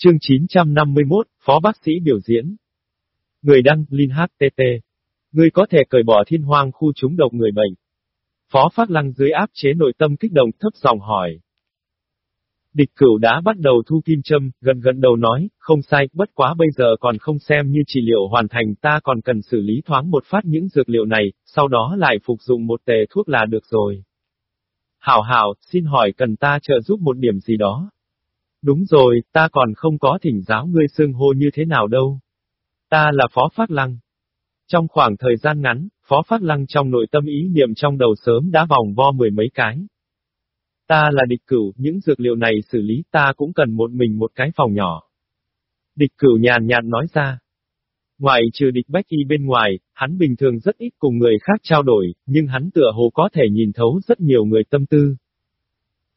Chương 951, Phó Bác sĩ biểu diễn. Người đăng, Linh HTT. Người có thể cởi bỏ thiên hoang khu trúng độc người bệnh. Phó Phát Lăng dưới áp chế nội tâm kích động thấp giọng hỏi. Địch cửu đã bắt đầu thu kim châm, gần gần đầu nói, không sai, bất quá bây giờ còn không xem như trị liệu hoàn thành ta còn cần xử lý thoáng một phát những dược liệu này, sau đó lại phục dụng một tề thuốc là được rồi. Hảo hảo, xin hỏi cần ta trợ giúp một điểm gì đó. Đúng rồi, ta còn không có thỉnh giáo ngươi xương hô như thế nào đâu. Ta là Phó Phát Lăng. Trong khoảng thời gian ngắn, Phó Phát Lăng trong nội tâm ý niệm trong đầu sớm đã vòng vo mười mấy cái. Ta là địch cửu, những dược liệu này xử lý ta cũng cần một mình một cái phòng nhỏ. Địch cửu nhàn nhạt nói ra. Ngoài trừ địch bách y bên ngoài, hắn bình thường rất ít cùng người khác trao đổi, nhưng hắn tựa hồ có thể nhìn thấu rất nhiều người tâm tư.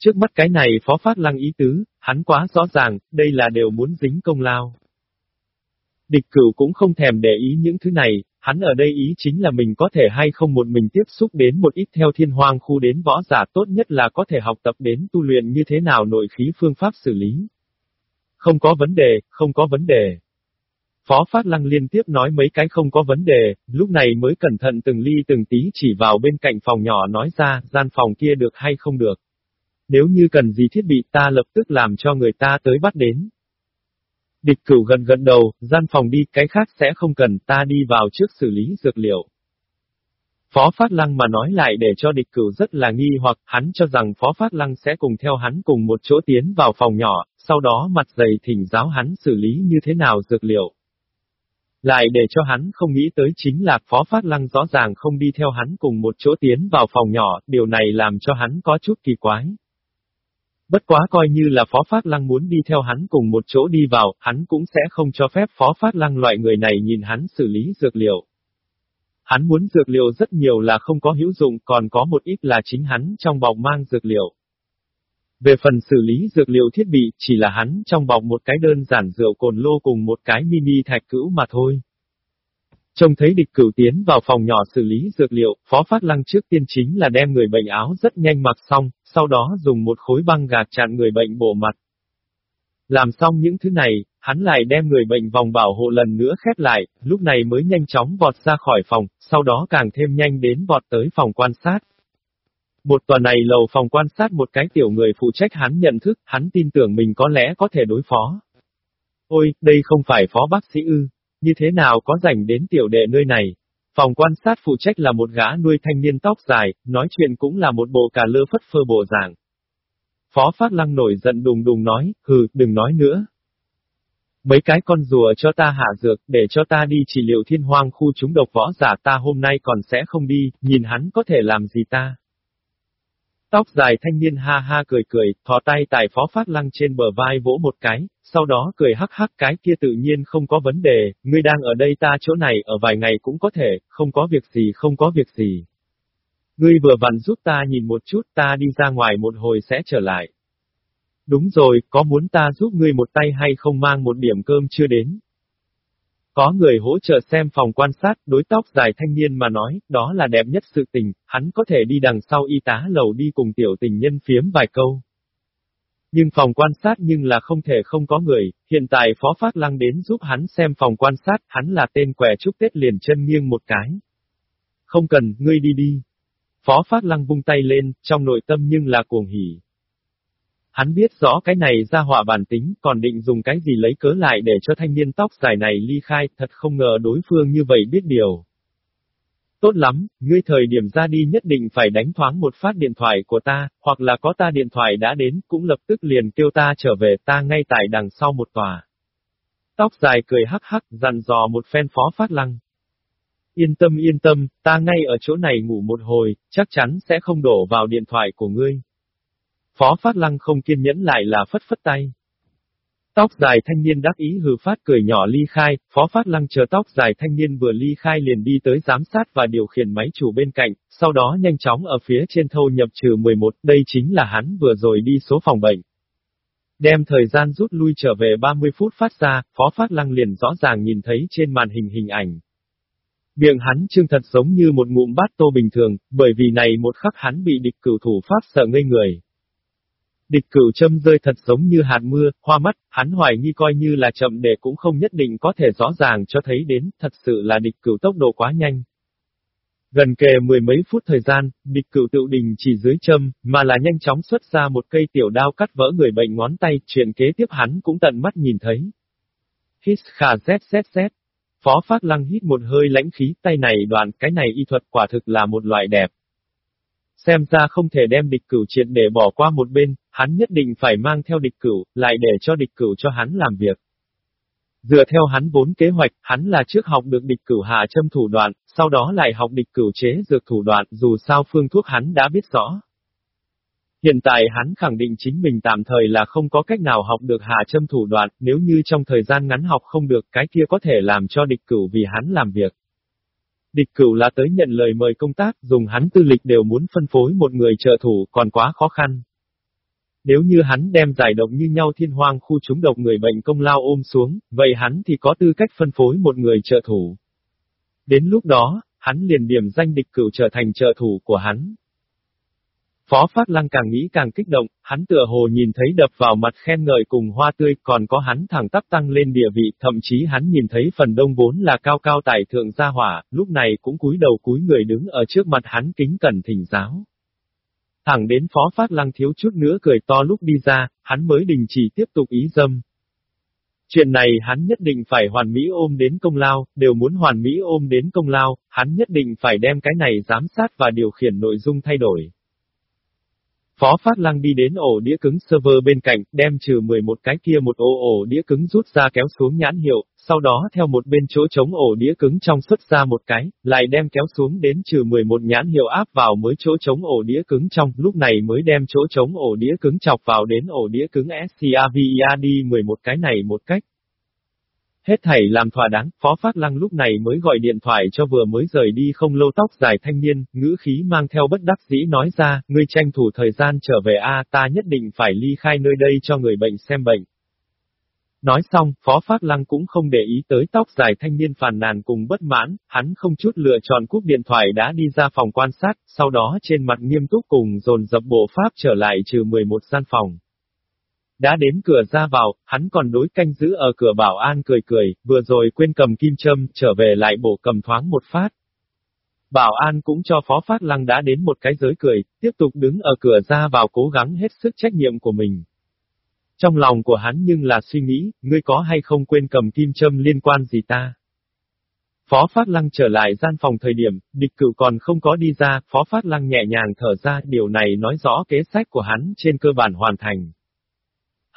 Trước mắt cái này phó phát lăng ý tứ, hắn quá rõ ràng, đây là đều muốn dính công lao. Địch cửu cũng không thèm để ý những thứ này, hắn ở đây ý chính là mình có thể hay không một mình tiếp xúc đến một ít theo thiên hoang khu đến võ giả tốt nhất là có thể học tập đến tu luyện như thế nào nội khí phương pháp xử lý. Không có vấn đề, không có vấn đề. Phó Phát Lăng liên tiếp nói mấy cái không có vấn đề, lúc này mới cẩn thận từng ly từng tí chỉ vào bên cạnh phòng nhỏ nói ra, gian phòng kia được hay không được. Nếu như cần gì thiết bị ta lập tức làm cho người ta tới bắt đến. Địch cửu gần gần đầu, gian phòng đi, cái khác sẽ không cần, ta đi vào trước xử lý dược liệu. Phó Phát Lăng mà nói lại để cho địch cửu rất là nghi hoặc, hắn cho rằng Phó Phát Lăng sẽ cùng theo hắn cùng một chỗ tiến vào phòng nhỏ, sau đó mặt dày thỉnh giáo hắn xử lý như thế nào dược liệu. Lại để cho hắn không nghĩ tới chính là Phó Phát Lăng rõ ràng không đi theo hắn cùng một chỗ tiến vào phòng nhỏ, điều này làm cho hắn có chút kỳ quái. Bất quá coi như là Phó Phát Lăng muốn đi theo hắn cùng một chỗ đi vào, hắn cũng sẽ không cho phép Phó Phát Lăng loại người này nhìn hắn xử lý dược liệu. Hắn muốn dược liệu rất nhiều là không có hữu dụng, còn có một ít là chính hắn trong bọc mang dược liệu. Về phần xử lý dược liệu thiết bị, chỉ là hắn trong bọc một cái đơn giản rượu cồn lô cùng một cái mini thạch cữu mà thôi. Trông thấy địch cửu tiến vào phòng nhỏ xử lý dược liệu, phó phát lăng trước tiên chính là đem người bệnh áo rất nhanh mặc xong, sau đó dùng một khối băng gạc chặn người bệnh bổ mặt. Làm xong những thứ này, hắn lại đem người bệnh vòng bảo hộ lần nữa khép lại, lúc này mới nhanh chóng vọt ra khỏi phòng, sau đó càng thêm nhanh đến vọt tới phòng quan sát. Một tuần này lầu phòng quan sát một cái tiểu người phụ trách hắn nhận thức, hắn tin tưởng mình có lẽ có thể đối phó. Ôi, đây không phải phó bác sĩ ư, như thế nào có rảnh đến tiểu đệ nơi này? Phòng quan sát phụ trách là một gã nuôi thanh niên tóc dài, nói chuyện cũng là một bộ cà lơ phất phơ bộ dạng. Phó Phát Lăng nổi giận đùng đùng nói, hừ, đừng nói nữa. Mấy cái con rùa cho ta hạ dược, để cho ta đi trị liệu thiên hoang khu chúng độc võ giả ta hôm nay còn sẽ không đi, nhìn hắn có thể làm gì ta. Tóc dài thanh niên ha ha cười cười, thò tay tại phó phát lăng trên bờ vai vỗ một cái, sau đó cười hắc hắc cái kia tự nhiên không có vấn đề, ngươi đang ở đây ta chỗ này ở vài ngày cũng có thể, không có việc gì không có việc gì. Ngươi vừa vặn giúp ta nhìn một chút ta đi ra ngoài một hồi sẽ trở lại. Đúng rồi, có muốn ta giúp ngươi một tay hay không mang một điểm cơm chưa đến? Có người hỗ trợ xem phòng quan sát, đối tóc dài thanh niên mà nói, đó là đẹp nhất sự tình, hắn có thể đi đằng sau y tá lầu đi cùng tiểu tình nhân phiếm vài câu. Nhưng phòng quan sát nhưng là không thể không có người, hiện tại Phó Phát Lăng đến giúp hắn xem phòng quan sát, hắn là tên quẻ chúc Tết liền chân nghiêng một cái. Không cần, ngươi đi đi. Phó Phát Lăng vung tay lên, trong nội tâm nhưng là cuồng hỉ. Hắn biết rõ cái này ra họa bản tính, còn định dùng cái gì lấy cớ lại để cho thanh niên tóc dài này ly khai, thật không ngờ đối phương như vậy biết điều. Tốt lắm, ngươi thời điểm ra đi nhất định phải đánh thoáng một phát điện thoại của ta, hoặc là có ta điện thoại đã đến, cũng lập tức liền kêu ta trở về ta ngay tại đằng sau một tòa. Tóc dài cười hắc hắc, dặn dò một phen phó phát lăng. Yên tâm yên tâm, ta ngay ở chỗ này ngủ một hồi, chắc chắn sẽ không đổ vào điện thoại của ngươi. Phó Phát Lăng không kiên nhẫn lại là phất phất tay. Tóc dài thanh niên đắc ý hừ phát cười nhỏ ly khai, Phó Phát Lăng chờ tóc dài thanh niên vừa ly khai liền đi tới giám sát và điều khiển máy chủ bên cạnh, sau đó nhanh chóng ở phía trên thâu nhập trừ 11, đây chính là hắn vừa rồi đi số phòng bệnh. Đem thời gian rút lui trở về 30 phút phát ra, Phó Phát Lăng liền rõ ràng nhìn thấy trên màn hình hình ảnh. Miệng hắn trương thật giống như một ngụm bát tô bình thường, bởi vì này một khắc hắn bị địch cửu thủ pháp sợ ngây người. Địch cửu châm rơi thật giống như hạt mưa, hoa mắt, hắn hoài nghi coi như là chậm để cũng không nhất định có thể rõ ràng cho thấy đến, thật sự là địch cửu tốc độ quá nhanh. Gần kề mười mấy phút thời gian, địch cửu tự đình chỉ dưới châm, mà là nhanh chóng xuất ra một cây tiểu đao cắt vỡ người bệnh ngón tay, chuyện kế tiếp hắn cũng tận mắt nhìn thấy. Hít khà zzz. Phó Phát Lăng hít một hơi lãnh khí, tay này đoạn, cái này y thuật quả thực là một loại đẹp. Xem ra không thể đem địch cửu triệt để bỏ qua một bên, hắn nhất định phải mang theo địch cửu, lại để cho địch cửu cho hắn làm việc. Dựa theo hắn vốn kế hoạch, hắn là trước học được địch cửu hạ châm thủ đoạn, sau đó lại học địch cửu chế dược thủ đoạn, dù sao phương thuốc hắn đã biết rõ. Hiện tại hắn khẳng định chính mình tạm thời là không có cách nào học được hạ châm thủ đoạn, nếu như trong thời gian ngắn học không được cái kia có thể làm cho địch cửu vì hắn làm việc. Địch cửu là tới nhận lời mời công tác, dùng hắn tư lịch đều muốn phân phối một người trợ thủ, còn quá khó khăn. Nếu như hắn đem giải độc như nhau thiên hoang khu chúng độc người bệnh công lao ôm xuống, vậy hắn thì có tư cách phân phối một người trợ thủ. Đến lúc đó, hắn liền điểm danh địch cửu trở thành trợ thủ của hắn. Phó Phát Lăng càng nghĩ càng kích động, hắn tựa hồ nhìn thấy đập vào mặt khen ngợi cùng hoa tươi còn có hắn thẳng tắp tăng lên địa vị, thậm chí hắn nhìn thấy phần đông vốn là cao cao tại thượng gia hỏa, lúc này cũng cúi đầu cúi người đứng ở trước mặt hắn kính cẩn thỉnh giáo. Thẳng đến Phó Phát Lăng thiếu chút nữa cười to lúc đi ra, hắn mới đình chỉ tiếp tục ý dâm. Chuyện này hắn nhất định phải hoàn mỹ ôm đến công lao, đều muốn hoàn mỹ ôm đến công lao, hắn nhất định phải đem cái này giám sát và điều khiển nội dung thay đổi. Phó Phát Lăng đi đến ổ đĩa cứng server bên cạnh, đem trừ 11 cái kia một ổ ổ đĩa cứng rút ra kéo xuống nhãn hiệu, sau đó theo một bên chỗ trống ổ đĩa cứng trong xuất ra một cái, lại đem kéo xuống đến trừ 11 nhãn hiệu áp vào mới chỗ trống ổ đĩa cứng trong, lúc này mới đem chỗ trống ổ đĩa cứng chọc vào đến ổ đĩa cứng SCAVIAD 11 cái này một cách. Hết thảy làm thỏa đáng, Phó Phát Lăng lúc này mới gọi điện thoại cho vừa mới rời đi không lâu tóc dài thanh niên, ngữ khí mang theo bất đắc dĩ nói ra, ngươi tranh thủ thời gian trở về A ta nhất định phải ly khai nơi đây cho người bệnh xem bệnh. Nói xong, Phó Phát Lăng cũng không để ý tới tóc dài thanh niên phàn nàn cùng bất mãn, hắn không chút lựa chọn cúp điện thoại đã đi ra phòng quan sát, sau đó trên mặt nghiêm túc cùng dồn dập bộ pháp trở lại trừ 11 gian phòng. Đã đến cửa ra vào, hắn còn đối canh giữ ở cửa bảo an cười cười, vừa rồi quên cầm kim châm, trở về lại bổ cầm thoáng một phát. Bảo an cũng cho Phó Phát Lăng đã đến một cái giới cười, tiếp tục đứng ở cửa ra vào cố gắng hết sức trách nhiệm của mình. Trong lòng của hắn nhưng là suy nghĩ, ngươi có hay không quên cầm kim châm liên quan gì ta? Phó Phát Lăng trở lại gian phòng thời điểm, địch cửu còn không có đi ra, Phó Phát Lăng nhẹ nhàng thở ra, điều này nói rõ kế sách của hắn trên cơ bản hoàn thành.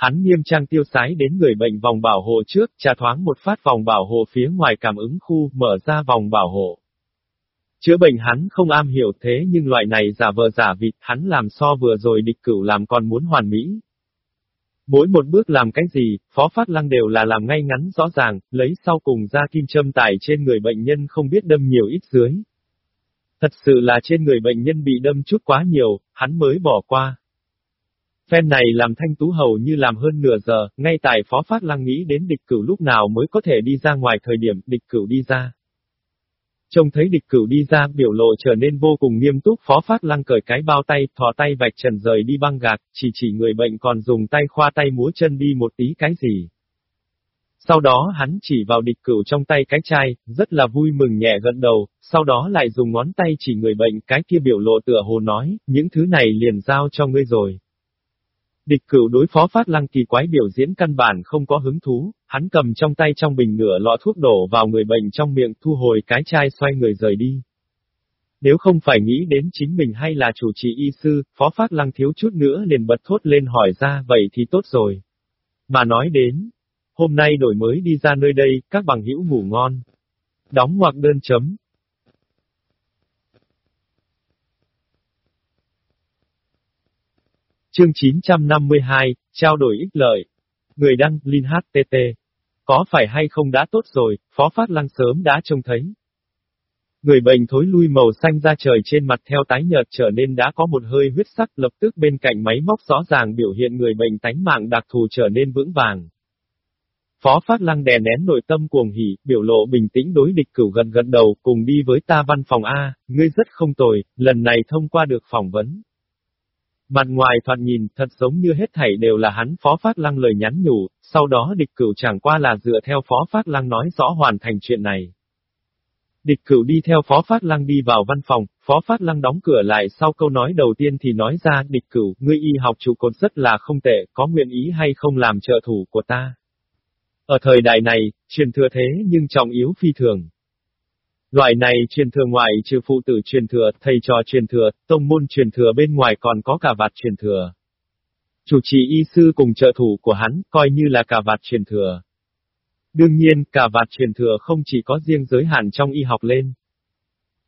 Hắn nghiêm trang tiêu sái đến người bệnh vòng bảo hộ trước, trà thoáng một phát vòng bảo hộ phía ngoài cảm ứng khu, mở ra vòng bảo hộ. Chữa bệnh hắn không am hiểu thế nhưng loại này giả vờ giả vịt, hắn làm so vừa rồi địch cửu làm còn muốn hoàn mỹ. Mỗi một bước làm cái gì, Phó Phát Lăng đều là làm ngay ngắn rõ ràng, lấy sau cùng ra kim châm tải trên người bệnh nhân không biết đâm nhiều ít dưới. Thật sự là trên người bệnh nhân bị đâm chút quá nhiều, hắn mới bỏ qua. Phen này làm thanh tú hầu như làm hơn nửa giờ, ngay tại phó phát lăng nghĩ đến địch cửu lúc nào mới có thể đi ra ngoài thời điểm địch cửu đi ra. Trông thấy địch cửu đi ra, biểu lộ trở nên vô cùng nghiêm túc, phó phát lăng cởi cái bao tay, thò tay vạch trần rời đi băng gạc, chỉ chỉ người bệnh còn dùng tay khoa tay múa chân đi một tí cái gì. Sau đó hắn chỉ vào địch cửu trong tay cái chai, rất là vui mừng nhẹ gật đầu, sau đó lại dùng ngón tay chỉ người bệnh cái kia biểu lộ tựa hồ nói, những thứ này liền giao cho ngươi rồi. Địch cửu đối phó phát lăng kỳ quái biểu diễn căn bản không có hứng thú, hắn cầm trong tay trong bình nửa lọ thuốc đổ vào người bệnh trong miệng thu hồi cái chai xoay người rời đi. Nếu không phải nghĩ đến chính mình hay là chủ trì y sư, phó phát lăng thiếu chút nữa liền bật thốt lên hỏi ra vậy thì tốt rồi. Mà nói đến, hôm nay đổi mới đi ra nơi đây, các bằng hữu ngủ ngon. Đóng hoặc đơn chấm. Chương 952, trao đổi ích lợi. Người đăng, Linh HTT. Có phải hay không đã tốt rồi, Phó Phát Lăng sớm đã trông thấy. Người bệnh thối lui màu xanh ra trời trên mặt theo tái nhợt trở nên đã có một hơi huyết sắc lập tức bên cạnh máy móc rõ ràng biểu hiện người bệnh tánh mạng đặc thù trở nên vững vàng. Phó Phát Lăng đè nén nội tâm cuồng hỉ, biểu lộ bình tĩnh đối địch cửu gần gần đầu, cùng đi với ta văn phòng A, ngươi rất không tồi, lần này thông qua được phỏng vấn. Mặt ngoài thoạt nhìn, thật giống như hết thảy đều là hắn Phó Phát Lăng lời nhắn nhủ, sau đó địch cửu chẳng qua là dựa theo Phó Phát Lăng nói rõ hoàn thành chuyện này. Địch cửu đi theo Phó Phát Lăng đi vào văn phòng, Phó Phát Lăng đóng cửa lại sau câu nói đầu tiên thì nói ra, địch cửu, ngươi y học trụ cột rất là không tệ, có nguyện ý hay không làm trợ thủ của ta. Ở thời đại này, truyền thừa thế nhưng trọng yếu phi thường. Loại này truyền thừa ngoài trừ phụ tử truyền thừa, thầy trò truyền thừa, tông môn truyền thừa bên ngoài còn có cả vạt truyền thừa. Chủ trì y sư cùng trợ thủ của hắn, coi như là cả vạt truyền thừa. Đương nhiên, cả vạt truyền thừa không chỉ có riêng giới hạn trong y học lên.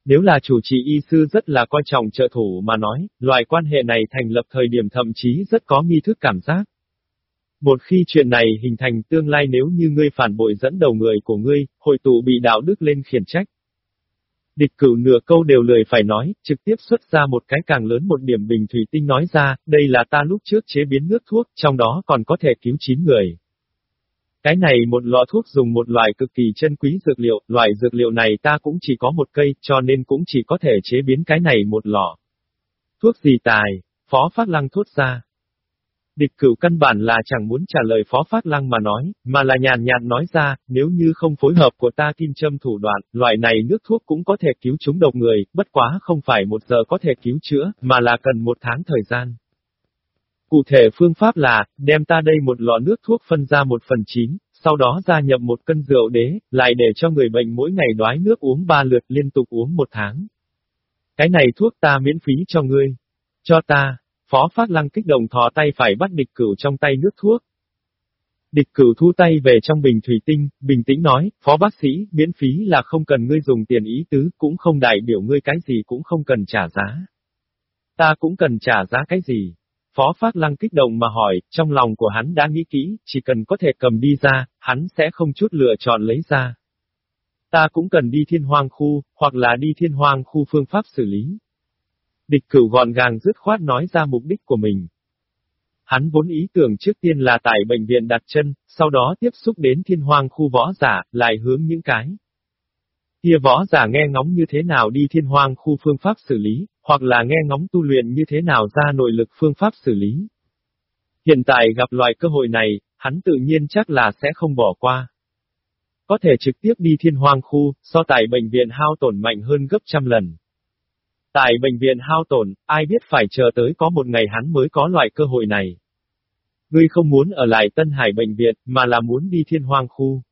Nếu là chủ trì y sư rất là coi trọng trợ thủ mà nói, loại quan hệ này thành lập thời điểm thậm chí rất có nghi thức cảm giác. Một khi chuyện này hình thành tương lai nếu như ngươi phản bội dẫn đầu người của ngươi, hội tụ bị đạo đức lên khiển trách. Địch cửu nửa câu đều lười phải nói, trực tiếp xuất ra một cái càng lớn một điểm bình thủy tinh nói ra, đây là ta lúc trước chế biến nước thuốc, trong đó còn có thể cứu 9 người. Cái này một lọ thuốc dùng một loại cực kỳ chân quý dược liệu, loại dược liệu này ta cũng chỉ có một cây, cho nên cũng chỉ có thể chế biến cái này một lọ. Thuốc gì tài? Phó Phát Lăng thốt ra. Địch cửu căn bản là chẳng muốn trả lời Phó Phát Lăng mà nói, mà là nhàn nhạt nói ra, nếu như không phối hợp của ta kim châm thủ đoạn, loại này nước thuốc cũng có thể cứu chúng độc người, bất quá không phải một giờ có thể cứu chữa, mà là cần một tháng thời gian. Cụ thể phương pháp là, đem ta đây một lọ nước thuốc phân ra một phần chín, sau đó gia nhập một cân rượu đế, lại để cho người bệnh mỗi ngày đoái nước uống ba lượt liên tục uống một tháng. Cái này thuốc ta miễn phí cho ngươi. Cho ta, Phó Phát Lăng kích động thò tay phải bắt địch cửu trong tay nước thuốc. Địch cửu thu tay về trong bình thủy tinh, bình tĩnh nói, Phó bác sĩ, miễn phí là không cần ngươi dùng tiền ý tứ, cũng không đại biểu ngươi cái gì cũng không cần trả giá. Ta cũng cần trả giá cái gì? Phó Phát Lăng kích động mà hỏi, trong lòng của hắn đã nghĩ kỹ, chỉ cần có thể cầm đi ra, hắn sẽ không chút lựa chọn lấy ra. Ta cũng cần đi thiên hoang khu, hoặc là đi thiên hoang khu phương pháp xử lý. Địch cửu gọn gàng dứt khoát nói ra mục đích của mình. Hắn vốn ý tưởng trước tiên là tại bệnh viện đặt chân, sau đó tiếp xúc đến thiên hoang khu võ giả, lại hướng những cái. Kia võ giả nghe ngóng như thế nào đi thiên hoang khu phương pháp xử lý, hoặc là nghe ngóng tu luyện như thế nào ra nội lực phương pháp xử lý. Hiện tại gặp loại cơ hội này, hắn tự nhiên chắc là sẽ không bỏ qua. Có thể trực tiếp đi thiên hoang khu, so tại bệnh viện hao tổn mạnh hơn gấp trăm lần. Tại bệnh viện hao tổn, ai biết phải chờ tới có một ngày hắn mới có loại cơ hội này. Ngươi không muốn ở lại Tân Hải bệnh viện, mà là muốn đi thiên hoang khu.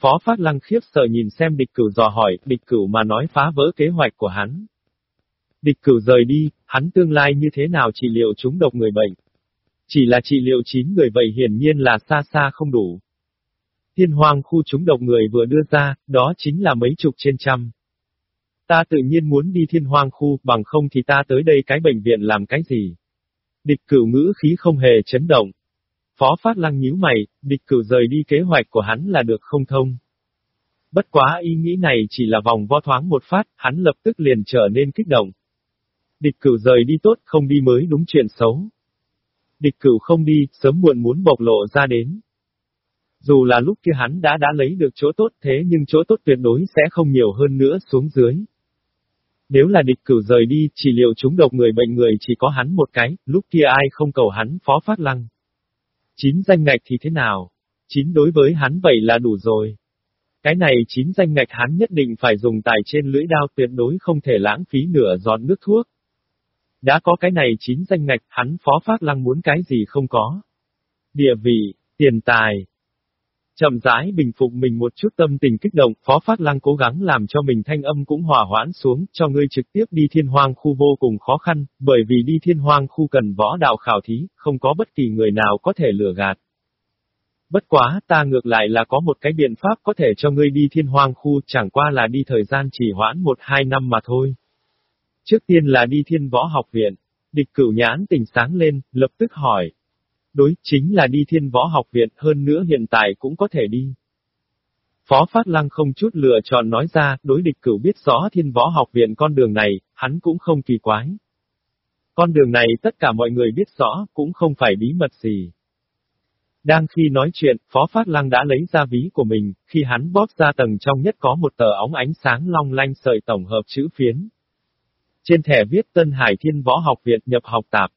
Phó Phát Lăng khiếp sợ nhìn xem địch cửu dò hỏi, địch cửu mà nói phá vỡ kế hoạch của hắn. Địch cửu rời đi, hắn tương lai như thế nào trị liệu chúng độc người bệnh. Chỉ là trị liệu 9 người vậy hiển nhiên là xa xa không đủ. Thiên hoang khu chúng độc người vừa đưa ra, đó chính là mấy chục trên trăm. Ta tự nhiên muốn đi thiên hoang khu, bằng không thì ta tới đây cái bệnh viện làm cái gì. Địch cửu ngữ khí không hề chấn động. Phó Phát Lăng nhíu mày, địch cửu rời đi kế hoạch của hắn là được không thông. Bất quá ý nghĩ này chỉ là vòng vo thoáng một phát, hắn lập tức liền trở nên kích động. Địch cửu rời đi tốt, không đi mới đúng chuyện xấu. Địch cửu không đi, sớm muộn muốn bộc lộ ra đến. Dù là lúc kia hắn đã đã lấy được chỗ tốt thế nhưng chỗ tốt tuyệt đối sẽ không nhiều hơn nữa xuống dưới. Nếu là địch cử rời đi, chỉ liệu chúng độc người bệnh người chỉ có hắn một cái, lúc kia ai không cầu hắn phó phát lăng. Chín danh ngạch thì thế nào? Chín đối với hắn vậy là đủ rồi. Cái này chín danh ngạch hắn nhất định phải dùng tài trên lưỡi đao tuyệt đối không thể lãng phí nửa giọt nước thuốc. Đã có cái này chín danh ngạch, hắn phó phát lăng muốn cái gì không có. Địa vị, tiền tài, Chậm rãi bình phục mình một chút tâm tình kích động, Phó Phát Lăng cố gắng làm cho mình thanh âm cũng hòa hoãn xuống, cho ngươi trực tiếp đi thiên hoang khu vô cùng khó khăn, bởi vì đi thiên hoang khu cần võ đạo khảo thí, không có bất kỳ người nào có thể lừa gạt. Bất quá, ta ngược lại là có một cái biện pháp có thể cho ngươi đi thiên hoang khu, chẳng qua là đi thời gian chỉ hoãn một hai năm mà thôi. Trước tiên là đi thiên võ học viện. Địch cửu nhãn tình sáng lên, lập tức hỏi, Đối, chính là đi thiên võ học viện, hơn nữa hiện tại cũng có thể đi. Phó Phát Lăng không chút lựa chọn nói ra, đối địch cửu biết rõ thiên võ học viện con đường này, hắn cũng không kỳ quái. Con đường này tất cả mọi người biết rõ, cũng không phải bí mật gì. Đang khi nói chuyện, Phó Phát Lăng đã lấy ra ví của mình, khi hắn bóp ra tầng trong nhất có một tờ óng ánh sáng long lanh sợi tổng hợp chữ phiến. Trên thẻ viết Tân Hải Thiên Võ Học Viện nhập học tạp.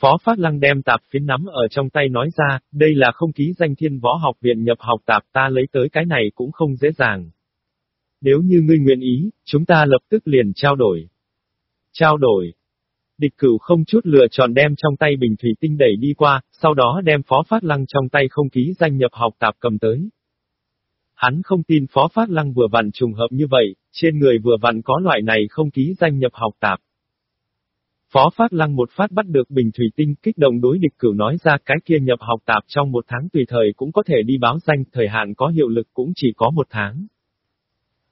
Phó Phát Lăng đem tạp phiến nắm ở trong tay nói ra, đây là không ký danh thiên võ học viện nhập học tạp ta lấy tới cái này cũng không dễ dàng. Nếu như ngươi nguyện ý, chúng ta lập tức liền trao đổi. Trao đổi. Địch cửu không chút lựa chọn đem trong tay bình thủy tinh đẩy đi qua, sau đó đem Phó Phát Lăng trong tay không ký danh nhập học tạp cầm tới. Hắn không tin Phó Phát Lăng vừa vặn trùng hợp như vậy, trên người vừa vặn có loại này không ký danh nhập học tạp. Phó Phát Lăng một phát bắt được bình thủy tinh kích động đối địch cửu nói ra cái kia nhập học tạp trong một tháng tùy thời cũng có thể đi báo danh, thời hạn có hiệu lực cũng chỉ có một tháng.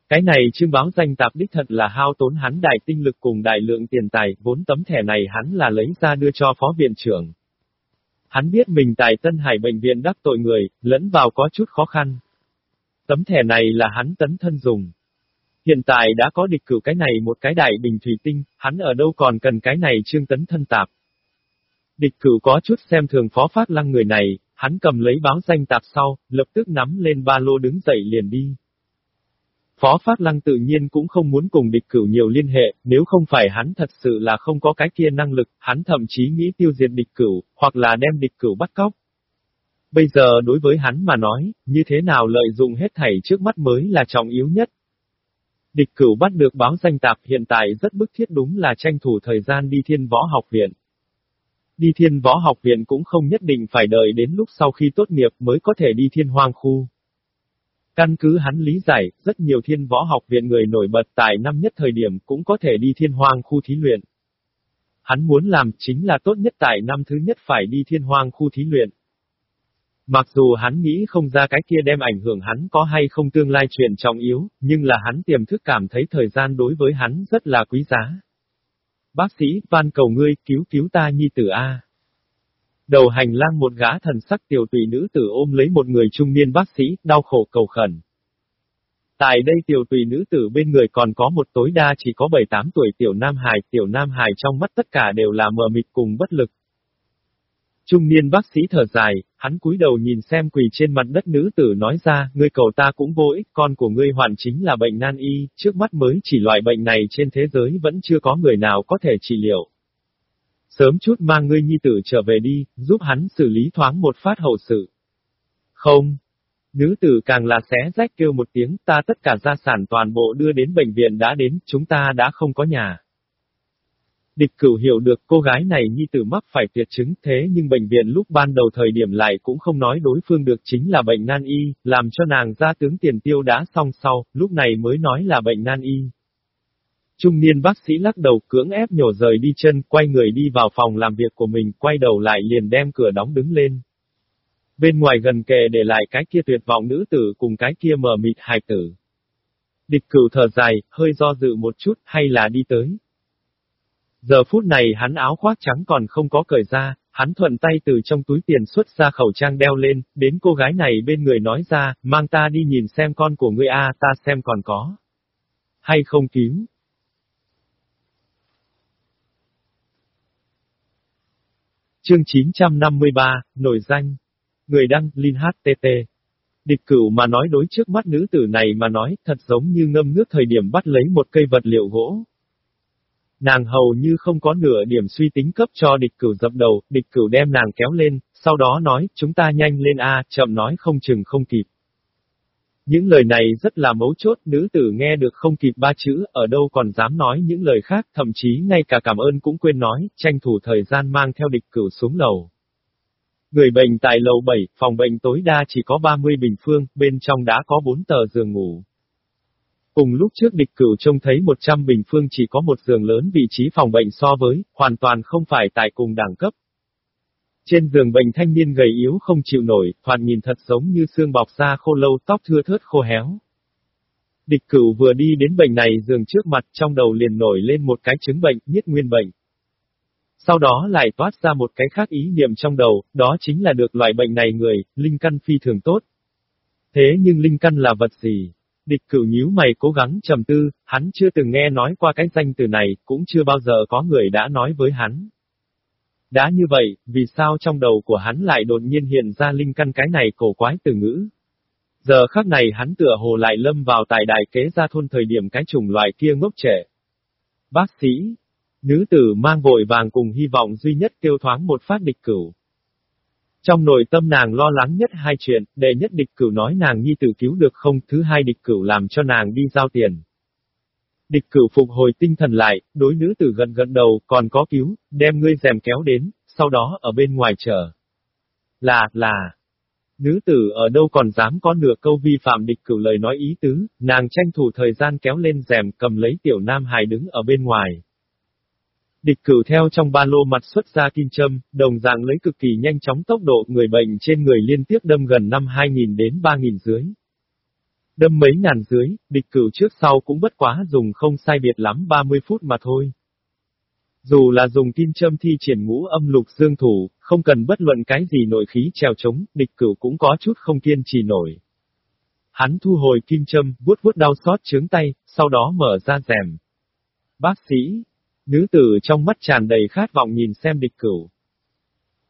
Cái này chương báo danh tạp đích thật là hao tốn hắn đại tinh lực cùng đại lượng tiền tài, vốn tấm thẻ này hắn là lấy ra đưa cho phó viện trưởng. Hắn biết mình tại Tân Hải bệnh viện đắc tội người, lẫn vào có chút khó khăn. Tấm thẻ này là hắn tấn thân dùng. Hiện tại đã có địch cử cái này một cái đại bình thủy tinh, hắn ở đâu còn cần cái này trương tấn thân tạp. Địch cửu có chút xem thường phó phát lăng người này, hắn cầm lấy báo danh tạp sau, lập tức nắm lên ba lô đứng dậy liền đi. Phó Phát Lăng tự nhiên cũng không muốn cùng địch cửu nhiều liên hệ, nếu không phải hắn thật sự là không có cái kia năng lực, hắn thậm chí nghĩ tiêu diệt địch cửu, hoặc là đem địch cửu bắt cóc. Bây giờ đối với hắn mà nói, như thế nào lợi dụng hết thảy trước mắt mới là trọng yếu nhất. Địch cửu bắt được báo danh tạp hiện tại rất bức thiết đúng là tranh thủ thời gian đi thiên võ học viện. Đi thiên võ học viện cũng không nhất định phải đợi đến lúc sau khi tốt nghiệp mới có thể đi thiên hoang khu. Căn cứ hắn lý giải, rất nhiều thiên võ học viện người nổi bật tại năm nhất thời điểm cũng có thể đi thiên hoang khu thí luyện. Hắn muốn làm chính là tốt nhất tại năm thứ nhất phải đi thiên hoang khu thí luyện. Mặc dù hắn nghĩ không ra cái kia đem ảnh hưởng hắn có hay không tương lai chuyện trọng yếu, nhưng là hắn tiềm thức cảm thấy thời gian đối với hắn rất là quý giá. Bác sĩ, van cầu ngươi, cứu cứu ta nhi tử A. Đầu hành lang một gã thần sắc tiểu tùy nữ tử ôm lấy một người trung niên bác sĩ, đau khổ cầu khẩn. Tại đây tiểu tùy nữ tử bên người còn có một tối đa chỉ có 7-8 tuổi tiểu nam hài, tiểu nam hài trong mắt tất cả đều là mờ mịt cùng bất lực. Trung niên bác sĩ thở dài, hắn cúi đầu nhìn xem quỳ trên mặt đất nữ tử nói ra, ngươi cầu ta cũng vô ích, con của ngươi hoàn chính là bệnh nan y, trước mắt mới chỉ loại bệnh này trên thế giới vẫn chưa có người nào có thể trị liệu. Sớm chút mang ngươi nhi tử trở về đi, giúp hắn xử lý thoáng một phát hậu sự. Không. Nữ tử càng là xé rách kêu một tiếng ta tất cả gia sản toàn bộ đưa đến bệnh viện đã đến, chúng ta đã không có nhà. Địch cửu hiểu được cô gái này nhi tử mắc phải tuyệt chứng thế nhưng bệnh viện lúc ban đầu thời điểm lại cũng không nói đối phương được chính là bệnh nan y, làm cho nàng ra tướng tiền tiêu đã xong sau, lúc này mới nói là bệnh nan y. Trung niên bác sĩ lắc đầu cưỡng ép nhổ rời đi chân, quay người đi vào phòng làm việc của mình, quay đầu lại liền đem cửa đóng đứng lên. Bên ngoài gần kề để lại cái kia tuyệt vọng nữ tử cùng cái kia mờ mịt hài tử. Địch cửu thở dài, hơi do dự một chút, hay là đi tới. Giờ phút này hắn áo khoác trắng còn không có cởi ra, hắn thuận tay từ trong túi tiền xuất ra khẩu trang đeo lên, đến cô gái này bên người nói ra, mang ta đi nhìn xem con của ngươi a, ta xem còn có. Hay không cứu. Chương 953, nổi danh. Người đăng, Linh HTT. Địch cửu mà nói đối trước mắt nữ tử này mà nói, thật giống như ngâm nước thời điểm bắt lấy một cây vật liệu gỗ. Nàng hầu như không có nửa điểm suy tính cấp cho địch cửu dập đầu, địch cửu đem nàng kéo lên, sau đó nói, chúng ta nhanh lên a, chậm nói không chừng không kịp. Những lời này rất là mấu chốt, nữ tử nghe được không kịp ba chữ, ở đâu còn dám nói những lời khác, thậm chí ngay cả cảm ơn cũng quên nói, tranh thủ thời gian mang theo địch cửu xuống lầu. Người bệnh tại lầu 7, phòng bệnh tối đa chỉ có 30 bình phương, bên trong đã có 4 tờ giường ngủ. Cùng lúc trước địch cửu trông thấy 100 bình phương chỉ có một giường lớn vị trí phòng bệnh so với, hoàn toàn không phải tại cùng đẳng cấp, trên giường bệnh thanh niên gầy yếu không chịu nổi, thoạt nhìn thật giống như xương bọc da khô lâu tóc thưa thớt khô héo. Địch cửu vừa đi đến bệnh này giường trước mặt trong đầu liền nổi lên một cái chứng bệnh, nhiết nguyên bệnh. Sau đó lại toát ra một cái khác ý niệm trong đầu, đó chính là được loại bệnh này người, linh căn phi thường tốt. Thế nhưng linh căn là vật gì? Địch cửu nhíu mày cố gắng trầm tư, hắn chưa từng nghe nói qua cái danh từ này, cũng chưa bao giờ có người đã nói với hắn. Đã như vậy, vì sao trong đầu của hắn lại đột nhiên hiện ra linh căn cái này cổ quái từ ngữ? Giờ khắc này hắn tựa hồ lại lâm vào tại đại kế ra thôn thời điểm cái chủng loại kia ngốc trẻ. Bác sĩ, Nữ tử mang vội vàng cùng hy vọng duy nhất kêu thoáng một phát địch cửu. Trong nội tâm nàng lo lắng nhất hai chuyện, đệ nhất địch cửu nói nàng nhi tử cứu được không, thứ hai địch cửu làm cho nàng đi giao tiền. Địch cửu phục hồi tinh thần lại, đối nữ tử gần gần đầu, còn có cứu, đem ngươi dèm kéo đến, sau đó ở bên ngoài chờ. Là, là. Nữ tử ở đâu còn dám có nửa câu vi phạm địch cửu lời nói ý tứ, nàng tranh thủ thời gian kéo lên rèm cầm lấy tiểu nam hài đứng ở bên ngoài. Địch cửu theo trong ba lô mặt xuất ra kim châm, đồng dạng lấy cực kỳ nhanh chóng tốc độ người bệnh trên người liên tiếp đâm gần năm 2.000 đến 3.000 dưới. Đâm mấy ngàn dưới, địch cửu trước sau cũng bất quá dùng không sai biệt lắm 30 phút mà thôi. Dù là dùng kim châm thi triển ngũ âm lục dương thủ, không cần bất luận cái gì nội khí treo chống, địch cửu cũng có chút không kiên trì nổi. Hắn thu hồi kim châm, vuốt vuốt đau xót trướng tay, sau đó mở ra rèm. Bác sĩ, nữ tử trong mắt tràn đầy khát vọng nhìn xem địch cửu.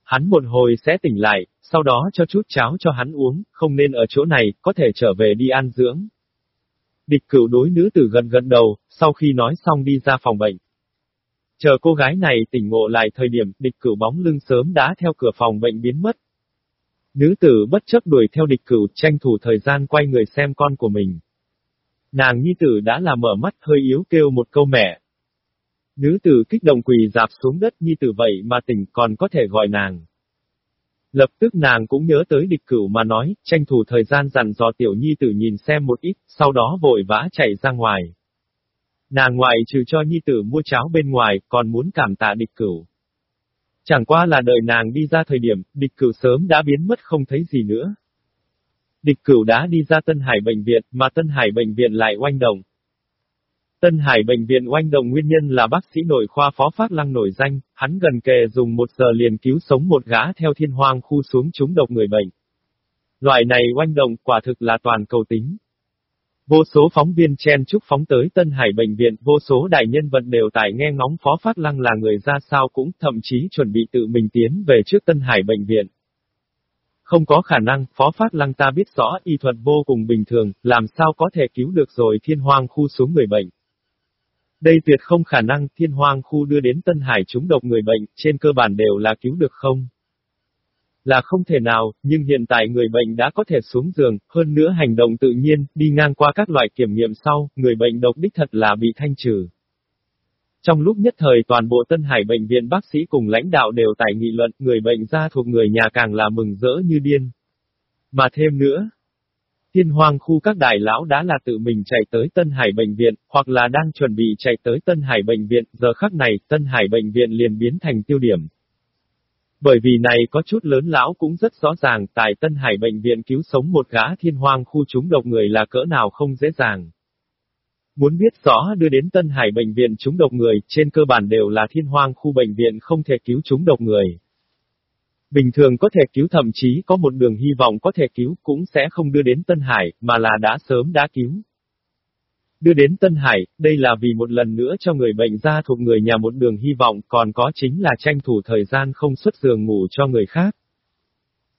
Hắn một hồi sẽ tỉnh lại, sau đó cho chút cháo cho hắn uống, không nên ở chỗ này, có thể trở về đi ăn dưỡng. Địch cửu đối nữ tử gần gần đầu, sau khi nói xong đi ra phòng bệnh. Chờ cô gái này tỉnh ngộ lại thời điểm, địch cửu bóng lưng sớm đã theo cửa phòng bệnh biến mất. Nữ tử bất chấp đuổi theo địch cửu, tranh thủ thời gian quay người xem con của mình. Nàng nhi tử đã là mở mắt hơi yếu kêu một câu mẹ. Nữ tử kích động quỳ dạp xuống đất nhi tử vậy mà tỉnh còn có thể gọi nàng. Lập tức nàng cũng nhớ tới địch cửu mà nói, tranh thủ thời gian dặn dò tiểu nhi tử nhìn xem một ít, sau đó vội vã chạy ra ngoài. Nàng ngoại trừ cho nhi tử mua cháo bên ngoài, còn muốn cảm tạ địch cửu. Chẳng qua là đợi nàng đi ra thời điểm, địch cửu sớm đã biến mất không thấy gì nữa. Địch cửu đã đi ra Tân Hải Bệnh viện, mà Tân Hải Bệnh viện lại oanh động. Tân Hải Bệnh viện oanh động nguyên nhân là bác sĩ nội khoa phó phát lăng nổi danh, hắn gần kề dùng một giờ liền cứu sống một gã theo thiên hoang khu xuống trúng độc người bệnh. Loại này oanh động quả thực là toàn cầu tính. Vô số phóng viên chen chúc phóng tới Tân Hải Bệnh viện, vô số đại nhân vật đều tại nghe ngóng Phó Phát Lăng là người ra sao cũng thậm chí chuẩn bị tự mình tiến về trước Tân Hải Bệnh viện. Không có khả năng, Phó Phát Lăng ta biết rõ y thuật vô cùng bình thường, làm sao có thể cứu được rồi thiên hoang khu xuống người bệnh. Đây tuyệt không khả năng thiên hoang khu đưa đến Tân Hải chúng độc người bệnh, trên cơ bản đều là cứu được không? Là không thể nào, nhưng hiện tại người bệnh đã có thể xuống giường, hơn nữa hành động tự nhiên, đi ngang qua các loại kiểm nghiệm sau, người bệnh độc đích thật là bị thanh trừ. Trong lúc nhất thời toàn bộ Tân Hải Bệnh viện bác sĩ cùng lãnh đạo đều tại nghị luận, người bệnh ra thuộc người nhà càng là mừng rỡ như điên. Mà thêm nữa, Thiên hoang khu các đại lão đã là tự mình chạy tới Tân Hải Bệnh viện, hoặc là đang chuẩn bị chạy tới Tân Hải Bệnh viện, giờ khắc này, Tân Hải Bệnh viện liền biến thành tiêu điểm. Bởi vì này có chút lớn lão cũng rất rõ ràng, tại Tân Hải Bệnh viện cứu sống một gã thiên hoang khu chúng độc người là cỡ nào không dễ dàng. Muốn biết rõ đưa đến Tân Hải Bệnh viện chúng độc người, trên cơ bản đều là thiên hoang khu bệnh viện không thể cứu chúng độc người. Bình thường có thể cứu thậm chí có một đường hy vọng có thể cứu cũng sẽ không đưa đến Tân Hải, mà là đã sớm đã cứu. Đưa đến Tân Hải, đây là vì một lần nữa cho người bệnh ra thuộc người nhà một đường hy vọng, còn có chính là tranh thủ thời gian không xuất giường ngủ cho người khác.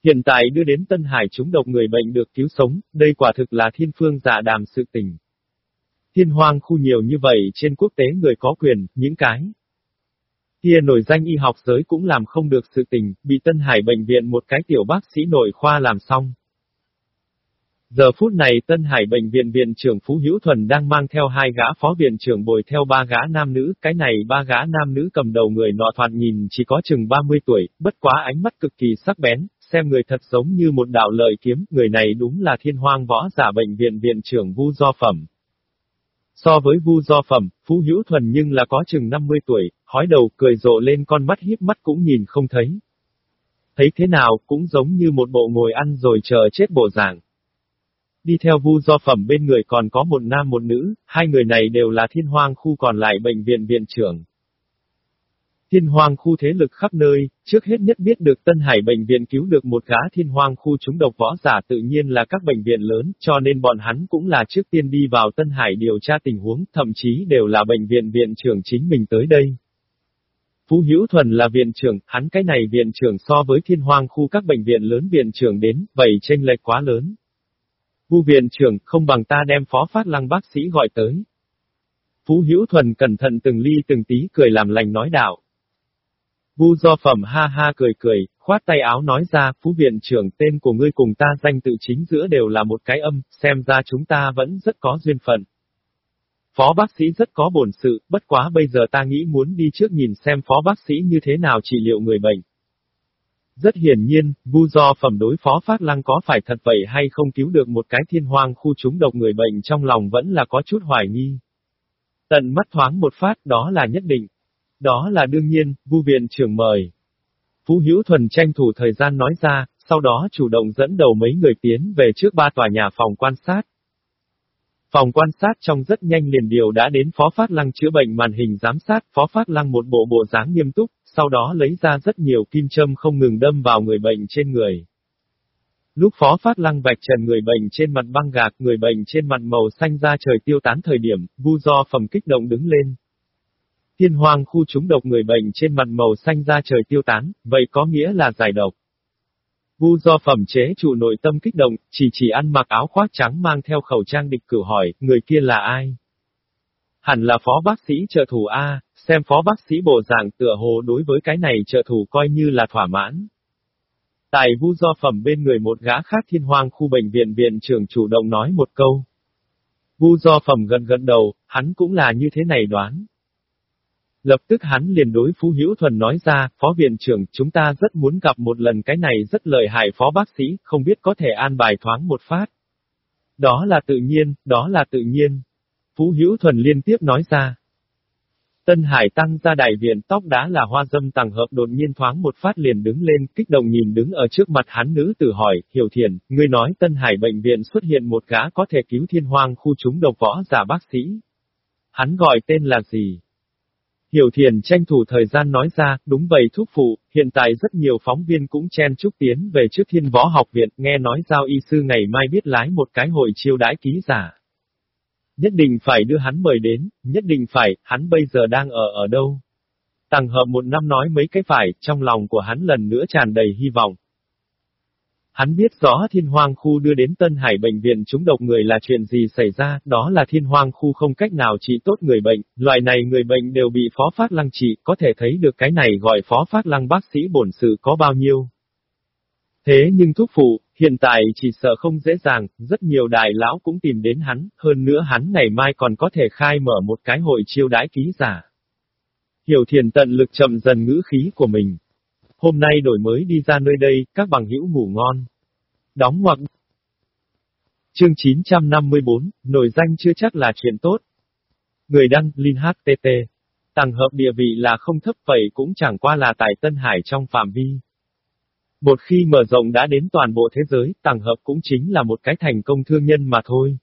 Hiện tại đưa đến Tân Hải chúng độc người bệnh được cứu sống, đây quả thực là thiên phương dạ đàm sự tình. Thiên hoang khu nhiều như vậy trên quốc tế người có quyền, những cái Kia nổi danh y học giới cũng làm không được sự tình, bị Tân Hải bệnh viện một cái tiểu bác sĩ nội khoa làm xong. Giờ phút này Tân Hải Bệnh viện Viện trưởng Phú Hữu Thuần đang mang theo hai gã phó viện trưởng bồi theo ba gã nam nữ, cái này ba gã nam nữ cầm đầu người nọ thoạt nhìn chỉ có chừng 30 tuổi, bất quá ánh mắt cực kỳ sắc bén, xem người thật giống như một đạo lợi kiếm, người này đúng là thiên hoang võ giả bệnh viện viện trưởng Vu Do Phẩm. So với Vu Do Phẩm, Phú Hữu Thuần nhưng là có chừng 50 tuổi, hói đầu cười rộ lên con mắt hiếp mắt cũng nhìn không thấy. Thấy thế nào cũng giống như một bộ ngồi ăn rồi chờ chết bộ dạng. Đi theo vu do phẩm bên người còn có một nam một nữ, hai người này đều là thiên hoang khu còn lại bệnh viện viện trưởng. Thiên hoang khu thế lực khắp nơi, trước hết nhất biết được Tân Hải bệnh viện cứu được một gã thiên hoang khu chúng độc võ giả tự nhiên là các bệnh viện lớn, cho nên bọn hắn cũng là trước tiên đi vào Tân Hải điều tra tình huống, thậm chí đều là bệnh viện viện trưởng chính mình tới đây. Phú Hữu Thuần là viện trưởng, hắn cái này viện trưởng so với thiên hoang khu các bệnh viện lớn viện trưởng đến, vậy chênh lệch quá lớn. Vu viện trưởng, không bằng ta đem phó phát lăng bác sĩ gọi tới. Phú Hữu Thuần cẩn thận từng ly từng tí cười làm lành nói đạo. Vu do phẩm ha ha cười cười, khoát tay áo nói ra, Phú Viện trưởng tên của ngươi cùng ta danh tự chính giữa đều là một cái âm, xem ra chúng ta vẫn rất có duyên phận. Phó bác sĩ rất có bổn sự, bất quá bây giờ ta nghĩ muốn đi trước nhìn xem phó bác sĩ như thế nào trị liệu người bệnh. Rất hiển nhiên, vu do phẩm đối phó Phát Lăng có phải thật vậy hay không cứu được một cái thiên hoang khu chúng độc người bệnh trong lòng vẫn là có chút hoài nghi. Tận mắt thoáng một phát đó là nhất định. Đó là đương nhiên, vu viện trưởng mời. Phú Hữu Thuần tranh thủ thời gian nói ra, sau đó chủ động dẫn đầu mấy người tiến về trước ba tòa nhà phòng quan sát. Phòng quan sát trong rất nhanh liền điều đã đến Phó Phát Lăng chữa bệnh màn hình giám sát, Phó Phát Lăng một bộ bộ dáng nghiêm túc, sau đó lấy ra rất nhiều kim châm không ngừng đâm vào người bệnh trên người. Lúc Phó Phát Lăng vạch trần người bệnh trên mặt băng gạc, người bệnh trên mặt màu xanh da trời tiêu tán thời điểm, vu do phẩm kích động đứng lên. Thiên hoàng khu trúng độc người bệnh trên mặt màu xanh ra trời tiêu tán, vậy có nghĩa là giải độc. Vu do phẩm chế chủ nội tâm kích động, chỉ chỉ ăn mặc áo khoác trắng mang theo khẩu trang địch cử hỏi, người kia là ai? Hẳn là phó bác sĩ trợ thủ A, xem phó bác sĩ bộ dạng tựa hồ đối với cái này trợ thủ coi như là thỏa mãn. Tại vu do phẩm bên người một gã khác thiên hoang khu bệnh viện viện trưởng chủ động nói một câu. Vu do phẩm gần gần đầu, hắn cũng là như thế này đoán. Lập tức hắn liền đối Phú Hữu Thuần nói ra, Phó Viện trưởng, chúng ta rất muốn gặp một lần cái này rất lợi hại Phó Bác sĩ, không biết có thể an bài thoáng một phát. Đó là tự nhiên, đó là tự nhiên. Phú Hữu Thuần liên tiếp nói ra. Tân Hải tăng ra đại viện tóc đã là hoa dâm tàng hợp đột nhiên thoáng một phát liền đứng lên, kích động nhìn đứng ở trước mặt hắn nữ tử hỏi, hiểu thiền, ngươi nói Tân Hải bệnh viện xuất hiện một gã có thể cứu thiên hoang khu chúng độc võ giả bác sĩ. Hắn gọi tên là gì? Hiểu Thiền tranh thủ thời gian nói ra, đúng vậy thúc phụ, hiện tại rất nhiều phóng viên cũng chen chúc tiến về trước thiên võ học viện, nghe nói giao y sư ngày mai biết lái một cái hội chiêu đãi ký giả. Nhất định phải đưa hắn mời đến, nhất định phải, hắn bây giờ đang ở ở đâu? Tàng hợp một năm nói mấy cái phải, trong lòng của hắn lần nữa tràn đầy hy vọng. Hắn biết rõ thiên hoang khu đưa đến Tân Hải bệnh viện chúng độc người là chuyện gì xảy ra, đó là thiên hoang khu không cách nào trị tốt người bệnh, loại này người bệnh đều bị phó phát lăng trị, có thể thấy được cái này gọi phó phát lăng bác sĩ bổn sự có bao nhiêu. Thế nhưng thuốc phụ, hiện tại chỉ sợ không dễ dàng, rất nhiều đại lão cũng tìm đến hắn, hơn nữa hắn ngày mai còn có thể khai mở một cái hội chiêu đãi ký giả. Hiểu thiền tận lực chậm dần ngữ khí của mình, Hôm nay đổi mới đi ra nơi đây, các bằng hữu ngủ ngon. Đóng ngoặc. Chương 954, nổi danh chưa chắc là chuyện tốt. Người đăng, Linh HTT. Tàng hợp địa vị là không thấp vậy cũng chẳng qua là tại Tân Hải trong phạm vi. Một khi mở rộng đã đến toàn bộ thế giới, tàng hợp cũng chính là một cái thành công thương nhân mà thôi.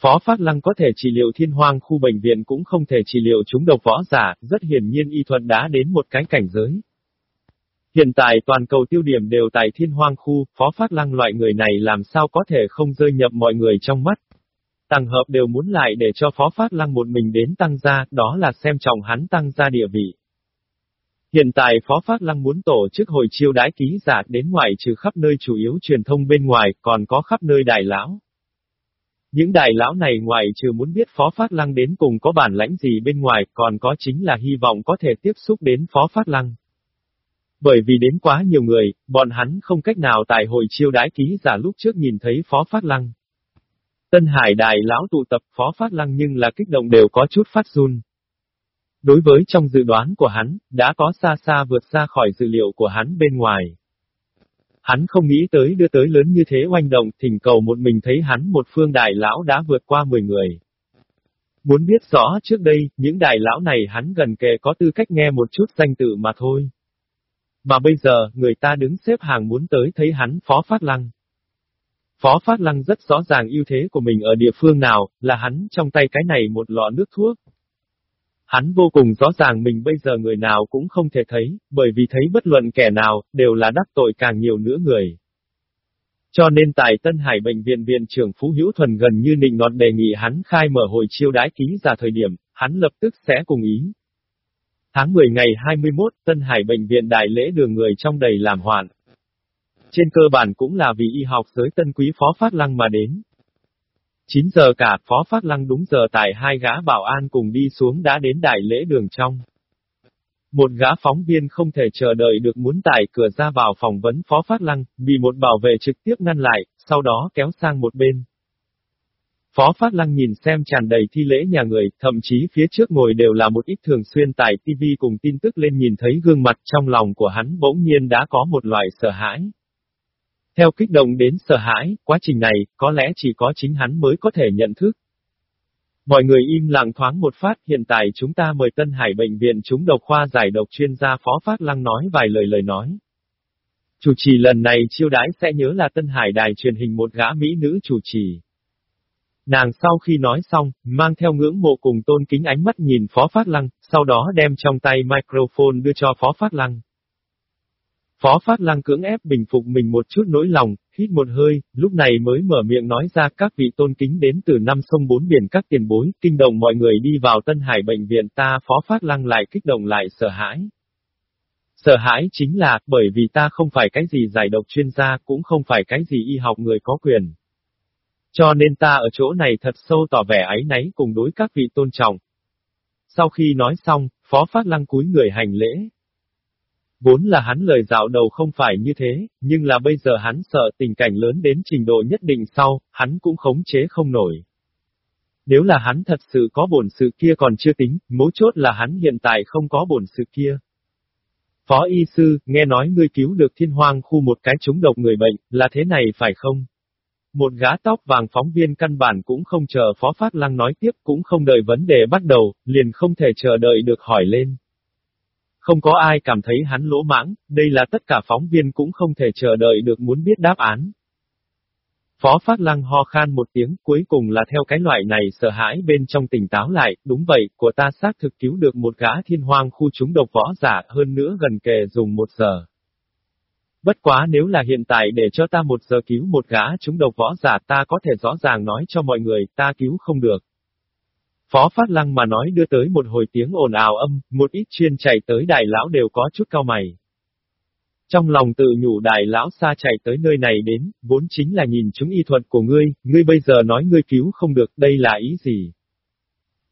Phó Phát Lăng có thể trị liệu thiên hoang khu bệnh viện cũng không thể trị liệu chúng độc võ giả, rất hiển nhiên y thuật đã đến một cái cảnh giới. Hiện tại toàn cầu tiêu điểm đều tại thiên hoang khu, phó phát lăng loại người này làm sao có thể không rơi nhập mọi người trong mắt. Tăng hợp đều muốn lại để cho phó phát lăng một mình đến tăng gia, đó là xem trọng hắn tăng gia địa vị. Hiện tại Phó Phát Lăng muốn tổ chức hồi chiêu đái ký giả đến ngoài trừ khắp nơi chủ yếu truyền thông bên ngoài, còn có khắp nơi đại lão. Những đại lão này ngoài trừ muốn biết Phó Phát Lăng đến cùng có bản lãnh gì bên ngoài, còn có chính là hy vọng có thể tiếp xúc đến Phó Phát Lăng. Bởi vì đến quá nhiều người, bọn hắn không cách nào tại hội chiêu đái ký giả lúc trước nhìn thấy Phó Phát Lăng. Tân Hải Đại lão tụ tập Phó Phát Lăng nhưng là kích động đều có chút phát run. Đối với trong dự đoán của hắn, đã có xa xa vượt ra khỏi dự liệu của hắn bên ngoài. Hắn không nghĩ tới đưa tới lớn như thế oanh động, thỉnh cầu một mình thấy hắn một phương đại lão đã vượt qua 10 người. Muốn biết rõ trước đây, những đại lão này hắn gần kề có tư cách nghe một chút danh tự mà thôi. Mà bây giờ, người ta đứng xếp hàng muốn tới thấy hắn Phó Phát Lăng. Phó Phát Lăng rất rõ ràng ưu thế của mình ở địa phương nào, là hắn trong tay cái này một lọ nước thuốc. Hắn vô cùng rõ ràng mình bây giờ người nào cũng không thể thấy, bởi vì thấy bất luận kẻ nào, đều là đắc tội càng nhiều nữa người. Cho nên tại Tân Hải Bệnh viện Viện trưởng Phú Hữu Thuần gần như nịnh nọt đề nghị hắn khai mở hội chiêu đái ký ra thời điểm, hắn lập tức sẽ cùng ý. Tháng 10 ngày 21, Tân Hải Bệnh viện Đại lễ đường người trong đầy làm hoạn. Trên cơ bản cũng là vì y học giới tân quý phó phát lăng mà đến. 9 giờ cả, Phó Phát Lăng đúng giờ tại hai gã bảo an cùng đi xuống đã đến đại lễ đường trong. Một gã phóng viên không thể chờ đợi được muốn tải cửa ra vào phỏng vấn Phó Phát Lăng, bị một bảo vệ trực tiếp ngăn lại, sau đó kéo sang một bên. Phó Phát Lăng nhìn xem tràn đầy thi lễ nhà người, thậm chí phía trước ngồi đều là một ít thường xuyên tải TV cùng tin tức lên nhìn thấy gương mặt trong lòng của hắn bỗng nhiên đã có một loại sợ hãi. Theo kích động đến sợ hãi, quá trình này, có lẽ chỉ có chính hắn mới có thể nhận thức. Mọi người im lặng thoáng một phát, hiện tại chúng ta mời Tân Hải Bệnh viện chúng độc khoa giải độc chuyên gia Phó Phát Lăng nói vài lời lời nói. Chủ trì lần này chiêu đãi sẽ nhớ là Tân Hải đài truyền hình một gã mỹ nữ chủ trì. Nàng sau khi nói xong, mang theo ngưỡng mộ cùng tôn kính ánh mắt nhìn Phó Phát Lăng, sau đó đem trong tay microphone đưa cho Phó Phát Lăng. Phó Phát Lăng cưỡng ép bình phục mình một chút nỗi lòng, hít một hơi, lúc này mới mở miệng nói ra các vị tôn kính đến từ năm sông bốn biển các tiền bối, kinh động mọi người đi vào Tân Hải bệnh viện ta Phó Phát Lăng lại kích động lại sợ hãi. Sợ hãi chính là, bởi vì ta không phải cái gì giải độc chuyên gia, cũng không phải cái gì y học người có quyền. Cho nên ta ở chỗ này thật sâu tỏ vẻ ấy náy cùng đối các vị tôn trọng. Sau khi nói xong, Phó Phát Lăng cúi người hành lễ, Vốn là hắn lời dạo đầu không phải như thế, nhưng là bây giờ hắn sợ tình cảnh lớn đến trình độ nhất định sau, hắn cũng khống chế không nổi. Nếu là hắn thật sự có bổn sự kia còn chưa tính, mấu chốt là hắn hiện tại không có bổn sự kia. Phó y sư, nghe nói ngươi cứu được thiên hoang khu một cái trúng độc người bệnh, là thế này phải không? Một gã tóc vàng phóng viên căn bản cũng không chờ Phó Phát Lăng nói tiếp cũng không đợi vấn đề bắt đầu, liền không thể chờ đợi được hỏi lên. Không có ai cảm thấy hắn lỗ mãng, đây là tất cả phóng viên cũng không thể chờ đợi được muốn biết đáp án. Phó Phát Lăng ho khan một tiếng, cuối cùng là theo cái loại này sợ hãi bên trong tỉnh táo lại, đúng vậy, của ta xác thực cứu được một gã thiên hoang khu chúng độc võ giả, hơn nữa gần kề dùng một giờ. Bất quá nếu là hiện tại để cho ta một giờ cứu một gã chúng độc võ giả ta có thể rõ ràng nói cho mọi người, ta cứu không được. Phó Phát Lăng mà nói đưa tới một hồi tiếng ồn ào âm, một ít chuyên chạy tới đại lão đều có chút cao mày. Trong lòng tự nhủ đại lão xa chạy tới nơi này đến, vốn chính là nhìn chúng y thuật của ngươi, ngươi bây giờ nói ngươi cứu không được, đây là ý gì?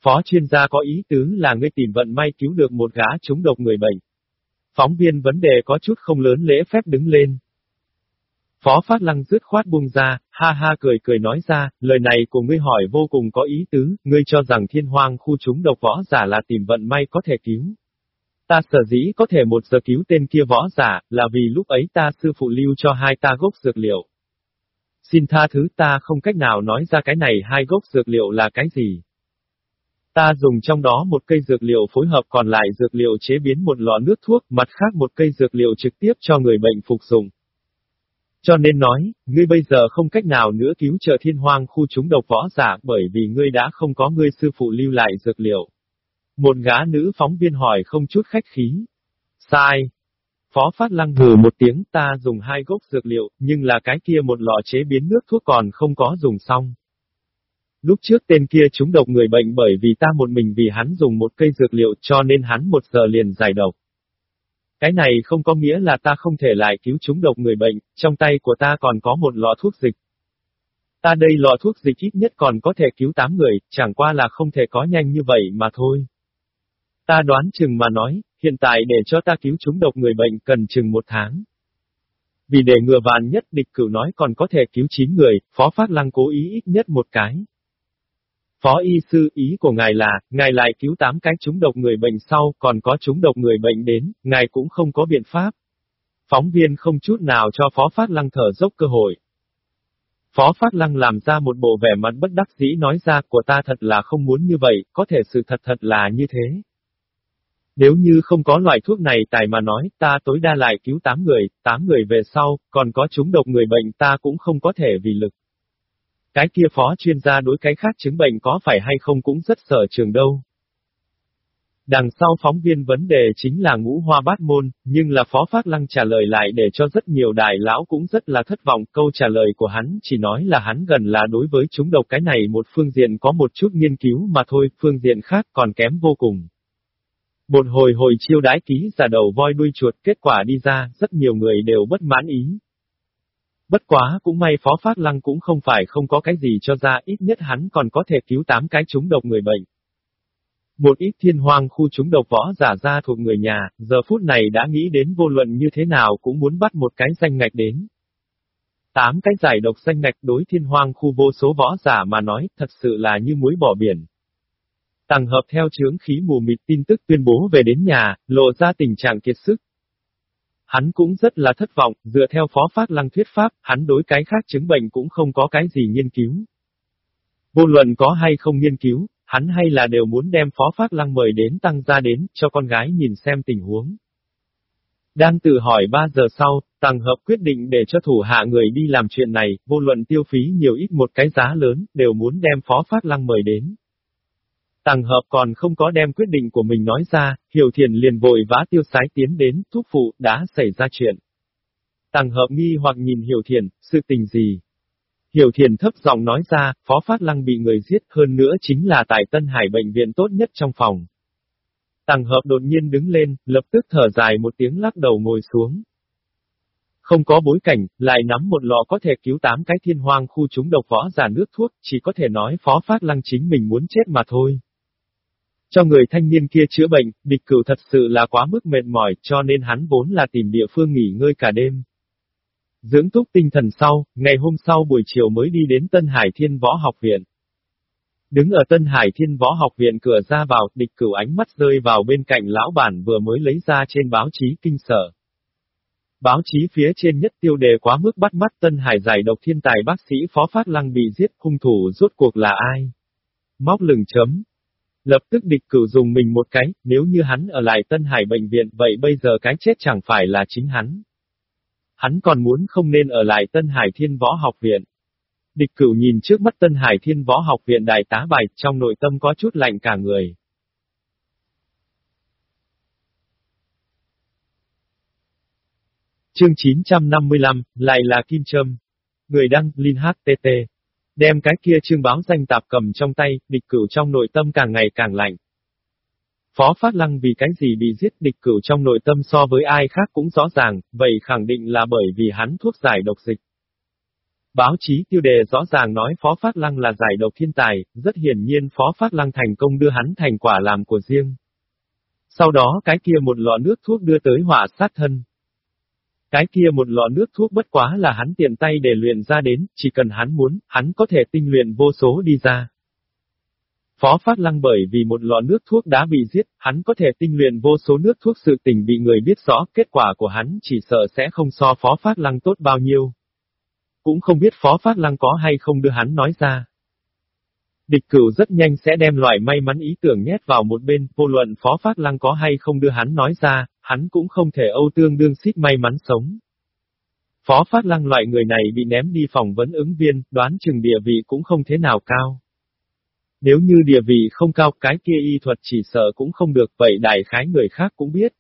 Phó chuyên gia có ý tứ là ngươi tìm vận may cứu được một gã chúng độc người bệnh. Phóng viên vấn đề có chút không lớn lễ phép đứng lên, Phó Phát Lăng dứt khoát buông ra, ha ha cười cười nói ra, lời này của ngươi hỏi vô cùng có ý tứ, ngươi cho rằng thiên hoang khu chúng độc võ giả là tìm vận may có thể cứu. Ta sở dĩ có thể một giờ cứu tên kia võ giả, là vì lúc ấy ta sư phụ lưu cho hai ta gốc dược liệu. Xin tha thứ ta không cách nào nói ra cái này hai gốc dược liệu là cái gì. Ta dùng trong đó một cây dược liệu phối hợp còn lại dược liệu chế biến một lọ nước thuốc, mặt khác một cây dược liệu trực tiếp cho người bệnh phục dụng. Cho nên nói, ngươi bây giờ không cách nào nữa cứu trợ thiên hoang khu chúng độc võ giả bởi vì ngươi đã không có ngươi sư phụ lưu lại dược liệu. Một gã nữ phóng viên hỏi không chút khách khí. Sai. Phó Phát Lăng hừ một tiếng ta dùng hai gốc dược liệu, nhưng là cái kia một lọ chế biến nước thuốc còn không có dùng xong. Lúc trước tên kia chúng độc người bệnh bởi vì ta một mình vì hắn dùng một cây dược liệu cho nên hắn một giờ liền giải độc. Cái này không có nghĩa là ta không thể lại cứu chúng độc người bệnh, trong tay của ta còn có một lọ thuốc dịch. Ta đây lọ thuốc dịch ít nhất còn có thể cứu 8 người, chẳng qua là không thể có nhanh như vậy mà thôi. Ta đoán chừng mà nói, hiện tại để cho ta cứu chúng độc người bệnh cần chừng một tháng. Vì để ngừa vạn nhất địch cửu nói còn có thể cứu 9 người, Phó Phát Lăng cố ý ít nhất một cái. Phó y sư ý của ngài là, ngài lại cứu tám cái chúng độc người bệnh sau, còn có chúng độc người bệnh đến, ngài cũng không có biện pháp. Phóng viên không chút nào cho Phó Phát Lăng thở dốc cơ hội. Phó Phát Lăng làm ra một bộ vẻ mặt bất đắc dĩ nói ra của ta thật là không muốn như vậy, có thể sự thật thật là như thế. Nếu như không có loại thuốc này tài mà nói, ta tối đa lại cứu 8 người, 8 người về sau, còn có chúng độc người bệnh ta cũng không có thể vì lực. Cái kia phó chuyên gia đối cái khác chứng bệnh có phải hay không cũng rất sở trường đâu. Đằng sau phóng viên vấn đề chính là ngũ hoa bát môn, nhưng là phó phát lăng trả lời lại để cho rất nhiều đại lão cũng rất là thất vọng, câu trả lời của hắn chỉ nói là hắn gần là đối với chúng độc cái này một phương diện có một chút nghiên cứu mà thôi, phương diện khác còn kém vô cùng. Một hồi hồi chiêu đái ký giả đầu voi đuôi chuột kết quả đi ra, rất nhiều người đều bất mãn ý, Bất quá cũng may Phó Phát Lăng cũng không phải không có cái gì cho ra, ít nhất hắn còn có thể cứu tám cái chúng độc người bệnh. Một ít thiên hoang khu chúng độc võ giả ra thuộc người nhà, giờ phút này đã nghĩ đến vô luận như thế nào cũng muốn bắt một cái danh ngạch đến. Tám cái giải độc danh ngạch đối thiên hoang khu vô số võ giả mà nói, thật sự là như muối bỏ biển. Tàng hợp theo chướng khí mù mịt tin tức tuyên bố về đến nhà, lộ ra tình trạng kiệt sức. Hắn cũng rất là thất vọng, dựa theo phó phát lăng thuyết pháp, hắn đối cái khác chứng bệnh cũng không có cái gì nghiên cứu. Vô luận có hay không nghiên cứu, hắn hay là đều muốn đem phó phát lăng mời đến tăng ra đến, cho con gái nhìn xem tình huống. Đang tự hỏi 3 giờ sau, Tăng Hợp quyết định để cho thủ hạ người đi làm chuyện này, vô luận tiêu phí nhiều ít một cái giá lớn, đều muốn đem Phó Phát Lăng mời đến. Tàng Hợp còn không có đem quyết định của mình nói ra, Hiểu Thiền liền vội vã tiêu sái tiến đến, thúc phụ, đã xảy ra chuyện. Tàng Hợp nghi hoặc nhìn Hiểu Thiền, sự tình gì? Hiểu Thiền thấp giọng nói ra, Phó Phát Lăng bị người giết hơn nữa chính là tại Tân Hải bệnh viện tốt nhất trong phòng. Tàng hợp đột nhiên đứng lên, lập tức thở dài một tiếng lắc đầu ngồi xuống. Không có bối cảnh, lại nắm một lọ có thể cứu tám cái thiên hoang khu chúng độc võ giả nước thuốc, chỉ có thể nói phó phát lăng chính mình muốn chết mà thôi. Cho người thanh niên kia chữa bệnh, địch cửu thật sự là quá mức mệt mỏi, cho nên hắn vốn là tìm địa phương nghỉ ngơi cả đêm. Dưỡng túc tinh thần sau, ngày hôm sau buổi chiều mới đi đến Tân Hải Thiên Võ Học Viện. Đứng ở Tân Hải Thiên Võ Học Viện cửa ra vào, địch cửu ánh mắt rơi vào bên cạnh lão bản vừa mới lấy ra trên báo chí kinh sở. Báo chí phía trên nhất tiêu đề quá mức bắt mắt Tân Hải giải độc thiên tài bác sĩ Phó Phát Lăng bị giết, hung thủ rốt cuộc là ai? Móc lừng chấm. Lập tức địch cửu dùng mình một cái, nếu như hắn ở lại Tân Hải bệnh viện vậy bây giờ cái chết chẳng phải là chính hắn. Hắn còn muốn không nên ở lại Tân Hải Thiên Võ Học Viện. Địch cửu nhìn trước mắt Tân Hải Thiên Võ Học Viện đại tá bài, trong nội tâm có chút lạnh cả người. Chương 955, lại là Kim Trâm. Người đăng, Linh HTT. Đem cái kia trương báo danh tạp cầm trong tay, địch cửu trong nội tâm càng ngày càng lạnh. Phó Phát Lăng vì cái gì bị giết địch cửu trong nội tâm so với ai khác cũng rõ ràng, vậy khẳng định là bởi vì hắn thuốc giải độc dịch. Báo chí tiêu đề rõ ràng nói Phó Phát Lăng là giải độc thiên tài, rất hiển nhiên Phó Phát Lăng thành công đưa hắn thành quả làm của riêng. Sau đó cái kia một lọ nước thuốc đưa tới hỏa sát thân. Cái kia một lọ nước thuốc bất quá là hắn tiện tay để luyện ra đến, chỉ cần hắn muốn, hắn có thể tinh luyện vô số đi ra. Phó Phát Lăng bởi vì một lọ nước thuốc đã bị giết, hắn có thể tinh luyện vô số nước thuốc sự tình bị người biết rõ, kết quả của hắn chỉ sợ sẽ không so Phó Phát Lăng tốt bao nhiêu. Cũng không biết Phó Phát Lăng có hay không đưa hắn nói ra. Địch cửu rất nhanh sẽ đem loại may mắn ý tưởng nhét vào một bên, vô luận Phó Phát Lăng có hay không đưa hắn nói ra, hắn cũng không thể âu tương đương xích may mắn sống. Phó Phát Lăng loại người này bị ném đi phỏng vấn ứng viên, đoán chừng địa vị cũng không thế nào cao. Nếu như địa vị không cao cái kia y thuật chỉ sợ cũng không được vậy đại khái người khác cũng biết.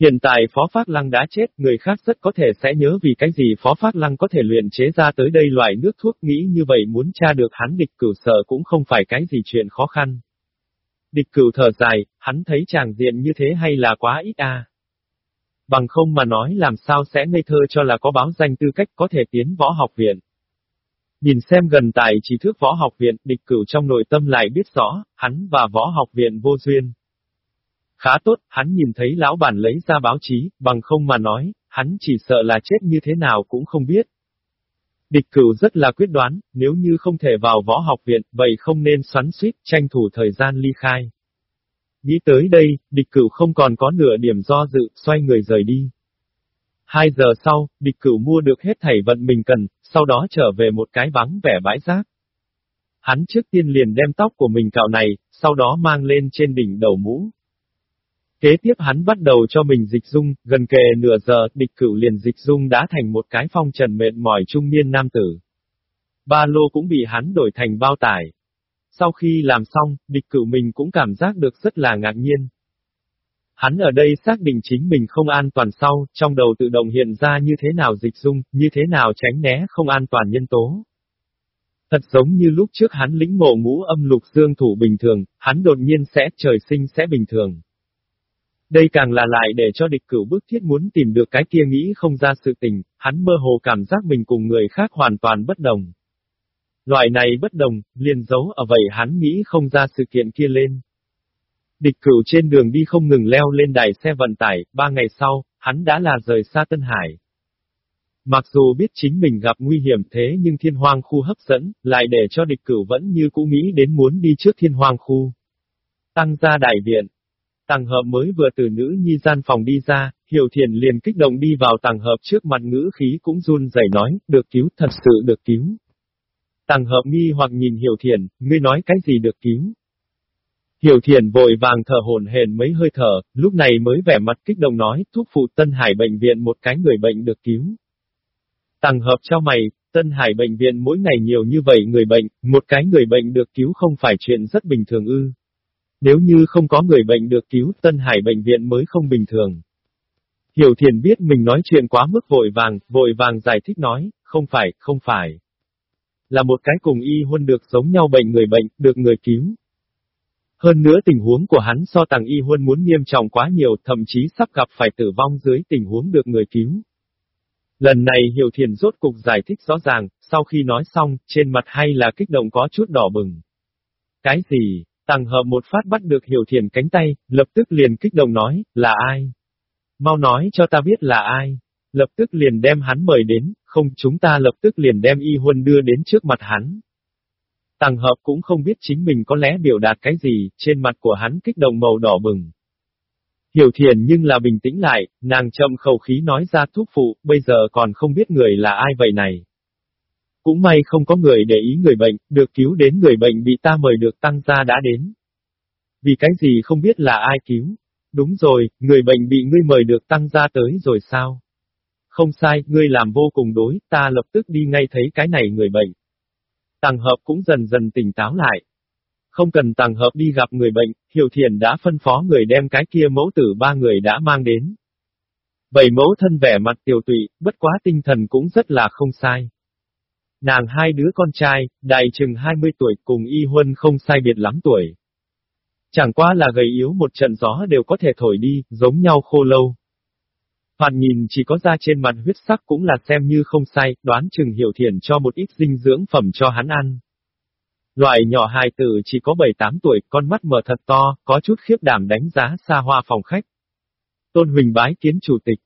Hiện tại Phó Phát Lăng đã chết, người khác rất có thể sẽ nhớ vì cái gì Phó Phát Lăng có thể luyện chế ra tới đây loại nước thuốc nghĩ như vậy muốn tra được hắn địch cửu sợ cũng không phải cái gì chuyện khó khăn. Địch cửu thở dài, hắn thấy chàng diện như thế hay là quá ít à. Bằng không mà nói làm sao sẽ ngây thơ cho là có báo danh tư cách có thể tiến võ học viện. Nhìn xem gần tại chỉ thước võ học viện, địch cửu trong nội tâm lại biết rõ, hắn và võ học viện vô duyên. Khá tốt, hắn nhìn thấy lão bản lấy ra báo chí, bằng không mà nói, hắn chỉ sợ là chết như thế nào cũng không biết. Địch cửu rất là quyết đoán, nếu như không thể vào võ học viện, vậy không nên xoắn suýt, tranh thủ thời gian ly khai. Nghĩ tới đây, địch cửu không còn có nửa điểm do dự, xoay người rời đi. Hai giờ sau, địch cửu mua được hết thảy vận mình cần, sau đó trở về một cái vắng vẻ bãi rác. Hắn trước tiên liền đem tóc của mình cạo này, sau đó mang lên trên đỉnh đầu mũ. Kế tiếp hắn bắt đầu cho mình dịch dung, gần kề nửa giờ, địch cửu liền dịch dung đã thành một cái phong trần mệt mỏi trung niên nam tử. Ba lô cũng bị hắn đổi thành bao tải. Sau khi làm xong, địch cửu mình cũng cảm giác được rất là ngạc nhiên. Hắn ở đây xác định chính mình không an toàn sau, trong đầu tự động hiện ra như thế nào dịch dung, như thế nào tránh né không an toàn nhân tố. Thật giống như lúc trước hắn lĩnh ngộ ngũ âm lục dương thủ bình thường, hắn đột nhiên sẽ trời sinh sẽ bình thường. Đây càng là lại để cho địch cửu bức thiết muốn tìm được cái kia nghĩ không ra sự tình, hắn mơ hồ cảm giác mình cùng người khác hoàn toàn bất đồng. Loại này bất đồng, liền giấu ở vậy hắn nghĩ không ra sự kiện kia lên. Địch cửu trên đường đi không ngừng leo lên đài xe vận tải, ba ngày sau, hắn đã là rời xa Tân Hải. Mặc dù biết chính mình gặp nguy hiểm thế nhưng thiên hoang khu hấp dẫn, lại để cho địch cửu vẫn như cũ nghĩ đến muốn đi trước thiên hoang khu. Tăng ra đại viện. Tàng hợp mới vừa từ nữ nhi gian phòng đi ra, Hiểu Thiền liền kích động đi vào tàng hợp trước mặt ngữ khí cũng run rẩy nói, được cứu, thật sự được cứu. Tàng hợp nghi hoặc nhìn Hiểu Thiền, ngươi nói cái gì được cứu? Hiểu Thiền vội vàng thở hồn hển mấy hơi thở, lúc này mới vẻ mặt kích động nói, thuốc phụ Tân Hải bệnh viện một cái người bệnh được cứu. Tàng hợp cho mày, Tân Hải bệnh viện mỗi ngày nhiều như vậy người bệnh, một cái người bệnh được cứu không phải chuyện rất bình thường ư. Nếu như không có người bệnh được cứu, Tân Hải bệnh viện mới không bình thường. Hiểu Thiền biết mình nói chuyện quá mức vội vàng, vội vàng giải thích nói, không phải, không phải. Là một cái cùng y huân được giống nhau bệnh người bệnh, được người cứu. Hơn nữa tình huống của hắn so tàng y huân muốn nghiêm trọng quá nhiều, thậm chí sắp gặp phải tử vong dưới tình huống được người cứu. Lần này Hiểu Thiền rốt cục giải thích rõ ràng, sau khi nói xong, trên mặt hay là kích động có chút đỏ bừng. Cái gì? Tàng hợp một phát bắt được Hiểu Thiền cánh tay, lập tức liền kích động nói, là ai? Mau nói cho ta biết là ai? Lập tức liền đem hắn mời đến, không chúng ta lập tức liền đem y huân đưa đến trước mặt hắn. Tàng hợp cũng không biết chính mình có lẽ biểu đạt cái gì, trên mặt của hắn kích động màu đỏ bừng. Hiểu thiền nhưng là bình tĩnh lại, nàng chậm khẩu khí nói ra thuốc phụ, bây giờ còn không biết người là ai vậy này. Cũng may không có người để ý người bệnh, được cứu đến người bệnh bị ta mời được tăng gia đã đến. Vì cái gì không biết là ai cứu. Đúng rồi, người bệnh bị ngươi mời được tăng gia tới rồi sao? Không sai, ngươi làm vô cùng đối, ta lập tức đi ngay thấy cái này người bệnh. Tàng hợp cũng dần dần tỉnh táo lại. Không cần tàng hợp đi gặp người bệnh, Hiểu Thiền đã phân phó người đem cái kia mẫu tử ba người đã mang đến. Bảy mẫu thân vẻ mặt tiểu tụy, bất quá tinh thần cũng rất là không sai. Nàng hai đứa con trai, đại chừng 20 tuổi cùng y huân không sai biệt lắm tuổi. Chẳng qua là gầy yếu một trận gió đều có thể thổi đi, giống nhau khô lâu. Hoàn nhìn chỉ có da trên mặt huyết sắc cũng là xem như không sai, đoán chừng hiểu thiền cho một ít dinh dưỡng phẩm cho hắn ăn. Loại nhỏ hài tử chỉ có 7-8 tuổi, con mắt mở thật to, có chút khiếp đảm đánh giá xa hoa phòng khách. Tôn Huỳnh bái kiến chủ tịch.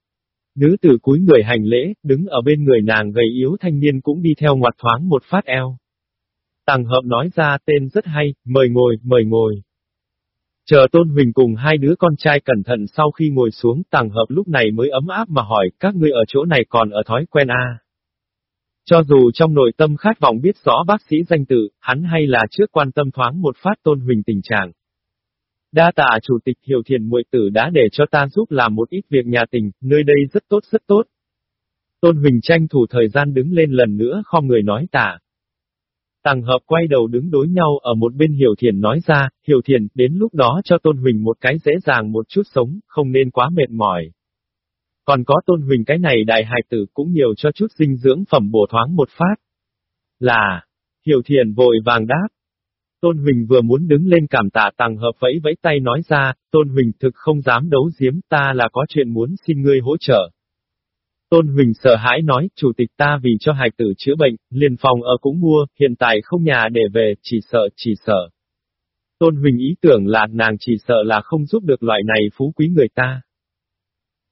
Nữ tử cúi người hành lễ, đứng ở bên người nàng gầy yếu thanh niên cũng đi theo ngoặt thoáng một phát eo. Tàng hợp nói ra tên rất hay, mời ngồi, mời ngồi. Chờ Tôn Huỳnh cùng hai đứa con trai cẩn thận sau khi ngồi xuống, tàng hợp lúc này mới ấm áp mà hỏi, các ngươi ở chỗ này còn ở thói quen à. Cho dù trong nội tâm khát vọng biết rõ bác sĩ danh tự, hắn hay là trước quan tâm thoáng một phát Tôn Huỳnh tình trạng. Đa tạ chủ tịch Hiểu Thiền muội tử đã để cho ta giúp làm một ít việc nhà tình, nơi đây rất tốt rất tốt. Tôn Huỳnh tranh thủ thời gian đứng lên lần nữa không người nói tạ. Tàng hợp quay đầu đứng đối nhau ở một bên Hiểu Thiền nói ra, Hiểu Thiền, đến lúc đó cho Tôn Huỳnh một cái dễ dàng một chút sống, không nên quá mệt mỏi. Còn có Tôn Huỳnh cái này đại hài tử cũng nhiều cho chút dinh dưỡng phẩm bổ thoáng một phát. Là, Hiểu Thiền vội vàng đáp. Tôn Huỳnh vừa muốn đứng lên cảm tạ tàng hợp vẫy vẫy tay nói ra, Tôn Huỳnh thực không dám đấu giếm ta là có chuyện muốn xin ngươi hỗ trợ. Tôn Huỳnh sợ hãi nói, chủ tịch ta vì cho hài tử chữa bệnh, liền phòng ở cũng mua, hiện tại không nhà để về, chỉ sợ, chỉ sợ. Tôn Huỳnh ý tưởng là nàng chỉ sợ là không giúp được loại này phú quý người ta.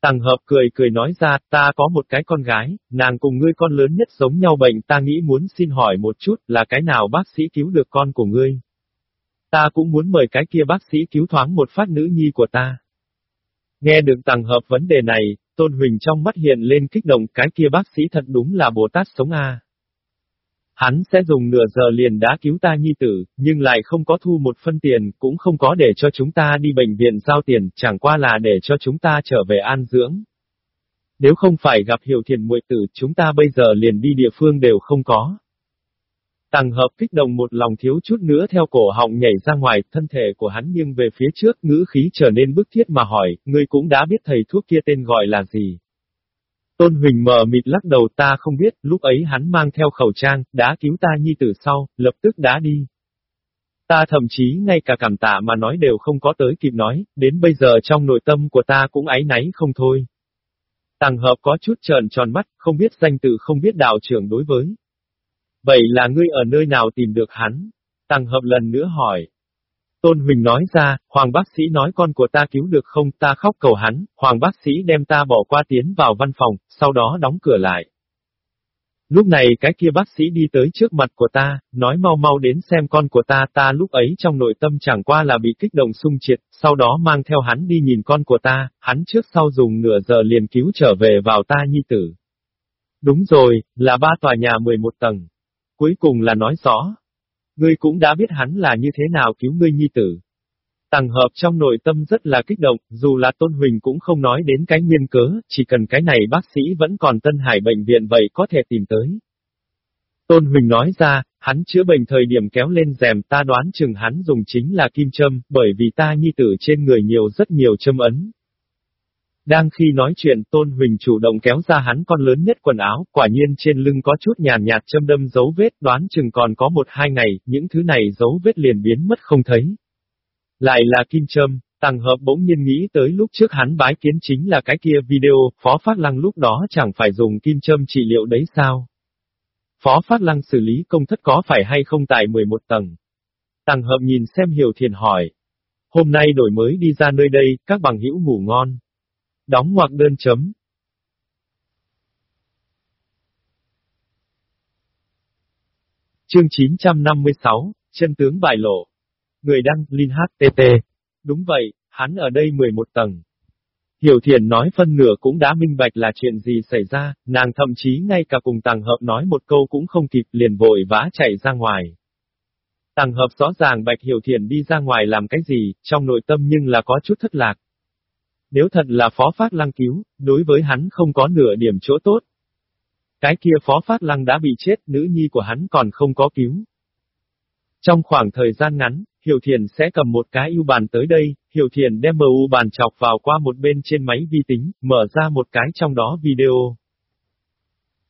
Tàng hợp cười cười nói ra, ta có một cái con gái, nàng cùng ngươi con lớn nhất giống nhau bệnh ta nghĩ muốn xin hỏi một chút là cái nào bác sĩ cứu được con của ngươi. Ta cũng muốn mời cái kia bác sĩ cứu thoáng một phát nữ nhi của ta. Nghe được tàng hợp vấn đề này, Tôn Huỳnh trong mắt hiện lên kích động cái kia bác sĩ thật đúng là Bồ Tát sống a. Hắn sẽ dùng nửa giờ liền đã cứu ta nhi tử, nhưng lại không có thu một phân tiền, cũng không có để cho chúng ta đi bệnh viện giao tiền, chẳng qua là để cho chúng ta trở về an dưỡng. Nếu không phải gặp hiểu thiền muội tử, chúng ta bây giờ liền đi địa phương đều không có. Tàng hợp kích động một lòng thiếu chút nữa theo cổ họng nhảy ra ngoài, thân thể của hắn nghiêng về phía trước, ngữ khí trở nên bức thiết mà hỏi, ngươi cũng đã biết thầy thuốc kia tên gọi là gì. Tôn Huỳnh mờ mịt lắc đầu ta không biết, lúc ấy hắn mang theo khẩu trang, đã cứu ta nhi tử sau, lập tức đã đi. Ta thậm chí ngay cả cảm tạ mà nói đều không có tới kịp nói, đến bây giờ trong nội tâm của ta cũng áy náy không thôi. Tàng hợp có chút trợn tròn mắt, không biết danh tự không biết đạo trưởng đối với. Vậy là ngươi ở nơi nào tìm được hắn? Tàng hợp lần nữa hỏi. Tôn Huỳnh nói ra, Hoàng bác sĩ nói con của ta cứu được không, ta khóc cầu hắn, Hoàng bác sĩ đem ta bỏ qua tiến vào văn phòng, sau đó đóng cửa lại. Lúc này cái kia bác sĩ đi tới trước mặt của ta, nói mau mau đến xem con của ta, ta lúc ấy trong nội tâm chẳng qua là bị kích động sung triệt, sau đó mang theo hắn đi nhìn con của ta, hắn trước sau dùng nửa giờ liền cứu trở về vào ta nhi tử. Đúng rồi, là ba tòa nhà 11 tầng. Cuối cùng là nói rõ. Ngươi cũng đã biết hắn là như thế nào cứu ngươi nhi tử. Tàng hợp trong nội tâm rất là kích động, dù là Tôn Huỳnh cũng không nói đến cái nguyên cớ, chỉ cần cái này bác sĩ vẫn còn Tân Hải bệnh viện vậy có thể tìm tới. Tôn Huỳnh nói ra, hắn chữa bệnh thời điểm kéo lên rèm ta đoán chừng hắn dùng chính là kim châm, bởi vì ta nhi tử trên người nhiều rất nhiều châm ấn. Đang khi nói chuyện Tôn Huỳnh chủ động kéo ra hắn con lớn nhất quần áo, quả nhiên trên lưng có chút nhàn nhạt châm đâm dấu vết đoán chừng còn có một hai ngày, những thứ này dấu vết liền biến mất không thấy. Lại là kim châm, tàng hợp bỗng nhiên nghĩ tới lúc trước hắn bái kiến chính là cái kia video, Phó Phát Lăng lúc đó chẳng phải dùng kim châm trị liệu đấy sao? Phó Phát Lăng xử lý công thất có phải hay không tại 11 tầng? tàng hợp nhìn xem Hiểu Thiền hỏi. Hôm nay đổi mới đi ra nơi đây, các bằng hữu ngủ ngon. Đóng ngoặc đơn chấm. Chương 956, chân tướng bại lộ. Người đăng, Linh HTT. Đúng vậy, hắn ở đây 11 tầng. Hiểu Thiền nói phân nửa cũng đã minh bạch là chuyện gì xảy ra, nàng thậm chí ngay cả cùng tàng hợp nói một câu cũng không kịp liền vội vã chạy ra ngoài. Tàng hợp rõ ràng bạch Hiểu Thiền đi ra ngoài làm cái gì, trong nội tâm nhưng là có chút thất lạc. Nếu thật là phó phát lăng cứu, đối với hắn không có nửa điểm chỗ tốt. Cái kia phó phát lăng đã bị chết, nữ nhi của hắn còn không có cứu. Trong khoảng thời gian ngắn, Hiểu Thiền sẽ cầm một cái ưu bàn tới đây, Hiểu Thiền đem MU bàn chọc vào qua một bên trên máy vi tính, mở ra một cái trong đó video.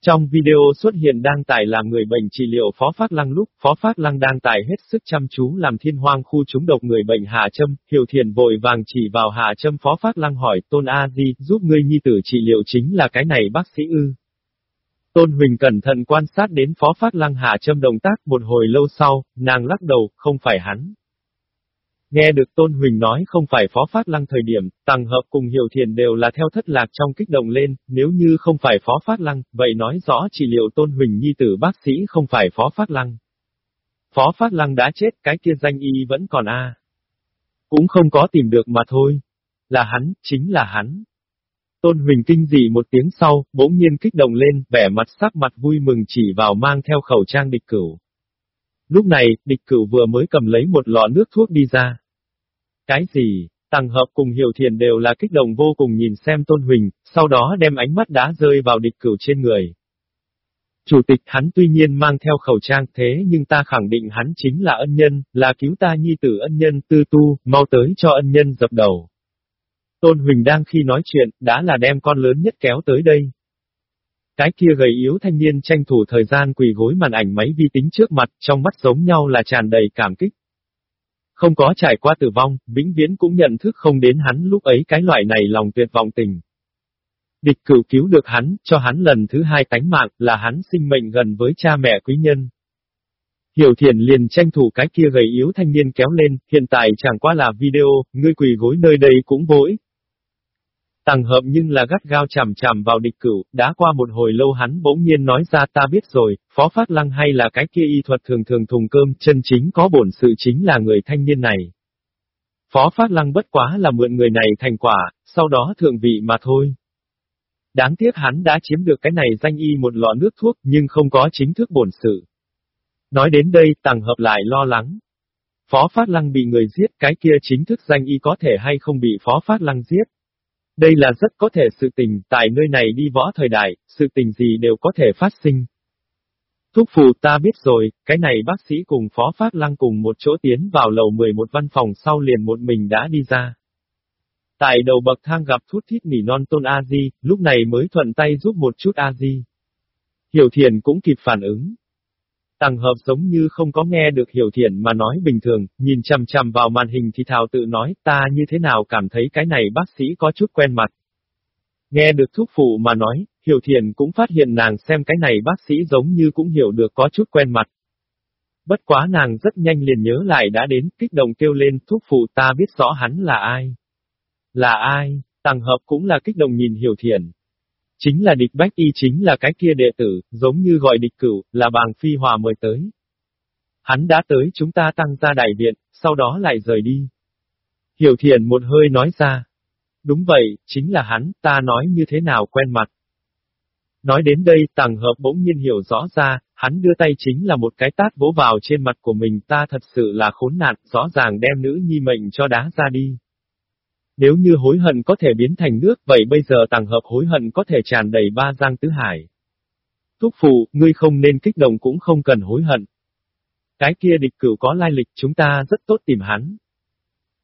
Trong video xuất hiện đang tải làm người bệnh trị liệu Phó Phát Lăng lúc, Phó Phát Lăng đang tải hết sức chăm chú làm thiên hoang khu trúng độc người bệnh Hà Trâm, Hiểu Thiền vội vàng chỉ vào Hà Trâm Phó Phát Lăng hỏi Tôn A Di, giúp ngươi nhi tử trị liệu chính là cái này bác sĩ ư. Tôn Huỳnh cẩn thận quan sát đến Phó Phát Lăng Hà Trâm động tác một hồi lâu sau, nàng lắc đầu, không phải hắn. Nghe được Tôn Huỳnh nói không phải Phó Phát Lăng thời điểm, Tăng Hợp cùng Hiểu Thiền đều là theo thất lạc trong kích động lên, nếu như không phải Phó Phát Lăng, vậy nói rõ chỉ liệu Tôn Huỳnh nhi tử bác sĩ không phải Phó Phát Lăng. Phó Phát Lăng đã chết, cái kia danh y vẫn còn a Cũng không có tìm được mà thôi. Là hắn, chính là hắn. Tôn Huỳnh kinh dị một tiếng sau, bỗng nhiên kích động lên, vẻ mặt sắc mặt vui mừng chỉ vào mang theo khẩu trang địch cửu. Lúc này, địch cửu vừa mới cầm lấy một lọ nước thuốc đi ra. Cái gì? Tăng hợp cùng hiểu thiền đều là kích động vô cùng nhìn xem Tôn Huỳnh, sau đó đem ánh mắt đá rơi vào địch cửu trên người. Chủ tịch hắn tuy nhiên mang theo khẩu trang thế nhưng ta khẳng định hắn chính là ân nhân, là cứu ta nhi tử ân nhân tư tu, mau tới cho ân nhân dập đầu. Tôn Huỳnh đang khi nói chuyện, đã là đem con lớn nhất kéo tới đây. Cái kia gầy yếu thanh niên tranh thủ thời gian quỳ gối màn ảnh máy vi tính trước mặt, trong mắt giống nhau là tràn đầy cảm kích. Không có trải qua tử vong, vĩnh viễn cũng nhận thức không đến hắn lúc ấy cái loại này lòng tuyệt vọng tình. Địch cửu cứu được hắn, cho hắn lần thứ hai tánh mạng, là hắn sinh mệnh gần với cha mẹ quý nhân. Hiểu thiền liền tranh thủ cái kia gầy yếu thanh niên kéo lên, hiện tại chẳng qua là video, ngươi quỳ gối nơi đây cũng vô ích, Tàng hợp nhưng là gắt gao chằm chằm vào địch cửu, đã qua một hồi lâu hắn bỗng nhiên nói ra ta biết rồi, phó phát lăng hay là cái kia y thuật thường thường thùng cơm, chân chính có bổn sự chính là người thanh niên này. Phó phát lăng bất quá là mượn người này thành quả, sau đó thượng vị mà thôi. Đáng tiếc hắn đã chiếm được cái này danh y một lọ nước thuốc nhưng không có chính thức bổn sự. Nói đến đây, tàng hợp lại lo lắng. Phó Phát Lăng bị người giết, cái kia chính thức danh y có thể hay không bị Phó Phát Lăng giết. Đây là rất có thể sự tình, tại nơi này đi võ thời đại, sự tình gì đều có thể phát sinh. Thúc phù ta biết rồi, cái này bác sĩ cùng phó phát lăng cùng một chỗ tiến vào lầu 11 văn phòng sau liền một mình đã đi ra. Tại đầu bậc thang gặp thút thít nỉ non tôn A-di, lúc này mới thuận tay giúp một chút A-di. Hiểu thiền cũng kịp phản ứng. Tàng hợp giống như không có nghe được hiểu thiện mà nói bình thường, nhìn chằm chằm vào màn hình thì thảo tự nói ta như thế nào cảm thấy cái này bác sĩ có chút quen mặt. Nghe được thuốc phụ mà nói, hiểu thiện cũng phát hiện nàng xem cái này bác sĩ giống như cũng hiểu được có chút quen mặt. Bất quá nàng rất nhanh liền nhớ lại đã đến, kích động kêu lên thuốc phụ ta biết rõ hắn là ai. Là ai, tàng hợp cũng là kích động nhìn hiểu thiện. Chính là địch bách y chính là cái kia đệ tử, giống như gọi địch cửu, là bàng phi hòa mời tới. Hắn đã tới chúng ta tăng ra đại viện, sau đó lại rời đi. Hiểu thiền một hơi nói ra. Đúng vậy, chính là hắn, ta nói như thế nào quen mặt. Nói đến đây, tàng hợp bỗng nhiên hiểu rõ ra, hắn đưa tay chính là một cái tát vỗ vào trên mặt của mình ta thật sự là khốn nạn, rõ ràng đem nữ nhi mệnh cho đá ra đi. Nếu như hối hận có thể biến thành nước, vậy bây giờ tàng hợp hối hận có thể tràn đầy ba giang tứ hải. Thúc phụ, ngươi không nên kích động cũng không cần hối hận. Cái kia địch cửu có lai lịch chúng ta rất tốt tìm hắn.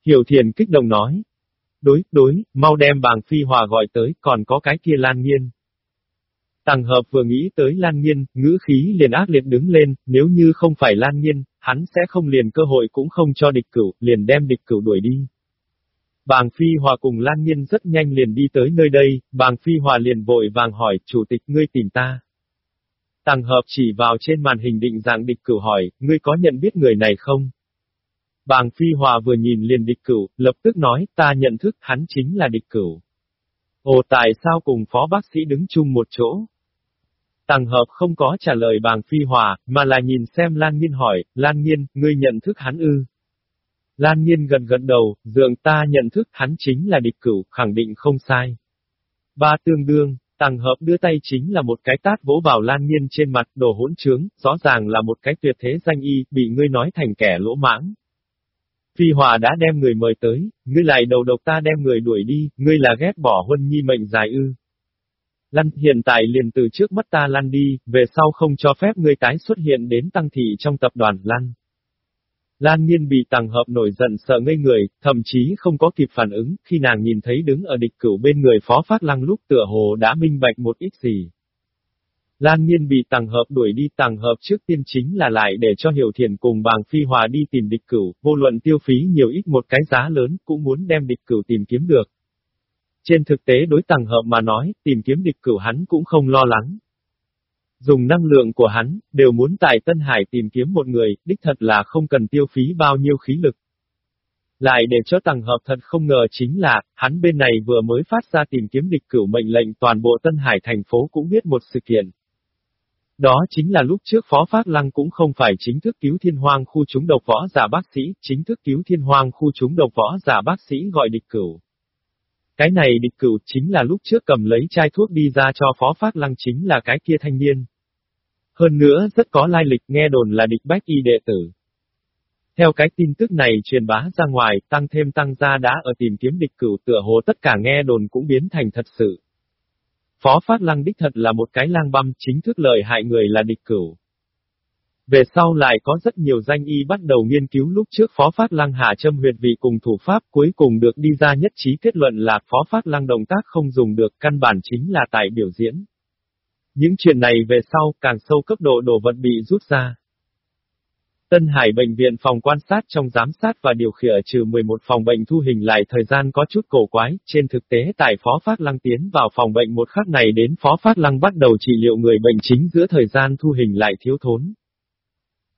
Hiểu thiền kích động nói. Đối, đối, mau đem bàng phi hòa gọi tới, còn có cái kia lan nghiên. Tàng hợp vừa nghĩ tới Lan Nhiên, ngữ khí liền ác liệt đứng lên, nếu như không phải Lan Nhiên, hắn sẽ không liền cơ hội cũng không cho địch cửu, liền đem địch cửu đuổi đi. Bàng Phi Hòa cùng Lan Nhiên rất nhanh liền đi tới nơi đây, Bàng Phi Hòa liền vội vàng hỏi, chủ tịch ngươi tìm ta. Tàng hợp chỉ vào trên màn hình định dạng địch cửu hỏi, ngươi có nhận biết người này không? Bàng Phi Hòa vừa nhìn liền địch cửu, lập tức nói, ta nhận thức hắn chính là địch cửu. Ồ tại sao cùng phó bác sĩ đứng chung một chỗ? Tàng hợp không có trả lời bàng Phi Hòa, mà là nhìn xem Lan Nhiên hỏi, Lan Nhiên, ngươi nhận thức hắn ư? Lan Nhiên gần gần đầu, dường ta nhận thức hắn chính là địch cửu, khẳng định không sai. Ba tương đương, Tàng hợp đưa tay chính là một cái tát vỗ vào Lan Nhiên trên mặt, đồ hỗn trướng, rõ ràng là một cái tuyệt thế danh y, bị ngươi nói thành kẻ lỗ mãng. Phi Hòa đã đem người mời tới, ngươi lại đầu độc ta đem người đuổi đi, ngươi là ghét bỏ huân nhi mệnh dài ư. Lăn hiện tại liền từ trước mắt ta lăn đi, về sau không cho phép ngươi tái xuất hiện đến tăng thị trong tập đoàn lăn. Lan Nhiên bị tàng hợp nổi giận sợ ngây người, thậm chí không có kịp phản ứng, khi nàng nhìn thấy đứng ở địch cửu bên người phó phát lăng lúc tựa hồ đã minh bạch một ít gì. Lan Nhiên bị tàng hợp đuổi đi tàng hợp trước tiên chính là lại để cho Hiểu Thiền cùng bàng phi hòa đi tìm địch cửu, vô luận tiêu phí nhiều ít một cái giá lớn, cũng muốn đem địch cửu tìm kiếm được. Trên thực tế đối tàng hợp mà nói, tìm kiếm địch cửu hắn cũng không lo lắng, Dùng năng lượng của hắn, đều muốn tại Tân Hải tìm kiếm một người, đích thật là không cần tiêu phí bao nhiêu khí lực. Lại để cho tầng hợp thật không ngờ chính là, hắn bên này vừa mới phát ra tìm kiếm địch cửu mệnh lệnh toàn bộ Tân Hải thành phố cũng biết một sự kiện. Đó chính là lúc trước Phó Phát Lăng cũng không phải chính thức cứu thiên hoang khu chúng độc võ giả bác sĩ, chính thức cứu thiên hoang khu chúng độc võ giả bác sĩ gọi địch cửu. Cái này địch cửu chính là lúc trước cầm lấy chai thuốc đi ra cho Phó Phát Lăng chính là cái kia thanh niên. Hơn nữa rất có lai lịch nghe đồn là địch bách y đệ tử. Theo cái tin tức này truyền bá ra ngoài, tăng thêm tăng gia đã ở tìm kiếm địch cửu tựa hồ tất cả nghe đồn cũng biến thành thật sự. Phó Phát Lăng đích thật là một cái lang băm chính thức lợi hại người là địch cửu. Về sau lại có rất nhiều danh y bắt đầu nghiên cứu lúc trước Phó Phát Lăng hạ châm huyệt vị cùng thủ pháp cuối cùng được đi ra nhất trí kết luận là Phó Phát Lăng động tác không dùng được căn bản chính là tại biểu diễn. Những chuyện này về sau, càng sâu cấp độ đồ vật bị rút ra. Tân Hải Bệnh viện phòng quan sát trong giám sát và điều khiển trừ 11 phòng bệnh thu hình lại thời gian có chút cổ quái, trên thực tế tại Phó Phát Lăng tiến vào phòng bệnh một khắc này đến Phó Phát Lăng bắt đầu trị liệu người bệnh chính giữa thời gian thu hình lại thiếu thốn.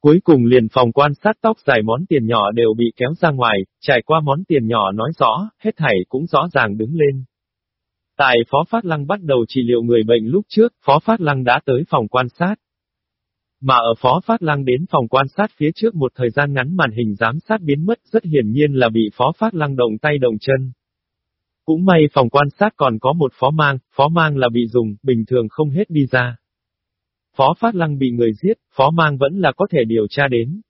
Cuối cùng liền phòng quan sát tóc dài món tiền nhỏ đều bị kéo ra ngoài, trải qua món tiền nhỏ nói rõ, hết thảy cũng rõ ràng đứng lên. Tại Phó Phát Lăng bắt đầu trị liệu người bệnh lúc trước, Phó Phát Lăng đã tới phòng quan sát. Mà ở Phó Phát Lăng đến phòng quan sát phía trước một thời gian ngắn màn hình giám sát biến mất rất hiển nhiên là bị Phó Phát Lăng động tay động chân. Cũng may phòng quan sát còn có một phó mang, phó mang là bị dùng, bình thường không hết đi ra. Phó Phát Lăng bị người giết, phó mang vẫn là có thể điều tra đến.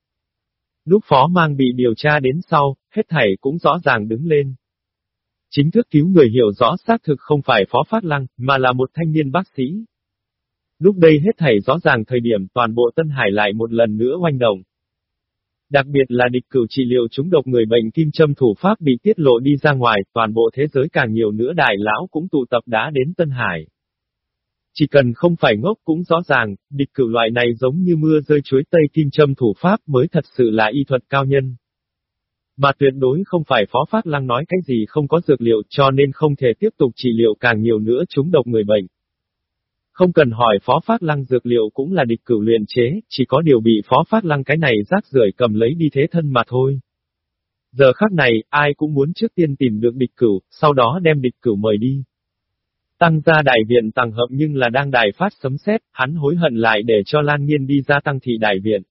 Lúc phó mang bị điều tra đến sau, hết thảy cũng rõ ràng đứng lên. Chính thức cứu người hiểu rõ xác thực không phải Phó Phát Lăng, mà là một thanh niên bác sĩ. Lúc đây hết thảy rõ ràng thời điểm toàn bộ Tân Hải lại một lần nữa oanh động. Đặc biệt là địch cửu trị liệu chúng độc người bệnh kim châm thủ pháp bị tiết lộ đi ra ngoài, toàn bộ thế giới càng nhiều nữa đại lão cũng tụ tập đã đến Tân Hải. Chỉ cần không phải ngốc cũng rõ ràng, địch cửu loại này giống như mưa rơi chuối tây kim châm thủ pháp mới thật sự là y thuật cao nhân. Mà tuyệt đối không phải Phó Phát Lăng nói cái gì không có dược liệu cho nên không thể tiếp tục trị liệu càng nhiều nữa chúng độc người bệnh. Không cần hỏi Phó Phát Lăng dược liệu cũng là địch cửu luyện chế, chỉ có điều bị Phó Phát Lăng cái này rác rưởi cầm lấy đi thế thân mà thôi. Giờ khắc này, ai cũng muốn trước tiên tìm được địch cửu, sau đó đem địch cửu mời đi. Tăng ra đại viện tăng hợp nhưng là đang đài phát sấm sét, hắn hối hận lại để cho Lan Nhiên đi ra tăng thị đại viện.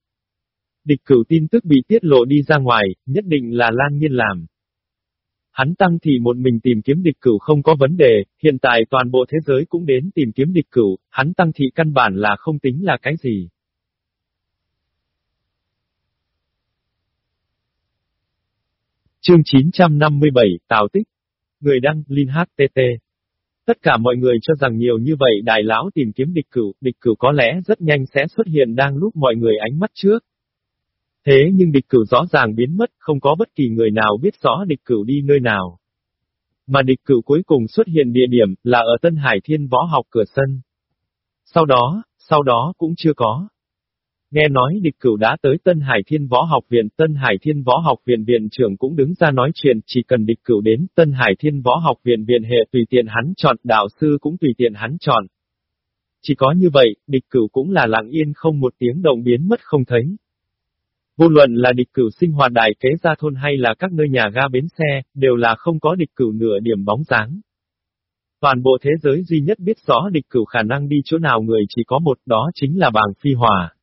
Địch cửu tin tức bị tiết lộ đi ra ngoài, nhất định là Lan Nhiên làm. Hắn tăng thì một mình tìm kiếm địch cửu không có vấn đề, hiện tại toàn bộ thế giới cũng đến tìm kiếm địch cửu, hắn tăng thị căn bản là không tính là cái gì. Chương 957, Tào Tích Người đăng, Linh HTT Tất cả mọi người cho rằng nhiều như vậy đại lão tìm kiếm địch cửu, địch cửu có lẽ rất nhanh sẽ xuất hiện đang lúc mọi người ánh mắt trước. Thế nhưng địch cửu rõ ràng biến mất, không có bất kỳ người nào biết rõ địch cửu đi nơi nào. Mà địch cửu cuối cùng xuất hiện địa điểm là ở Tân Hải Thiên Võ học cửa sân. Sau đó, sau đó cũng chưa có. Nghe nói địch cửu đã tới Tân Hải Thiên Võ Học Viện, Tân Hải Thiên Võ Học Viện Viện trưởng cũng đứng ra nói chuyện, chỉ cần địch cửu đến Tân Hải Thiên Võ Học Viện Viện hệ tùy tiện hắn chọn, đạo sư cũng tùy tiện hắn chọn. Chỉ có như vậy, địch cửu cũng là lặng yên không một tiếng động biến mất không thấy. Vô luận là địch cửu sinh hoạt đại kế gia thôn hay là các nơi nhà ga bến xe, đều là không có địch cửu nửa điểm bóng dáng. Toàn bộ thế giới duy nhất biết rõ địch cửu khả năng đi chỗ nào người chỉ có một đó chính là bàng phi hòa.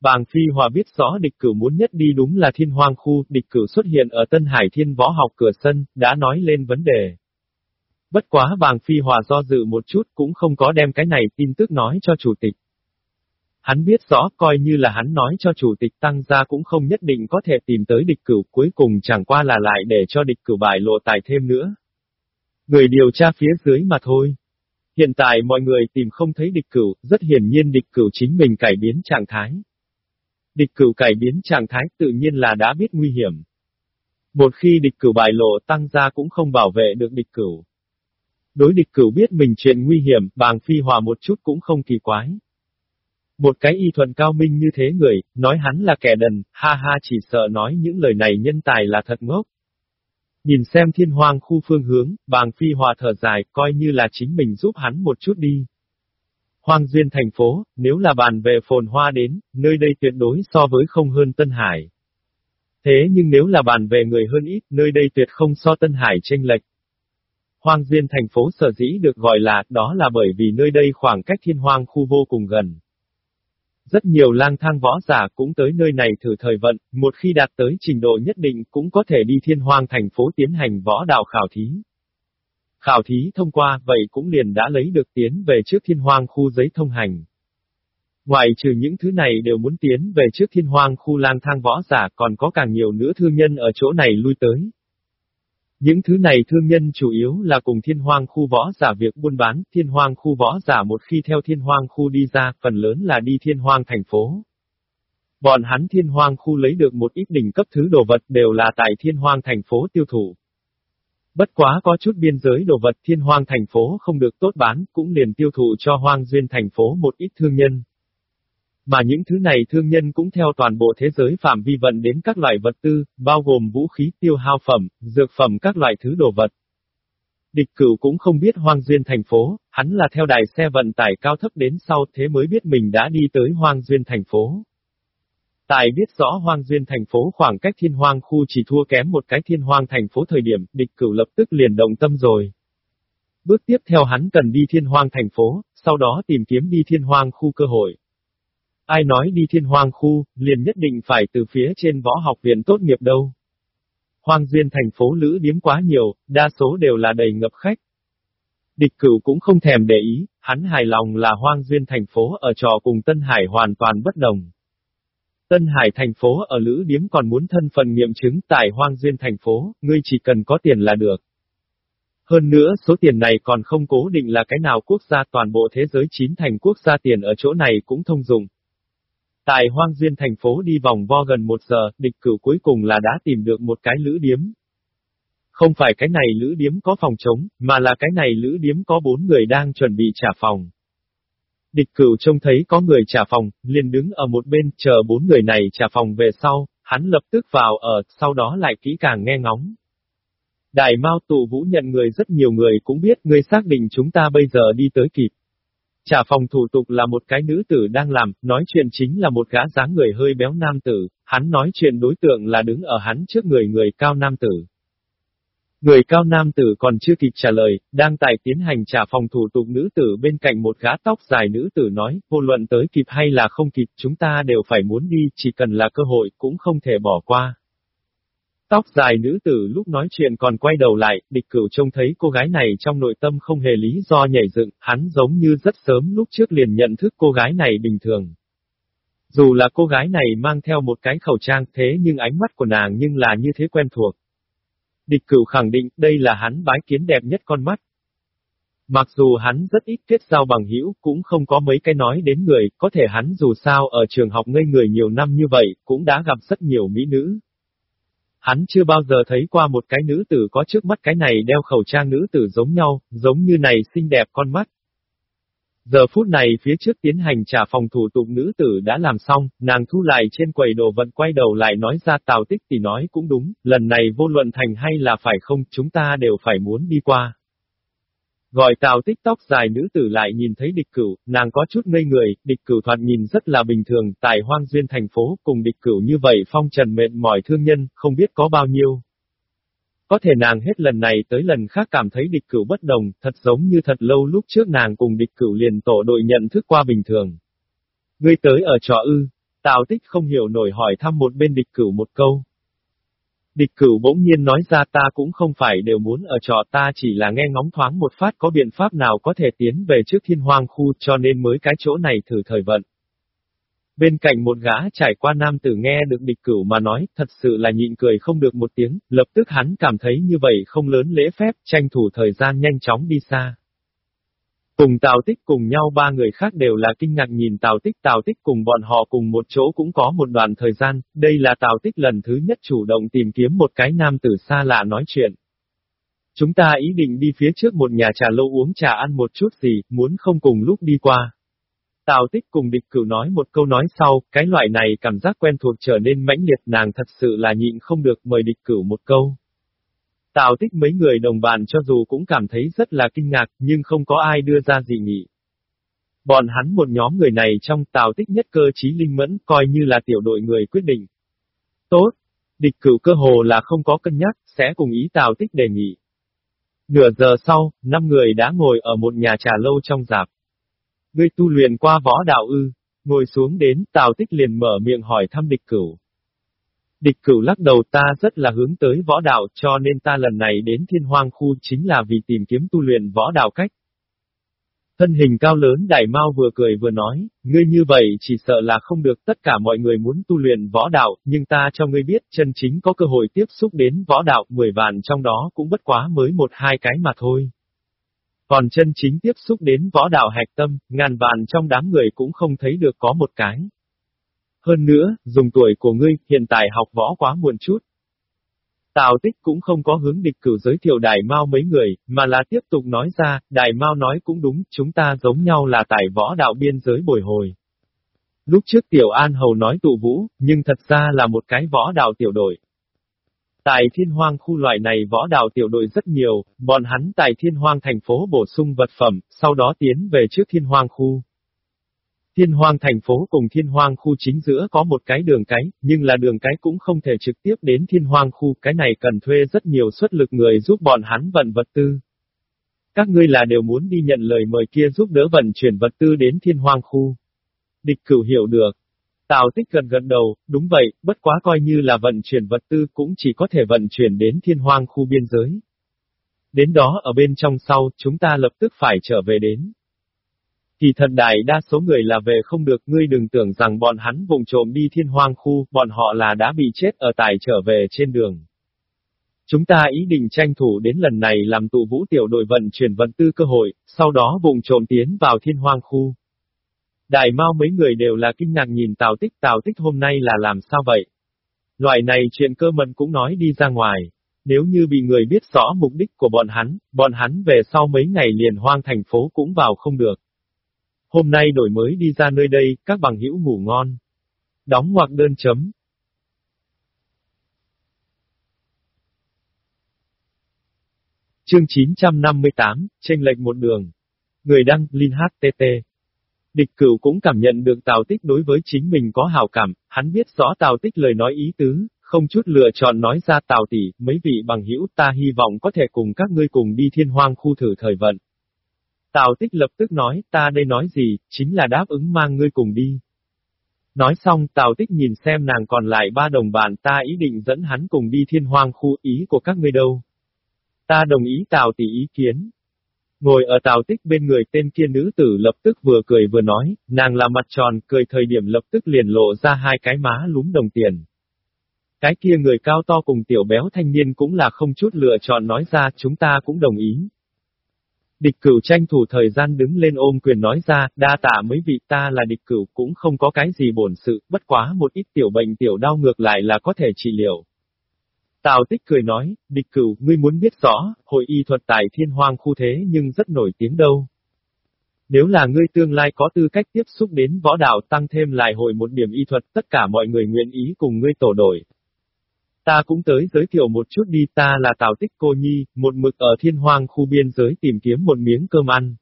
Bàng Phi Hòa biết rõ địch cửu muốn nhất đi đúng là thiên hoang khu, địch cửu xuất hiện ở Tân Hải Thiên Võ học cửa sân, đã nói lên vấn đề. Bất quá Bàng Phi Hòa do dự một chút cũng không có đem cái này tin tức nói cho chủ tịch. Hắn biết rõ coi như là hắn nói cho chủ tịch tăng gia cũng không nhất định có thể tìm tới địch cửu cuối cùng chẳng qua là lại để cho địch cửu bài lộ tài thêm nữa. Người điều tra phía dưới mà thôi. Hiện tại mọi người tìm không thấy địch cửu, rất hiển nhiên địch cửu chính mình cải biến trạng thái. Địch cửu cải biến trạng thái tự nhiên là đã biết nguy hiểm. Một khi địch cửu bài lộ tăng gia cũng không bảo vệ được địch cửu. Đối địch cửu biết mình chuyện nguy hiểm, bàng phi hòa một chút cũng không kỳ quái. Một cái y thuần cao minh như thế người, nói hắn là kẻ đần, ha ha chỉ sợ nói những lời này nhân tài là thật ngốc. Nhìn xem thiên hoang khu phương hướng, bàng phi hòa thở dài, coi như là chính mình giúp hắn một chút đi. Hoang duyên thành phố, nếu là bàn về phồn hoa đến, nơi đây tuyệt đối so với không hơn Tân Hải. Thế nhưng nếu là bàn về người hơn ít, nơi đây tuyệt không so Tân Hải tranh lệch. Hoang duyên thành phố sở dĩ được gọi là, đó là bởi vì nơi đây khoảng cách thiên hoang khu vô cùng gần. Rất nhiều lang thang võ giả cũng tới nơi này thử thời vận, một khi đạt tới trình độ nhất định cũng có thể đi thiên hoang thành phố tiến hành võ đạo khảo thí. Khảo thí thông qua, vậy cũng liền đã lấy được tiến về trước thiên hoang khu giấy thông hành. Ngoài trừ những thứ này đều muốn tiến về trước thiên hoang khu lang thang võ giả còn có càng nhiều nữa thương nhân ở chỗ này lui tới. Những thứ này thương nhân chủ yếu là cùng thiên hoang khu võ giả việc buôn bán, thiên hoang khu võ giả một khi theo thiên hoang khu đi ra, phần lớn là đi thiên hoang thành phố. Bọn hắn thiên hoang khu lấy được một ít đỉnh cấp thứ đồ vật đều là tại thiên hoang thành phố tiêu thụ. Bất quá có chút biên giới đồ vật thiên hoang thành phố không được tốt bán, cũng liền tiêu thụ cho hoang duyên thành phố một ít thương nhân. Mà những thứ này thương nhân cũng theo toàn bộ thế giới phạm vi vận đến các loại vật tư, bao gồm vũ khí tiêu hao phẩm, dược phẩm các loại thứ đồ vật. Địch cửu cũng không biết hoang duyên thành phố, hắn là theo đài xe vận tải cao thấp đến sau thế mới biết mình đã đi tới hoang duyên thành phố. Tài biết rõ hoang duyên thành phố khoảng cách thiên hoang khu chỉ thua kém một cái thiên hoang thành phố thời điểm, địch cửu lập tức liền động tâm rồi. Bước tiếp theo hắn cần đi thiên hoang thành phố, sau đó tìm kiếm đi thiên hoang khu cơ hội. Ai nói đi thiên hoang khu, liền nhất định phải từ phía trên võ học viện tốt nghiệp đâu. Hoang duyên thành phố lữ điếm quá nhiều, đa số đều là đầy ngập khách. Địch cửu cũng không thèm để ý, hắn hài lòng là hoang duyên thành phố ở trò cùng Tân Hải hoàn toàn bất đồng. Tân Hải thành phố ở Lữ Điếm còn muốn thân phần nghiệm chứng tại Hoang Duyên thành phố, ngươi chỉ cần có tiền là được. Hơn nữa, số tiền này còn không cố định là cái nào quốc gia toàn bộ thế giới chín thành quốc gia tiền ở chỗ này cũng thông dụng. Tại Hoang Duyên thành phố đi vòng vo gần một giờ, địch cửu cuối cùng là đã tìm được một cái lữ điếm. Không phải cái này lữ điếm có phòng trống, mà là cái này lữ điếm có bốn người đang chuẩn bị trả phòng. Địch cửu trông thấy có người trả phòng, liền đứng ở một bên chờ bốn người này trả phòng về sau, hắn lập tức vào ở, sau đó lại kỹ càng nghe ngóng. Đại Mao tù vũ nhận người rất nhiều người cũng biết ngươi xác định chúng ta bây giờ đi tới kịp. Trả phòng thủ tục là một cái nữ tử đang làm, nói chuyện chính là một gã dáng người hơi béo nam tử, hắn nói chuyện đối tượng là đứng ở hắn trước người người cao nam tử. Người cao nam tử còn chưa kịp trả lời, đang tại tiến hành trả phòng thủ tục nữ tử bên cạnh một gã tóc dài nữ tử nói, vô luận tới kịp hay là không kịp chúng ta đều phải muốn đi, chỉ cần là cơ hội cũng không thể bỏ qua. Tóc dài nữ tử lúc nói chuyện còn quay đầu lại, địch cửu trông thấy cô gái này trong nội tâm không hề lý do nhảy dựng, hắn giống như rất sớm lúc trước liền nhận thức cô gái này bình thường. Dù là cô gái này mang theo một cái khẩu trang thế nhưng ánh mắt của nàng nhưng là như thế quen thuộc. Địch cửu khẳng định đây là hắn bái kiến đẹp nhất con mắt. Mặc dù hắn rất ít kết giao bằng hữu, cũng không có mấy cái nói đến người, có thể hắn dù sao ở trường học ngây người nhiều năm như vậy, cũng đã gặp rất nhiều mỹ nữ. Hắn chưa bao giờ thấy qua một cái nữ tử có trước mắt cái này đeo khẩu trang nữ tử giống nhau, giống như này xinh đẹp con mắt. Giờ phút này phía trước tiến hành trả phòng thủ tục nữ tử đã làm xong, nàng thu lại trên quầy đồ vận quay đầu lại nói ra tào tích thì nói cũng đúng, lần này vô luận thành hay là phải không, chúng ta đều phải muốn đi qua. Gọi tào tích tóc dài nữ tử lại nhìn thấy địch cửu, nàng có chút ngây người, địch cửu thoạt nhìn rất là bình thường, tại hoang duyên thành phố, cùng địch cửu như vậy phong trần mệt mỏi thương nhân, không biết có bao nhiêu. Có thể nàng hết lần này tới lần khác cảm thấy địch cửu bất đồng, thật giống như thật lâu lúc trước nàng cùng địch cửu liền tổ đội nhận thức qua bình thường. Ngươi tới ở trò ư, Tào tích không hiểu nổi hỏi thăm một bên địch cửu một câu. Địch cửu bỗng nhiên nói ra ta cũng không phải đều muốn ở trò ta chỉ là nghe ngóng thoáng một phát có biện pháp nào có thể tiến về trước thiên hoang khu cho nên mới cái chỗ này thử thời vận. Bên cạnh một gã trải qua nam tử nghe được địch cửu mà nói, thật sự là nhịn cười không được một tiếng, lập tức hắn cảm thấy như vậy không lớn lễ phép, tranh thủ thời gian nhanh chóng đi xa. Cùng Tào Tích cùng nhau ba người khác đều là kinh ngạc nhìn Tào Tích Tào Tích cùng bọn họ cùng một chỗ cũng có một đoạn thời gian, đây là Tào Tích lần thứ nhất chủ động tìm kiếm một cái nam tử xa lạ nói chuyện. Chúng ta ý định đi phía trước một nhà trà lâu uống trà ăn một chút gì, muốn không cùng lúc đi qua. Tào tích cùng địch cửu nói một câu nói sau, cái loại này cảm giác quen thuộc trở nên mãnh liệt nàng thật sự là nhịn không được mời địch cửu một câu. Tào tích mấy người đồng bàn cho dù cũng cảm thấy rất là kinh ngạc, nhưng không có ai đưa ra gì nghị. Bọn hắn một nhóm người này trong tào tích nhất cơ trí linh mẫn, coi như là tiểu đội người quyết định. Tốt! Địch cửu cơ hồ là không có cân nhắc, sẽ cùng ý tào tích đề nghị. Nửa giờ sau, năm người đã ngồi ở một nhà trà lâu trong dạp. Ngươi tu luyện qua võ đạo ư, ngồi xuống đến, Tào Tích liền mở miệng hỏi thăm địch cửu. Địch cửu lắc đầu ta rất là hướng tới võ đạo cho nên ta lần này đến thiên hoang khu chính là vì tìm kiếm tu luyện võ đạo cách. Thân hình cao lớn đại mao vừa cười vừa nói, ngươi như vậy chỉ sợ là không được tất cả mọi người muốn tu luyện võ đạo, nhưng ta cho ngươi biết chân chính có cơ hội tiếp xúc đến võ đạo, mười vạn trong đó cũng bất quá mới một hai cái mà thôi. Còn chân chính tiếp xúc đến võ đạo hạch tâm, ngàn vạn trong đám người cũng không thấy được có một cái. Hơn nữa, dùng tuổi của ngươi, hiện tại học võ quá muộn chút. Tào tích cũng không có hướng địch cử giới thiệu Đại Mao mấy người, mà là tiếp tục nói ra, Đại Mao nói cũng đúng, chúng ta giống nhau là tại võ đạo biên giới bồi hồi. Lúc trước Tiểu An Hầu nói tụ vũ, nhưng thật ra là một cái võ đạo tiểu đội. Tại thiên hoang khu loại này võ đạo tiểu đội rất nhiều, bọn hắn tại thiên hoang thành phố bổ sung vật phẩm, sau đó tiến về trước thiên hoang khu. Thiên hoang thành phố cùng thiên hoang khu chính giữa có một cái đường cái, nhưng là đường cái cũng không thể trực tiếp đến thiên hoang khu, cái này cần thuê rất nhiều suất lực người giúp bọn hắn vận vật tư. Các ngươi là đều muốn đi nhận lời mời kia giúp đỡ vận chuyển vật tư đến thiên hoang khu. Địch cửu hiểu được, Tào tích gần gần đầu, đúng vậy, bất quá coi như là vận chuyển vật tư cũng chỉ có thể vận chuyển đến thiên hoang khu biên giới. Đến đó ở bên trong sau, chúng ta lập tức phải trở về đến. Kỳ thật đại đa số người là về không được, ngươi đừng tưởng rằng bọn hắn vùng trộm đi thiên hoang khu, bọn họ là đã bị chết ở tài trở về trên đường. Chúng ta ý định tranh thủ đến lần này làm tụ vũ tiểu đội vận chuyển vận tư cơ hội, sau đó vùng trộm tiến vào thiên hoang khu. Đại Mao mấy người đều là kinh ngạc nhìn Tào Tích, Tào Tích hôm nay là làm sao vậy? Loại này chuyện cơ mật cũng nói đi ra ngoài. Nếu như bị người biết rõ mục đích của bọn hắn, bọn hắn về sau mấy ngày liền hoang thành phố cũng vào không được. Hôm nay đổi mới đi ra nơi đây, các bằng hữu ngủ ngon. Đóng ngoặc đơn chấm. Chương 958, tranh lệch một đường. Người đăng, Linh HTT. Địch cửu cũng cảm nhận được Tào Tích đối với chính mình có hào cảm, hắn biết rõ Tào Tích lời nói ý tứ, không chút lựa chọn nói ra Tào tỷ, mấy vị bằng hữu ta hy vọng có thể cùng các ngươi cùng đi thiên hoang khu thử thời vận. Tào Tích lập tức nói, ta đây nói gì, chính là đáp ứng mang ngươi cùng đi. Nói xong Tào Tích nhìn xem nàng còn lại ba đồng bạn ta ý định dẫn hắn cùng đi thiên hoang khu ý của các ngươi đâu. Ta đồng ý Tào tỷ ý kiến. Ngồi ở Tào Tích bên người tên kia nữ tử lập tức vừa cười vừa nói, nàng là mặt tròn, cười thời điểm lập tức liền lộ ra hai cái má lúm đồng tiền. Cái kia người cao to cùng tiểu béo thanh niên cũng là không chút lựa chọn nói ra chúng ta cũng đồng ý. Địch cửu tranh thủ thời gian đứng lên ôm quyền nói ra, đa tạ mấy vị ta là địch cửu cũng không có cái gì bổn sự, bất quá một ít tiểu bệnh tiểu đau ngược lại là có thể trị liệu. Tào tích cười nói, địch cửu, ngươi muốn biết rõ, hội y thuật tại thiên hoang khu thế nhưng rất nổi tiếng đâu. Nếu là ngươi tương lai có tư cách tiếp xúc đến võ đạo tăng thêm lại hội một điểm y thuật, tất cả mọi người nguyện ý cùng ngươi tổ đổi. Ta cũng tới giới thiệu một chút đi, ta là Tào Tích Cô Nhi, một mực ở thiên hoang khu biên giới tìm kiếm một miếng cơm ăn.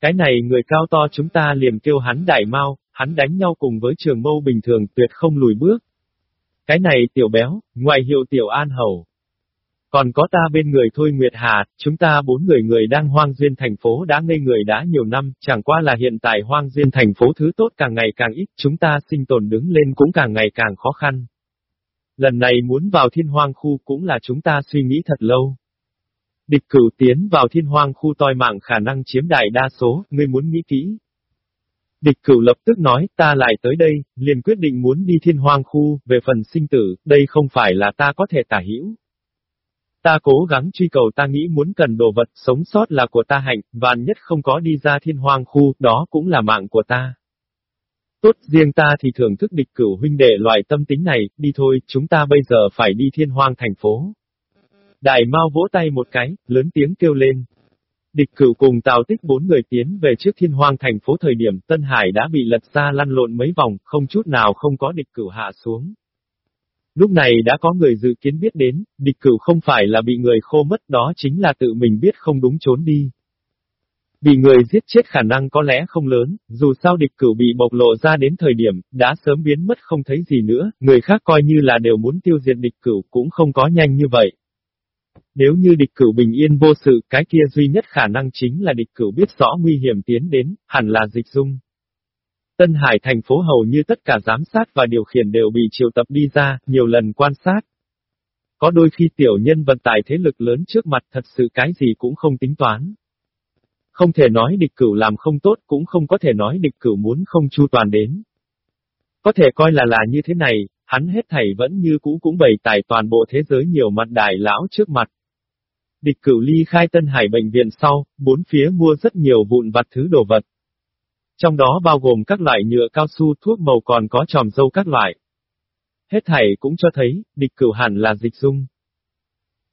Cái này người cao to chúng ta liền kêu hắn đại mau, hắn đánh nhau cùng với trường mâu bình thường tuyệt không lùi bước, cái này tiểu béo, ngoài hiệu tiểu an hầu. Còn có ta bên người thôi Nguyệt Hà, chúng ta bốn người người đang hoang duyên thành phố đã ngây người đã nhiều năm, chẳng qua là hiện tại hoang duyên thành phố thứ tốt càng ngày càng ít, chúng ta sinh tồn đứng lên cũng càng ngày càng khó khăn. Lần này muốn vào thiên hoang khu cũng là chúng ta suy nghĩ thật lâu. Địch cửu tiến vào thiên hoang khu toi mạng khả năng chiếm đại đa số, ngươi muốn nghĩ kỹ, Địch cửu lập tức nói, ta lại tới đây, liền quyết định muốn đi thiên hoang khu, về phần sinh tử, đây không phải là ta có thể tả hữu. Ta cố gắng truy cầu ta nghĩ muốn cần đồ vật, sống sót là của ta hạnh, vạn nhất không có đi ra thiên hoang khu, đó cũng là mạng của ta. Tốt, riêng ta thì thưởng thức địch cửu huynh đệ loại tâm tính này, đi thôi, chúng ta bây giờ phải đi thiên hoang thành phố. Đại Mao vỗ tay một cái, lớn tiếng kêu lên, Địch cửu cùng Tào Tích bốn người tiến về trước thiên hoang thành phố thời điểm Tân Hải đã bị lật ra lăn lộn mấy vòng, không chút nào không có địch cửu hạ xuống. Lúc này đã có người dự kiến biết đến, địch cửu không phải là bị người khô mất đó chính là tự mình biết không đúng trốn đi. Bị người giết chết khả năng có lẽ không lớn, dù sao địch cửu bị bộc lộ ra đến thời điểm, đã sớm biến mất không thấy gì nữa, người khác coi như là đều muốn tiêu diệt địch cửu cũng không có nhanh như vậy. Nếu như địch cửu bình yên vô sự, cái kia duy nhất khả năng chính là địch cửu biết rõ nguy hiểm tiến đến, hẳn là dịch dung. Tân Hải thành phố hầu như tất cả giám sát và điều khiển đều bị triệu tập đi ra, nhiều lần quan sát. Có đôi khi tiểu nhân vận tải thế lực lớn trước mặt thật sự cái gì cũng không tính toán. Không thể nói địch cửu làm không tốt cũng không có thể nói địch cửu muốn không chu toàn đến. Có thể coi là là như thế này, hắn hết thảy vẫn như cũ cũng bày tải toàn bộ thế giới nhiều mặt đại lão trước mặt. Địch cửu ly khai Tân Hải bệnh viện sau, bốn phía mua rất nhiều vụn vặt thứ đồ vật. Trong đó bao gồm các loại nhựa cao su thuốc màu còn có tròm dâu các loại. Hết thảy cũng cho thấy, địch cửu hẳn là dịch dung.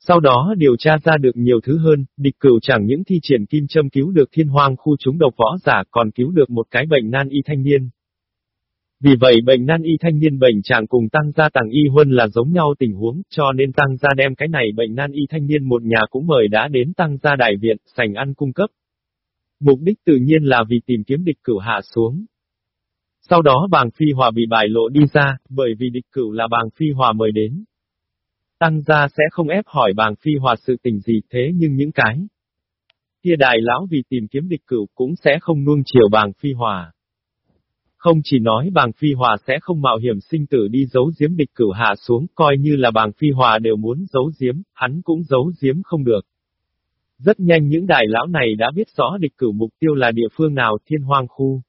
Sau đó điều tra ra được nhiều thứ hơn, địch cửu chẳng những thi triển kim châm cứu được thiên hoang khu chúng độc võ giả còn cứu được một cái bệnh nan y thanh niên, vì vậy bệnh nan y thanh niên bệnh chàng cùng tăng gia tàng y huân là giống nhau tình huống, cho nên tăng gia đem cái này bệnh nan y thanh niên một nhà cũng mời đã đến tăng gia đại viện, sành ăn cung cấp. Mục đích tự nhiên là vì tìm kiếm địch cửu hạ xuống. Sau đó bàng phi hòa bị bại lộ đi ra, bởi vì địch cửu là bàng phi hòa mời đến. Tăng gia sẽ không ép hỏi bàng phi hòa sự tình gì thế nhưng những cái. Kia đại lão vì tìm kiếm địch cửu cũng sẽ không nuông chiều bàng phi hòa. Không chỉ nói bàng phi hòa sẽ không mạo hiểm sinh tử đi giấu giếm địch cửu hạ xuống, coi như là bàng phi hòa đều muốn giấu giếm, hắn cũng giấu giếm không được. Rất nhanh những đại lão này đã biết rõ địch cửu mục tiêu là địa phương nào thiên hoang khu.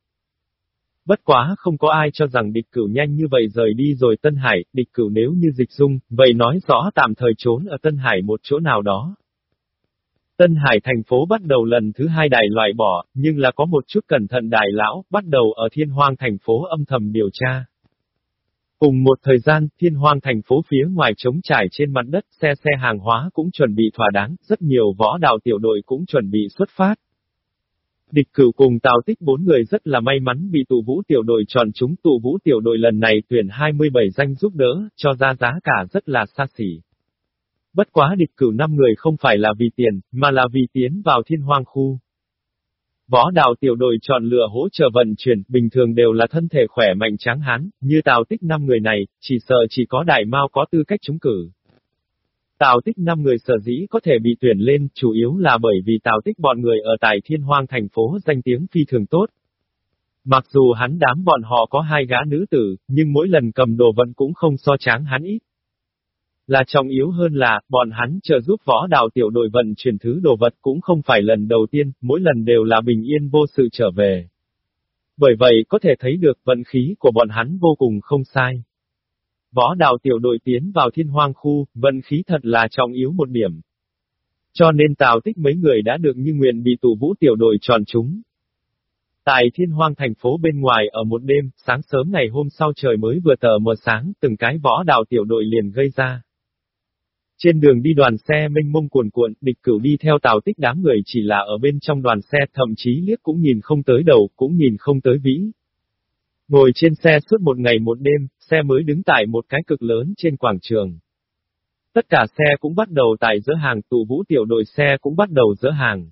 Bất quá không có ai cho rằng địch cửu nhanh như vậy rời đi rồi Tân Hải, địch cửu nếu như dịch dung, vậy nói rõ tạm thời trốn ở Tân Hải một chỗ nào đó. Tân Hải thành phố bắt đầu lần thứ hai đài loại bỏ, nhưng là có một chút cẩn thận đài lão, bắt đầu ở thiên hoang thành phố âm thầm điều tra. Cùng một thời gian, thiên hoang thành phố phía ngoài trống trải trên mặt đất, xe xe hàng hóa cũng chuẩn bị thỏa đáng, rất nhiều võ đạo tiểu đội cũng chuẩn bị xuất phát. Địch cửu cùng Tào Tích bốn người rất là may mắn bị tụ vũ tiểu đội chọn chúng tụ vũ tiểu đội lần này tuyển 27 danh giúp đỡ, cho ra giá cả rất là xa xỉ. Bất quá địch cửu năm người không phải là vì tiền, mà là vì tiến vào thiên hoang khu. Võ đạo tiểu đội chọn lựa hỗ trợ vận chuyển, bình thường đều là thân thể khỏe mạnh tráng hán, như Tào Tích năm người này, chỉ sợ chỉ có đại mao có tư cách trúng cử. Tào tích 5 người sở dĩ có thể bị tuyển lên, chủ yếu là bởi vì Tào tích bọn người ở tại thiên hoang thành phố danh tiếng phi thường tốt. Mặc dù hắn đám bọn họ có hai gã nữ tử, nhưng mỗi lần cầm đồ vận cũng không so tráng hắn ít. Là trọng yếu hơn là, bọn hắn trợ giúp võ đạo tiểu đội vận chuyển thứ đồ vật cũng không phải lần đầu tiên, mỗi lần đều là bình yên vô sự trở về. Bởi vậy có thể thấy được vận khí của bọn hắn vô cùng không sai. Võ đạo tiểu đội tiến vào thiên hoang khu, vận khí thật là trọng yếu một điểm. Cho nên Tào Tích mấy người đã được như nguyện bị tù vũ tiểu đội tròn chúng. Tại thiên hoang thành phố bên ngoài ở một đêm, sáng sớm ngày hôm sau trời mới vừa tờ mờ sáng, từng cái võ đạo tiểu đội liền gây ra. Trên đường đi đoàn xe mênh mông cuồn cuộn, địch cửu đi theo tào tích đám người chỉ là ở bên trong đoàn xe thậm chí liếc cũng nhìn không tới đầu, cũng nhìn không tới vĩ. Ngồi trên xe suốt một ngày một đêm, xe mới đứng tại một cái cực lớn trên quảng trường. Tất cả xe cũng bắt đầu tại giữa hàng, tụ vũ tiểu đội xe cũng bắt đầu giữa hàng.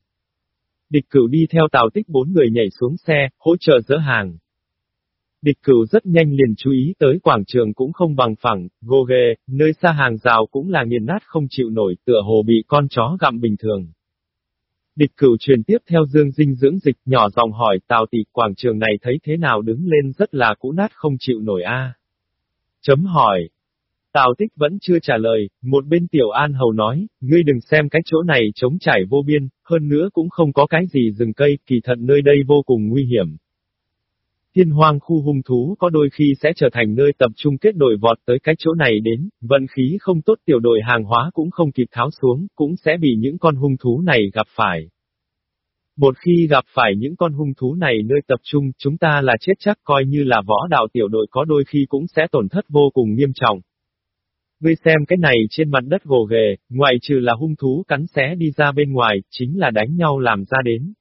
Địch cửu đi theo tàu tích bốn người nhảy xuống xe, hỗ trợ giữa hàng. Địch cửu rất nhanh liền chú ý tới quảng trường cũng không bằng phẳng, gồ ghê, nơi xa hàng rào cũng là nghiền nát không chịu nổi, tựa hồ bị con chó gặm bình thường. Địch cửu truyền tiếp theo dương dinh dưỡng dịch nhỏ dòng hỏi tào tỷ quảng trường này thấy thế nào đứng lên rất là cũ nát không chịu nổi a. Chấm hỏi. Tào tích vẫn chưa trả lời, một bên tiểu an hầu nói, ngươi đừng xem cái chỗ này trống trải vô biên, hơn nữa cũng không có cái gì rừng cây, kỳ thật nơi đây vô cùng nguy hiểm. Thiên hoang khu hung thú có đôi khi sẽ trở thành nơi tập trung kết đội vọt tới cái chỗ này đến, vận khí không tốt tiểu đội hàng hóa cũng không kịp tháo xuống, cũng sẽ bị những con hung thú này gặp phải. Một khi gặp phải những con hung thú này nơi tập trung, chúng ta là chết chắc coi như là võ đạo tiểu đội có đôi khi cũng sẽ tổn thất vô cùng nghiêm trọng. Ngươi xem cái này trên mặt đất gồ ghề, ngoại trừ là hung thú cắn xé đi ra bên ngoài, chính là đánh nhau làm ra đến.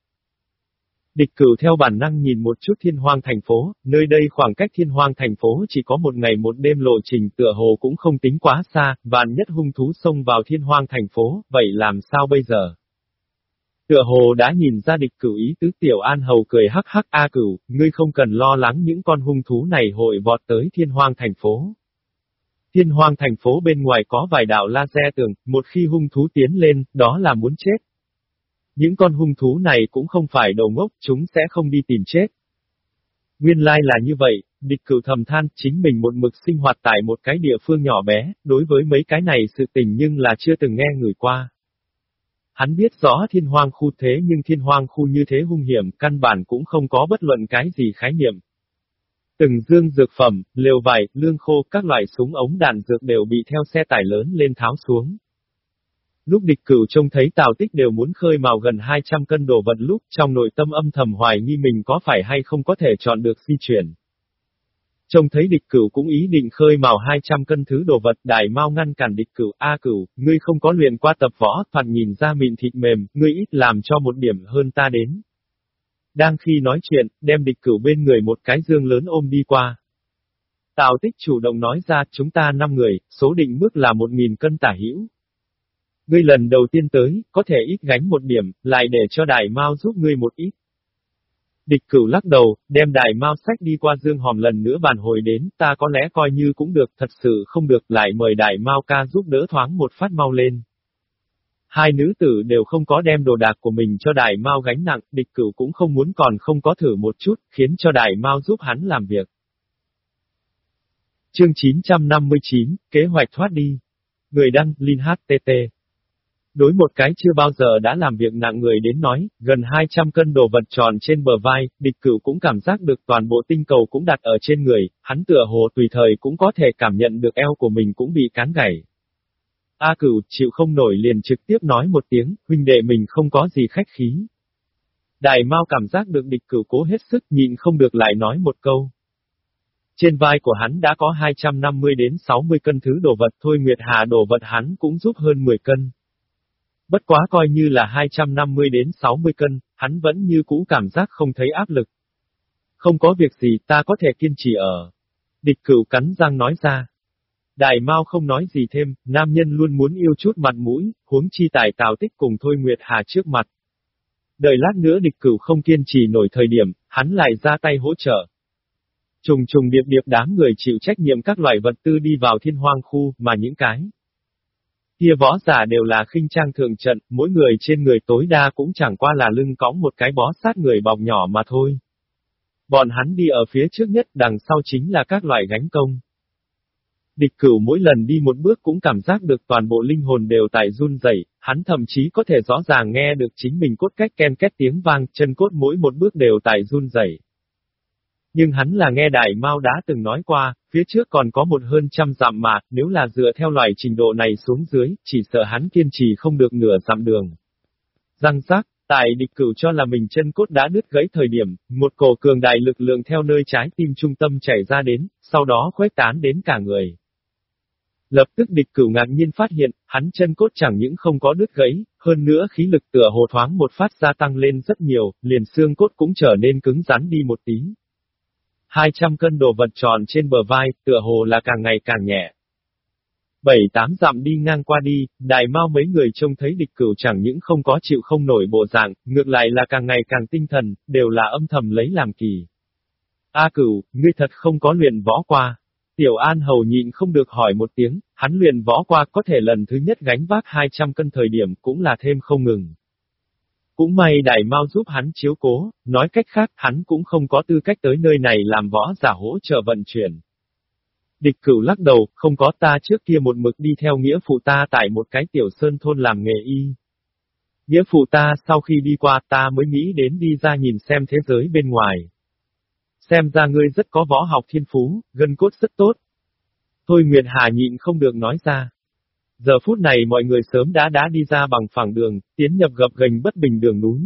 Địch cửu theo bản năng nhìn một chút thiên hoang thành phố, nơi đây khoảng cách thiên hoang thành phố chỉ có một ngày một đêm lộ trình tựa hồ cũng không tính quá xa, vạn nhất hung thú xông vào thiên hoang thành phố, vậy làm sao bây giờ? Tựa hồ đã nhìn ra địch cửu ý tứ tiểu an hầu cười hắc hắc a cửu, ngươi không cần lo lắng những con hung thú này hội vọt tới thiên hoang thành phố. Thiên hoang thành phố bên ngoài có vài đạo laser tường, một khi hung thú tiến lên, đó là muốn chết. Những con hung thú này cũng không phải đầu ngốc, chúng sẽ không đi tìm chết. Nguyên lai là như vậy, địch cửu thầm than, chính mình một mực sinh hoạt tại một cái địa phương nhỏ bé, đối với mấy cái này sự tình nhưng là chưa từng nghe người qua. Hắn biết rõ thiên hoang khu thế nhưng thiên hoang khu như thế hung hiểm, căn bản cũng không có bất luận cái gì khái niệm. Từng dương dược phẩm, liều vải, lương khô, các loại súng ống đạn dược đều bị theo xe tải lớn lên tháo xuống. Lúc địch cửu trông thấy Tào Tích đều muốn khơi mào gần 200 cân đồ vật lúc trong nội tâm âm thầm hoài nghi mình có phải hay không có thể chọn được di chuyển. Trông thấy địch cửu cũng ý định khơi mào 200 cân thứ đồ vật đại mau ngăn cản địch cửu, A cửu, ngươi không có luyện qua tập võ, thoạt nhìn ra mịn thịt mềm, ngươi ít làm cho một điểm hơn ta đến. Đang khi nói chuyện, đem địch cửu bên người một cái dương lớn ôm đi qua. Tào tích chủ động nói ra, chúng ta 5 người, số định mức là 1.000 cân tả hữu. Ngươi lần đầu tiên tới, có thể ít gánh một điểm, lại để cho đại mau giúp ngươi một ít. Địch cửu lắc đầu, đem đại mao sách đi qua dương hòm lần nữa bàn hồi đến, ta có lẽ coi như cũng được, thật sự không được, lại mời đại mao ca giúp đỡ thoáng một phát mau lên. Hai nữ tử đều không có đem đồ đạc của mình cho đại mao gánh nặng, địch cửu cũng không muốn còn không có thử một chút, khiến cho đại mao giúp hắn làm việc. Chương 959, Kế hoạch thoát đi. Người đăng, Linh HTT. Đối một cái chưa bao giờ đã làm việc nặng người đến nói, gần 200 cân đồ vật tròn trên bờ vai, địch cửu cũng cảm giác được toàn bộ tinh cầu cũng đặt ở trên người, hắn tựa hồ tùy thời cũng có thể cảm nhận được eo của mình cũng bị cán gãy. A cửu chịu không nổi liền trực tiếp nói một tiếng, huynh đệ mình không có gì khách khí. Đại Mao cảm giác được địch cửu cố hết sức nhịn không được lại nói một câu. Trên vai của hắn đã có 250 đến 60 cân thứ đồ vật thôi Nguyệt Hà đồ vật hắn cũng giúp hơn 10 cân. Bất quá coi như là 250 đến 60 cân, hắn vẫn như cũ cảm giác không thấy áp lực. Không có việc gì ta có thể kiên trì ở. Địch cửu cắn răng nói ra. Đại Mao không nói gì thêm, nam nhân luôn muốn yêu chút mặt mũi, huống chi tài Tào Tích cùng Thôi Nguyệt Hà trước mặt. Đợi lát nữa địch cửu không kiên trì nổi thời điểm, hắn lại ra tay hỗ trợ. Trùng trùng điệp điệp đám người chịu trách nhiệm các loại vật tư đi vào thiên hoang khu, mà những cái. Kia võ giả đều là khinh trang thường trận, mỗi người trên người tối đa cũng chẳng qua là lưng cõng một cái bó sát người bọc nhỏ mà thôi. Bọn hắn đi ở phía trước nhất đằng sau chính là các loại gánh công. Địch cửu mỗi lần đi một bước cũng cảm giác được toàn bộ linh hồn đều tại run rẩy, hắn thậm chí có thể rõ ràng nghe được chính mình cốt cách ken két tiếng vang, chân cốt mỗi một bước đều tại run rẩy. Nhưng hắn là nghe Đại Mao đã từng nói qua, phía trước còn có một hơn trăm dặm mà, nếu là dựa theo loại trình độ này xuống dưới, chỉ sợ hắn kiên trì không được nửa dặm đường. Răng rác, tại địch cửu cho là mình chân cốt đã đứt gãy thời điểm, một cổ cường đại lực lượng theo nơi trái tim trung tâm chảy ra đến, sau đó khuếch tán đến cả người. Lập tức địch cửu ngạc nhiên phát hiện, hắn chân cốt chẳng những không có đứt gãy, hơn nữa khí lực tựa hồ thoáng một phát gia tăng lên rất nhiều, liền xương cốt cũng trở nên cứng rắn đi một tí. 200 cân đồ vật tròn trên bờ vai, tựa hồ là càng ngày càng nhẹ. Bảy tám dặm đi ngang qua đi, đại mau mấy người trông thấy địch cửu chẳng những không có chịu không nổi bộ dạng, ngược lại là càng ngày càng tinh thần, đều là âm thầm lấy làm kỳ. A cửu, ngươi thật không có luyện võ qua. Tiểu An hầu nhịn không được hỏi một tiếng, hắn luyện võ qua có thể lần thứ nhất gánh vác 200 cân thời điểm cũng là thêm không ngừng. Cũng may đại mau giúp hắn chiếu cố, nói cách khác hắn cũng không có tư cách tới nơi này làm võ giả hỗ trợ vận chuyển. Địch cửu lắc đầu, không có ta trước kia một mực đi theo nghĩa phụ ta tại một cái tiểu sơn thôn làm nghề y. Nghĩa phụ ta sau khi đi qua ta mới nghĩ đến đi ra nhìn xem thế giới bên ngoài. Xem ra ngươi rất có võ học thiên phú, gân cốt rất tốt. Thôi Nguyệt Hà nhịn không được nói ra. Giờ phút này mọi người sớm đã đã đi ra bằng phẳng đường, tiến nhập gập gành bất bình đường núi.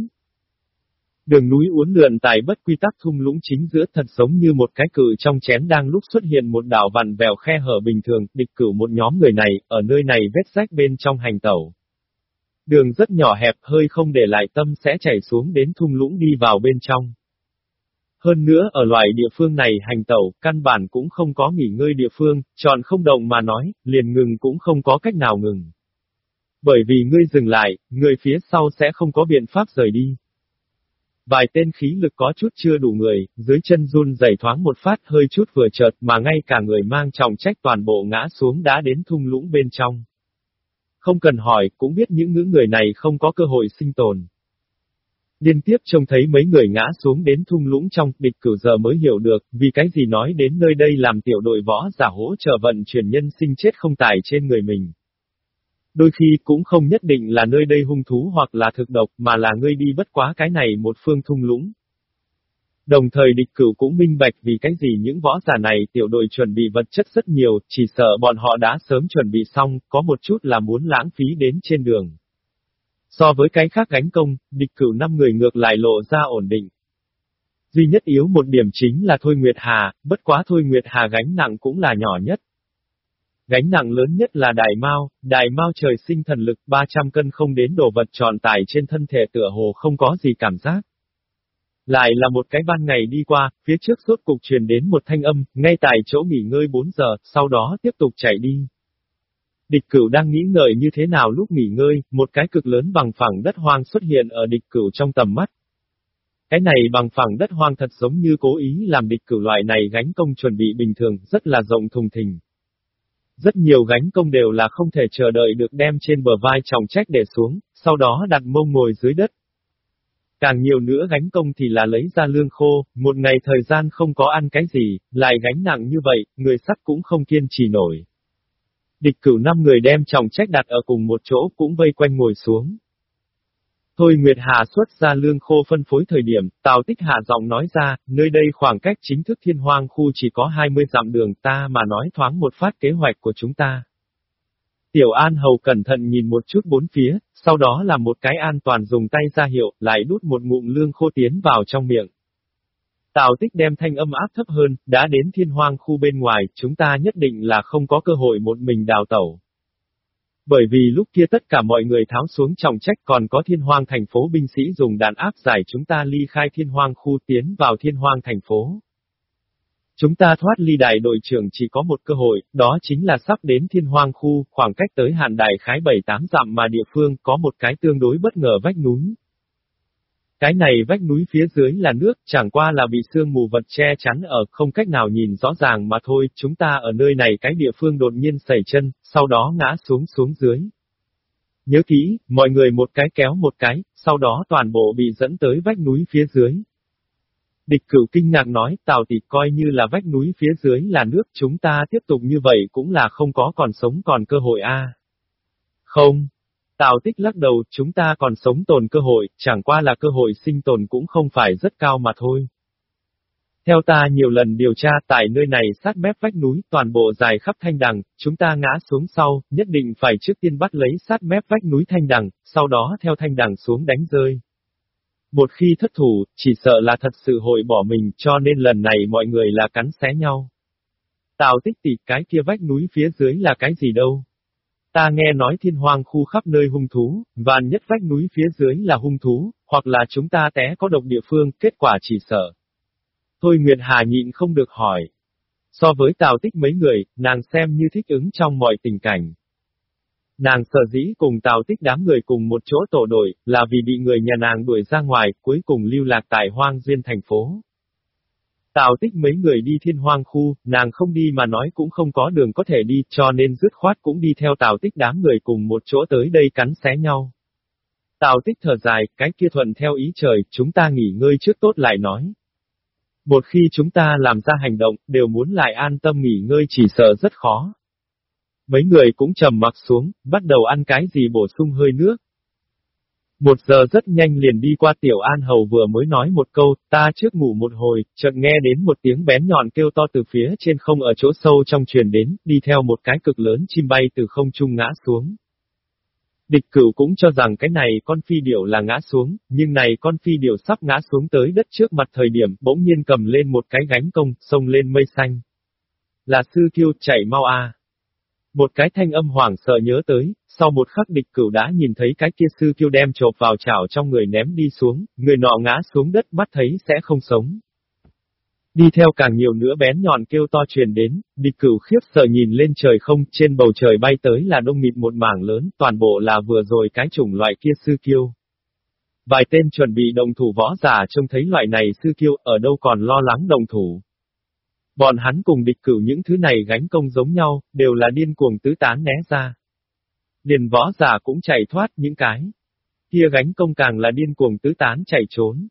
Đường núi uốn lượn tại bất quy tắc thung lũng chính giữa thật giống như một cái cự trong chén đang lúc xuất hiện một đảo vằn vèo khe hở bình thường, địch cử một nhóm người này, ở nơi này vết rách bên trong hành tẩu. Đường rất nhỏ hẹp hơi không để lại tâm sẽ chảy xuống đến thung lũng đi vào bên trong. Hơn nữa ở loại địa phương này hành tẩu, căn bản cũng không có nghỉ ngơi địa phương, chọn không động mà nói, liền ngừng cũng không có cách nào ngừng. Bởi vì ngươi dừng lại, người phía sau sẽ không có biện pháp rời đi. Vài tên khí lực có chút chưa đủ người, dưới chân run dày thoáng một phát hơi chút vừa chợt mà ngay cả người mang trọng trách toàn bộ ngã xuống đã đến thung lũng bên trong. Không cần hỏi, cũng biết những ngữ người này không có cơ hội sinh tồn. Liên tiếp trông thấy mấy người ngã xuống đến thung lũng trong, địch cửu giờ mới hiểu được, vì cái gì nói đến nơi đây làm tiểu đội võ giả hỗ trợ vận chuyển nhân sinh chết không tải trên người mình. Đôi khi cũng không nhất định là nơi đây hung thú hoặc là thực độc mà là ngươi đi bất quá cái này một phương thung lũng. Đồng thời địch cửu cũng minh bạch vì cái gì những võ giả này tiểu đội chuẩn bị vật chất rất nhiều, chỉ sợ bọn họ đã sớm chuẩn bị xong, có một chút là muốn lãng phí đến trên đường. So với cái khác gánh công, địch cửu năm người ngược lại lộ ra ổn định. Duy nhất yếu một điểm chính là Thôi Nguyệt Hà, bất quá Thôi Nguyệt Hà gánh nặng cũng là nhỏ nhất. Gánh nặng lớn nhất là Đại Mao, Đại Mao trời sinh thần lực 300 cân không đến đồ vật tròn tải trên thân thể tựa hồ không có gì cảm giác. Lại là một cái ban ngày đi qua, phía trước suốt cục truyền đến một thanh âm, ngay tại chỗ nghỉ ngơi 4 giờ, sau đó tiếp tục chạy đi. Địch cửu đang nghĩ ngợi như thế nào lúc nghỉ ngơi, một cái cực lớn bằng phẳng đất hoang xuất hiện ở địch cửu trong tầm mắt. Cái này bằng phẳng đất hoang thật giống như cố ý làm địch cửu loại này gánh công chuẩn bị bình thường, rất là rộng thùng thình. Rất nhiều gánh công đều là không thể chờ đợi được đem trên bờ vai trọng trách để xuống, sau đó đặt mông ngồi dưới đất. Càng nhiều nữa gánh công thì là lấy ra lương khô, một ngày thời gian không có ăn cái gì, lại gánh nặng như vậy, người sắt cũng không kiên trì nổi. Địch cửu năm người đem trọng trách đặt ở cùng một chỗ cũng vây quanh ngồi xuống. Thôi Nguyệt Hà xuất ra lương khô phân phối thời điểm, Tào Tích Hạ giọng nói ra, nơi đây khoảng cách chính thức thiên hoang khu chỉ có 20 dặm đường ta mà nói thoáng một phát kế hoạch của chúng ta. Tiểu An Hầu cẩn thận nhìn một chút bốn phía, sau đó là một cái an toàn dùng tay ra hiệu, lại đút một ngụm lương khô tiến vào trong miệng. Tào tích đem thanh âm áp thấp hơn, đã đến thiên hoang khu bên ngoài, chúng ta nhất định là không có cơ hội một mình đào tẩu. Bởi vì lúc kia tất cả mọi người tháo xuống trọng trách còn có thiên hoang thành phố binh sĩ dùng đạn áp giải chúng ta ly khai thiên hoang khu tiến vào thiên hoang thành phố. Chúng ta thoát ly đại đội trưởng chỉ có một cơ hội, đó chính là sắp đến thiên hoang khu, khoảng cách tới hạn đại khái 7-8 dặm mà địa phương có một cái tương đối bất ngờ vách núi. Cái này vách núi phía dưới là nước, chẳng qua là bị sương mù vật che chắn ở, không cách nào nhìn rõ ràng mà thôi, chúng ta ở nơi này cái địa phương đột nhiên sẩy chân, sau đó ngã xuống xuống dưới. Nhớ kỹ, mọi người một cái kéo một cái, sau đó toàn bộ bị dẫn tới vách núi phía dưới. Địch cửu kinh ngạc nói, Tào tỷ coi như là vách núi phía dưới là nước, chúng ta tiếp tục như vậy cũng là không có còn sống còn cơ hội a. Không. Tào tích lắc đầu, chúng ta còn sống tồn cơ hội, chẳng qua là cơ hội sinh tồn cũng không phải rất cao mà thôi. Theo ta nhiều lần điều tra tại nơi này sát mép vách núi toàn bộ dài khắp thanh đằng, chúng ta ngã xuống sau, nhất định phải trước tiên bắt lấy sát mép vách núi thanh đằng, sau đó theo thanh đằng xuống đánh rơi. Một khi thất thủ, chỉ sợ là thật sự hội bỏ mình cho nên lần này mọi người là cắn xé nhau. Tào tích tỷ cái kia vách núi phía dưới là cái gì đâu? Ta nghe nói thiên hoang khu khắp nơi hung thú, và nhất vách núi phía dưới là hung thú, hoặc là chúng ta té có độc địa phương, kết quả chỉ sợ. Thôi Nguyệt Hà nhịn không được hỏi. So với tào tích mấy người, nàng xem như thích ứng trong mọi tình cảnh. Nàng sợ dĩ cùng tào tích đám người cùng một chỗ tổ đội, là vì bị người nhà nàng đuổi ra ngoài, cuối cùng lưu lạc tại hoang duyên thành phố. Tào tích mấy người đi thiên hoang khu, nàng không đi mà nói cũng không có đường có thể đi, cho nên dứt khoát cũng đi theo tào tích đám người cùng một chỗ tới đây cắn xé nhau. Tào tích thở dài, cái kia thuận theo ý trời, chúng ta nghỉ ngơi trước tốt lại nói. Một khi chúng ta làm ra hành động, đều muốn lại an tâm nghỉ ngơi chỉ sợ rất khó. Mấy người cũng trầm mặc xuống, bắt đầu ăn cái gì bổ sung hơi nước. Một giờ rất nhanh liền đi qua tiểu an hầu vừa mới nói một câu, ta trước ngủ một hồi, chợt nghe đến một tiếng bén nhọn kêu to từ phía trên không ở chỗ sâu trong truyền đến, đi theo một cái cực lớn chim bay từ không trung ngã xuống. Địch cửu cũng cho rằng cái này con phi điểu là ngã xuống, nhưng này con phi điểu sắp ngã xuống tới đất trước mặt thời điểm, bỗng nhiên cầm lên một cái gánh công, xông lên mây xanh. Là sư kiêu chạy mau a. Một cái thanh âm hoảng sợ nhớ tới, sau một khắc địch cửu đã nhìn thấy cái kia sư kiêu đem chộp vào chảo trong người ném đi xuống, người nọ ngã xuống đất bắt thấy sẽ không sống. Đi theo càng nhiều nữa bén nhọn kêu to truyền đến, địch cửu khiếp sợ nhìn lên trời không, trên bầu trời bay tới là đông mịt một mảng lớn, toàn bộ là vừa rồi cái chủng loại kia sư kiêu. Vài tên chuẩn bị đồng thủ võ giả trông thấy loại này sư kiêu ở đâu còn lo lắng đồng thủ. Bọn hắn cùng địch cửu những thứ này gánh công giống nhau, đều là điên cuồng tứ tán né ra. Liền võ giả cũng chạy thoát những cái. Kia gánh công càng là điên cuồng tứ tán chạy trốn.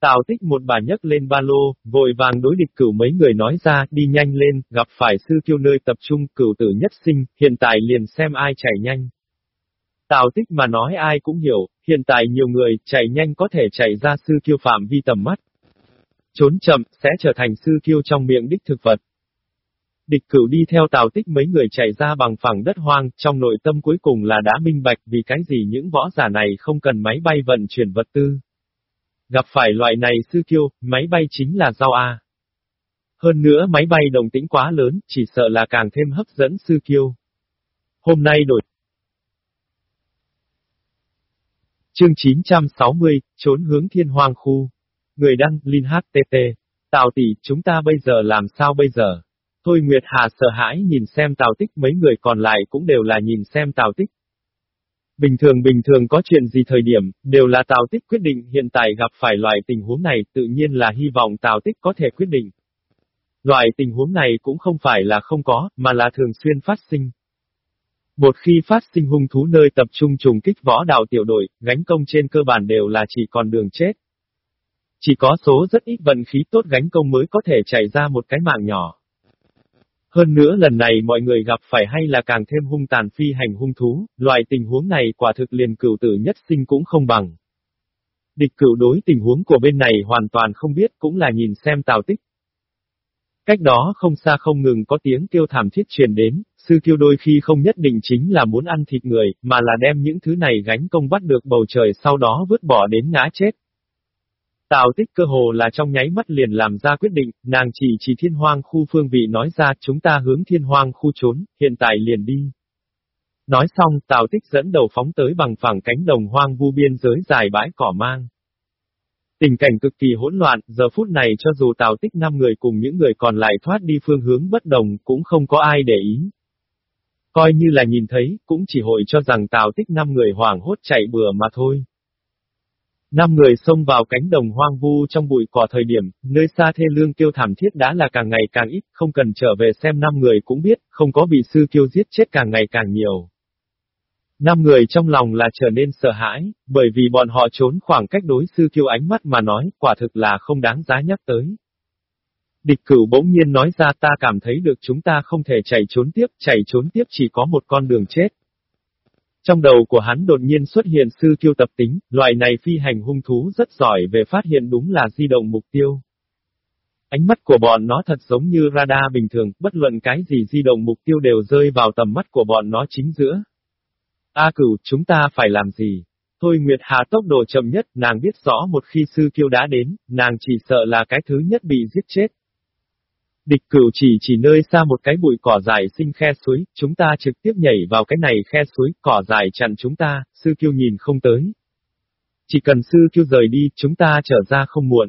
Tào tích một bà nhấc lên ba lô, vội vàng đối địch cửu mấy người nói ra, đi nhanh lên, gặp phải sư kiêu nơi tập trung cửu tử nhất sinh, hiện tại liền xem ai chạy nhanh. Tào tích mà nói ai cũng hiểu, hiện tại nhiều người chạy nhanh có thể chạy ra sư kiêu phạm vi tầm mắt. Trốn chậm, sẽ trở thành sư kiêu trong miệng đích thực vật. Địch cửu đi theo tào tích mấy người chạy ra bằng phẳng đất hoang, trong nội tâm cuối cùng là đã minh bạch vì cái gì những võ giả này không cần máy bay vận chuyển vật tư. Gặp phải loại này sư kiêu, máy bay chính là rau A. Hơn nữa máy bay đồng tĩnh quá lớn, chỉ sợ là càng thêm hấp dẫn sư kiêu. Hôm nay đổi. Chương 960, trốn hướng thiên hoang khu. Người đăng, Linh HTT. Tào tỷ, chúng ta bây giờ làm sao bây giờ? Thôi Nguyệt Hà sợ hãi nhìn xem Tào Tích mấy người còn lại cũng đều là nhìn xem Tào Tích. Bình thường bình thường có chuyện gì thời điểm, đều là Tào Tích quyết định hiện tại gặp phải loại tình huống này tự nhiên là hy vọng Tào Tích có thể quyết định. Loại tình huống này cũng không phải là không có, mà là thường xuyên phát sinh. Một khi phát sinh hung thú nơi tập trung trùng kích võ đạo tiểu đội, gánh công trên cơ bản đều là chỉ còn đường chết. Chỉ có số rất ít vận khí tốt gánh công mới có thể chạy ra một cái mạng nhỏ. Hơn nữa lần này mọi người gặp phải hay là càng thêm hung tàn phi hành hung thú, loại tình huống này quả thực liền cửu tử nhất sinh cũng không bằng. Địch cửu đối tình huống của bên này hoàn toàn không biết cũng là nhìn xem tào tích. Cách đó không xa không ngừng có tiếng kêu thảm thiết truyền đến, sư kiêu đôi khi không nhất định chính là muốn ăn thịt người, mà là đem những thứ này gánh công bắt được bầu trời sau đó vứt bỏ đến ngã chết, Tào tích cơ hồ là trong nháy mắt liền làm ra quyết định, nàng chỉ chỉ thiên hoang khu phương vị nói ra chúng ta hướng thiên hoang khu trốn, hiện tại liền đi. Nói xong, Tào Tích dẫn đầu phóng tới bằng phẳng cánh đồng hoang vu biên giới dài bãi cỏ mang. Tình cảnh cực kỳ hỗn loạn, giờ phút này cho dù Tào Tích năm người cùng những người còn lại thoát đi phương hướng bất đồng, cũng không có ai để ý. Coi như là nhìn thấy, cũng chỉ hội cho rằng Tào Tích năm người hoảng hốt chạy bừa mà thôi. Năm người xông vào cánh đồng hoang vu trong bụi cỏ thời điểm, nơi xa thê lương kêu thảm thiết đã là càng ngày càng ít, không cần trở về xem năm người cũng biết, không có bị sư kiêu giết chết càng ngày càng nhiều. Năm người trong lòng là trở nên sợ hãi, bởi vì bọn họ trốn khoảng cách đối sư kiêu ánh mắt mà nói, quả thực là không đáng giá nhắc tới. Địch cửu bỗng nhiên nói ra ta cảm thấy được chúng ta không thể chạy trốn tiếp, chạy trốn tiếp chỉ có một con đường chết. Trong đầu của hắn đột nhiên xuất hiện sư kiêu tập tính, loại này phi hành hung thú rất giỏi về phát hiện đúng là di động mục tiêu. Ánh mắt của bọn nó thật giống như radar bình thường, bất luận cái gì di động mục tiêu đều rơi vào tầm mắt của bọn nó chính giữa. A cửu, chúng ta phải làm gì? Thôi Nguyệt Hà tốc độ chậm nhất, nàng biết rõ một khi sư kiêu đã đến, nàng chỉ sợ là cái thứ nhất bị giết chết. Địch cửu chỉ chỉ nơi xa một cái bụi cỏ dài sinh khe suối, chúng ta trực tiếp nhảy vào cái này khe suối, cỏ dài chặn chúng ta, sư kiêu nhìn không tới. Chỉ cần sư kiêu rời đi, chúng ta trở ra không muộn.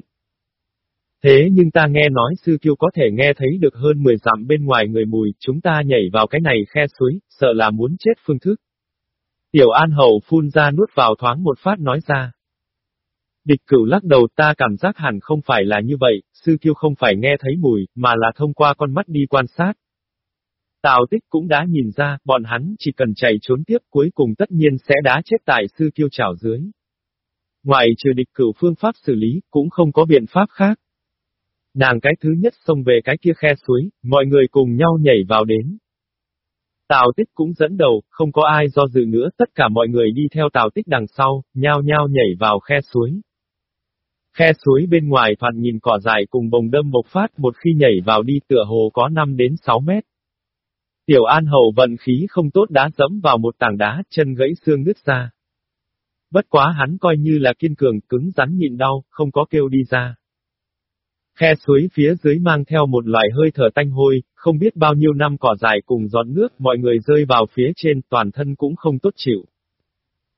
Thế nhưng ta nghe nói sư kiêu có thể nghe thấy được hơn 10 dặm bên ngoài người mùi, chúng ta nhảy vào cái này khe suối, sợ là muốn chết phương thức. Tiểu An Hậu phun ra nuốt vào thoáng một phát nói ra. Địch cửu lắc đầu ta cảm giác hẳn không phải là như vậy, sư kiêu không phải nghe thấy mùi, mà là thông qua con mắt đi quan sát. Tào tích cũng đã nhìn ra, bọn hắn chỉ cần chạy trốn tiếp cuối cùng tất nhiên sẽ đá chết tại sư kiêu chảo dưới. Ngoài trừ địch cửu phương pháp xử lý, cũng không có biện pháp khác. Nàng cái thứ nhất xông về cái kia khe suối, mọi người cùng nhau nhảy vào đến. Tào tích cũng dẫn đầu, không có ai do dự nữa, tất cả mọi người đi theo tào tích đằng sau, nhao nhao nhảy vào khe suối. Khe suối bên ngoài thoạt nhìn cỏ dài cùng bồng đâm bộc phát một khi nhảy vào đi tựa hồ có 5 đến 6 mét. Tiểu An Hầu vận khí không tốt đá dẫm vào một tảng đá, chân gãy xương nứt ra. Bất quá hắn coi như là kiên cường, cứng rắn nhịn đau, không có kêu đi ra. Khe suối phía dưới mang theo một loại hơi thở tanh hôi, không biết bao nhiêu năm cỏ dài cùng giọt nước, mọi người rơi vào phía trên, toàn thân cũng không tốt chịu.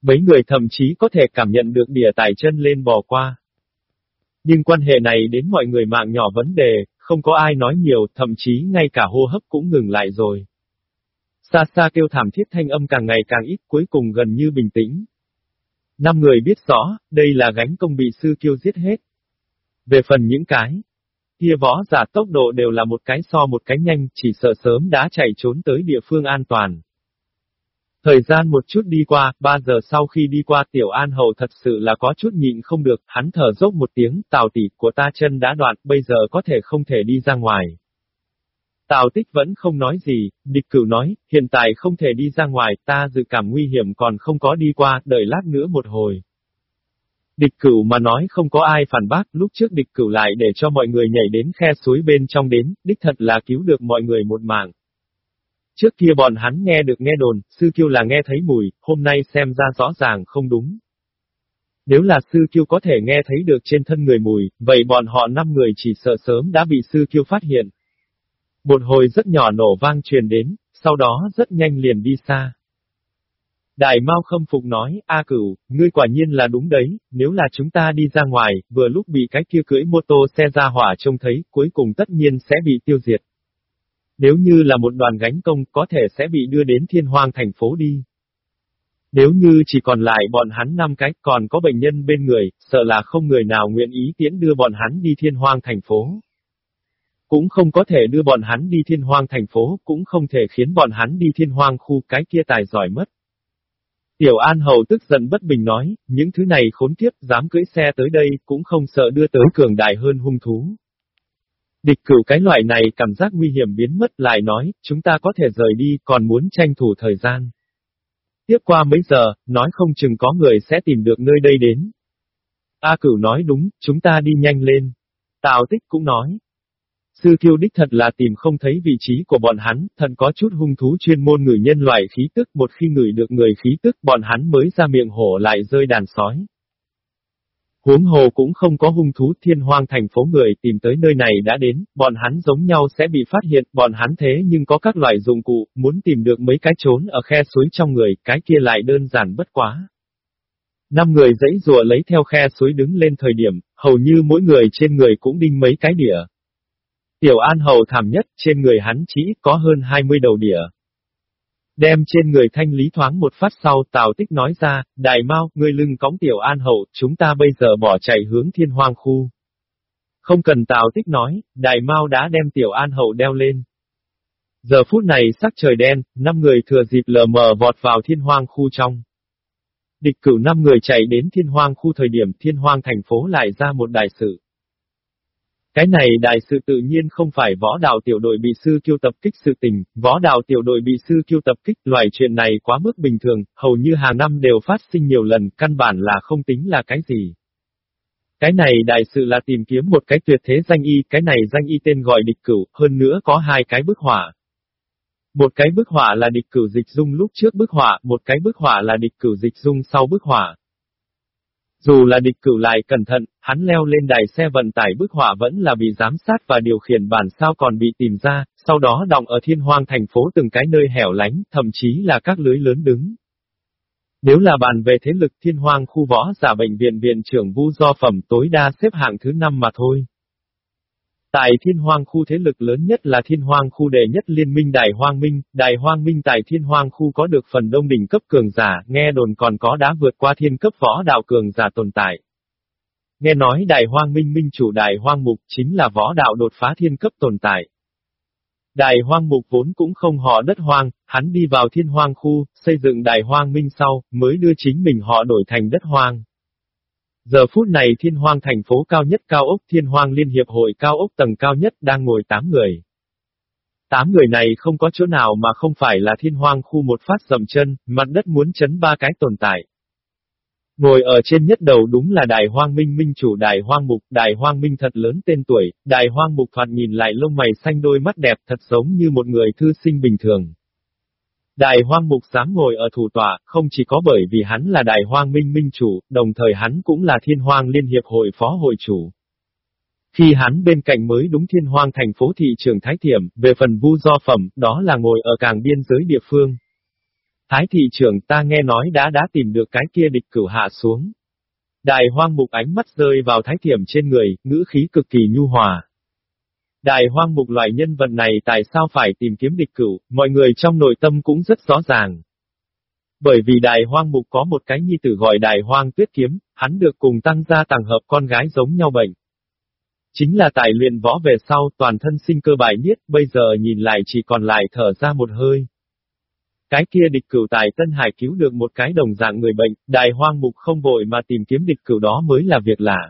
Mấy người thậm chí có thể cảm nhận được đìa tải chân lên bò qua. Nhưng quan hệ này đến mọi người mạng nhỏ vấn đề, không có ai nói nhiều, thậm chí ngay cả hô hấp cũng ngừng lại rồi. Xa xa kêu thảm thiết thanh âm càng ngày càng ít cuối cùng gần như bình tĩnh. Năm người biết rõ, đây là gánh công bị sư kiêu giết hết. Về phần những cái, kia võ giả tốc độ đều là một cái so một cái nhanh, chỉ sợ sớm đã chạy trốn tới địa phương an toàn. Thời gian một chút đi qua, ba giờ sau khi đi qua tiểu an Hầu thật sự là có chút nhịn không được, hắn thở dốc một tiếng, tào tỷ của ta chân đã đoạn, bây giờ có thể không thể đi ra ngoài. Tào tích vẫn không nói gì, địch cửu nói, hiện tại không thể đi ra ngoài, ta dự cảm nguy hiểm còn không có đi qua, đợi lát nữa một hồi. Địch cửu mà nói không có ai phản bác, lúc trước địch cửu lại để cho mọi người nhảy đến khe suối bên trong đến, đích thật là cứu được mọi người một mạng. Trước kia bọn hắn nghe được nghe đồn, sư kiêu là nghe thấy mùi, hôm nay xem ra rõ ràng không đúng. Nếu là sư kiêu có thể nghe thấy được trên thân người mùi, vậy bọn họ năm người chỉ sợ sớm đã bị sư kiêu phát hiện. Một hồi rất nhỏ nổ vang truyền đến, sau đó rất nhanh liền đi xa. Đại Mao khâm phục nói, A cửu, ngươi quả nhiên là đúng đấy, nếu là chúng ta đi ra ngoài, vừa lúc bị cái kia cưỡi mô tô xe ra hỏa trông thấy, cuối cùng tất nhiên sẽ bị tiêu diệt. Nếu như là một đoàn gánh công, có thể sẽ bị đưa đến thiên hoang thành phố đi. Nếu như chỉ còn lại bọn hắn năm cái, còn có bệnh nhân bên người, sợ là không người nào nguyện ý tiễn đưa bọn hắn đi thiên hoang thành phố. Cũng không có thể đưa bọn hắn đi thiên hoang thành phố, cũng không thể khiến bọn hắn đi thiên hoang khu cái kia tài giỏi mất. Tiểu An Hầu tức giận bất bình nói, những thứ này khốn kiếp, dám cưỡi xe tới đây, cũng không sợ đưa tới cường đại hơn hung thú. Địch cửu cái loại này cảm giác nguy hiểm biến mất lại nói, chúng ta có thể rời đi, còn muốn tranh thủ thời gian. Tiếp qua mấy giờ, nói không chừng có người sẽ tìm được nơi đây đến. A cửu nói đúng, chúng ta đi nhanh lên. Tào tích cũng nói, Sư thiêu đích thật là tìm không thấy vị trí của bọn hắn, thật có chút hung thú chuyên môn người nhân loại khí tức, một khi ngửi được người khí tức bọn hắn mới ra miệng hổ lại rơi đàn sói. Huống hồ cũng không có hung thú thiên hoang thành phố người tìm tới nơi này đã đến, bọn hắn giống nhau sẽ bị phát hiện, bọn hắn thế nhưng có các loại dụng cụ, muốn tìm được mấy cái trốn ở khe suối trong người, cái kia lại đơn giản bất quá. Năm người dãy rùa lấy theo khe suối đứng lên thời điểm, hầu như mỗi người trên người cũng đinh mấy cái đỉa. Tiểu An Hầu thảm nhất, trên người hắn chỉ có hơn 20 đầu đỉa. Đem trên người thanh lý thoáng một phát sau, Tào Tích nói ra, Đại Mao, ngươi lưng cõng Tiểu An Hậu, chúng ta bây giờ bỏ chạy hướng thiên hoang khu. Không cần Tào Tích nói, Đại Mao đã đem Tiểu An Hậu đeo lên. Giờ phút này sắc trời đen, năm người thừa dịp lờ mờ vọt vào thiên hoang khu trong. Địch cửu năm người chạy đến thiên hoang khu thời điểm thiên hoang thành phố lại ra một đại sự. Cái này đại sự tự nhiên không phải võ đạo tiểu đội bị sư kiêu tập kích sự tình, võ đạo tiểu đội bị sư kiêu tập kích, loại chuyện này quá mức bình thường, hầu như hàng năm đều phát sinh nhiều lần, căn bản là không tính là cái gì. Cái này đại sự là tìm kiếm một cái tuyệt thế danh y, cái này danh y tên gọi địch cửu, hơn nữa có hai cái bức họa. Một cái bức họa là địch cửu dịch dung lúc trước bức họa, một cái bức họa là địch cửu dịch dung sau bức họa. Dù là địch cửu lại cẩn thận, hắn leo lên đài xe vận tải bức họa vẫn là bị giám sát và điều khiển bản sao còn bị tìm ra, sau đó đọng ở thiên hoang thành phố từng cái nơi hẻo lánh, thậm chí là các lưới lớn đứng. Nếu là bàn về thế lực thiên hoang khu võ giả bệnh viện viện trưởng vu do phẩm tối đa xếp hạng thứ năm mà thôi. Tại thiên hoang khu thế lực lớn nhất là thiên hoang khu đệ nhất liên minh Đài Hoang Minh, Đài Hoang Minh tại thiên hoang khu có được phần đông đỉnh cấp cường giả, nghe đồn còn có đã vượt qua thiên cấp võ đạo cường giả tồn tại. Nghe nói Đài Hoang Minh minh chủ Đài Hoang Mục chính là võ đạo đột phá thiên cấp tồn tại. Đài Hoang Mục vốn cũng không họ đất hoang, hắn đi vào thiên hoang khu, xây dựng Đài Hoang Minh sau, mới đưa chính mình họ đổi thành đất hoang. Giờ phút này thiên hoang thành phố cao nhất cao ốc thiên hoang liên hiệp hội cao ốc tầng cao nhất đang ngồi 8 người. 8 người này không có chỗ nào mà không phải là thiên hoang khu một phát dầm chân, mặt đất muốn chấn ba cái tồn tại. Ngồi ở trên nhất đầu đúng là đài hoang minh minh chủ đài hoang mục, đài hoang minh thật lớn tên tuổi, đài hoang mục thoạt nhìn lại lông mày xanh đôi mắt đẹp thật giống như một người thư sinh bình thường. Đại hoang mục dám ngồi ở thủ tọa, không chỉ có bởi vì hắn là đại hoang minh minh chủ, đồng thời hắn cũng là thiên hoang liên hiệp hội phó hội chủ. Khi hắn bên cạnh mới đúng thiên hoang thành phố thị trường Thái Thiểm, về phần vu do phẩm, đó là ngồi ở càng biên giới địa phương. Thái thị trưởng ta nghe nói đã đã tìm được cái kia địch cửu hạ xuống. Đại hoang mục ánh mắt rơi vào thái thiểm trên người, ngữ khí cực kỳ nhu hòa. Đại hoang mục loại nhân vật này tại sao phải tìm kiếm địch cửu, mọi người trong nội tâm cũng rất rõ ràng. Bởi vì đại hoang mục có một cái nhi tử gọi đại hoang tuyết kiếm, hắn được cùng tăng gia tàng hợp con gái giống nhau bệnh. Chính là tài luyện võ về sau toàn thân sinh cơ bài niết, bây giờ nhìn lại chỉ còn lại thở ra một hơi. Cái kia địch cửu tại Tân Hải cứu được một cái đồng dạng người bệnh, đại hoang mục không vội mà tìm kiếm địch cửu đó mới là việc lạ.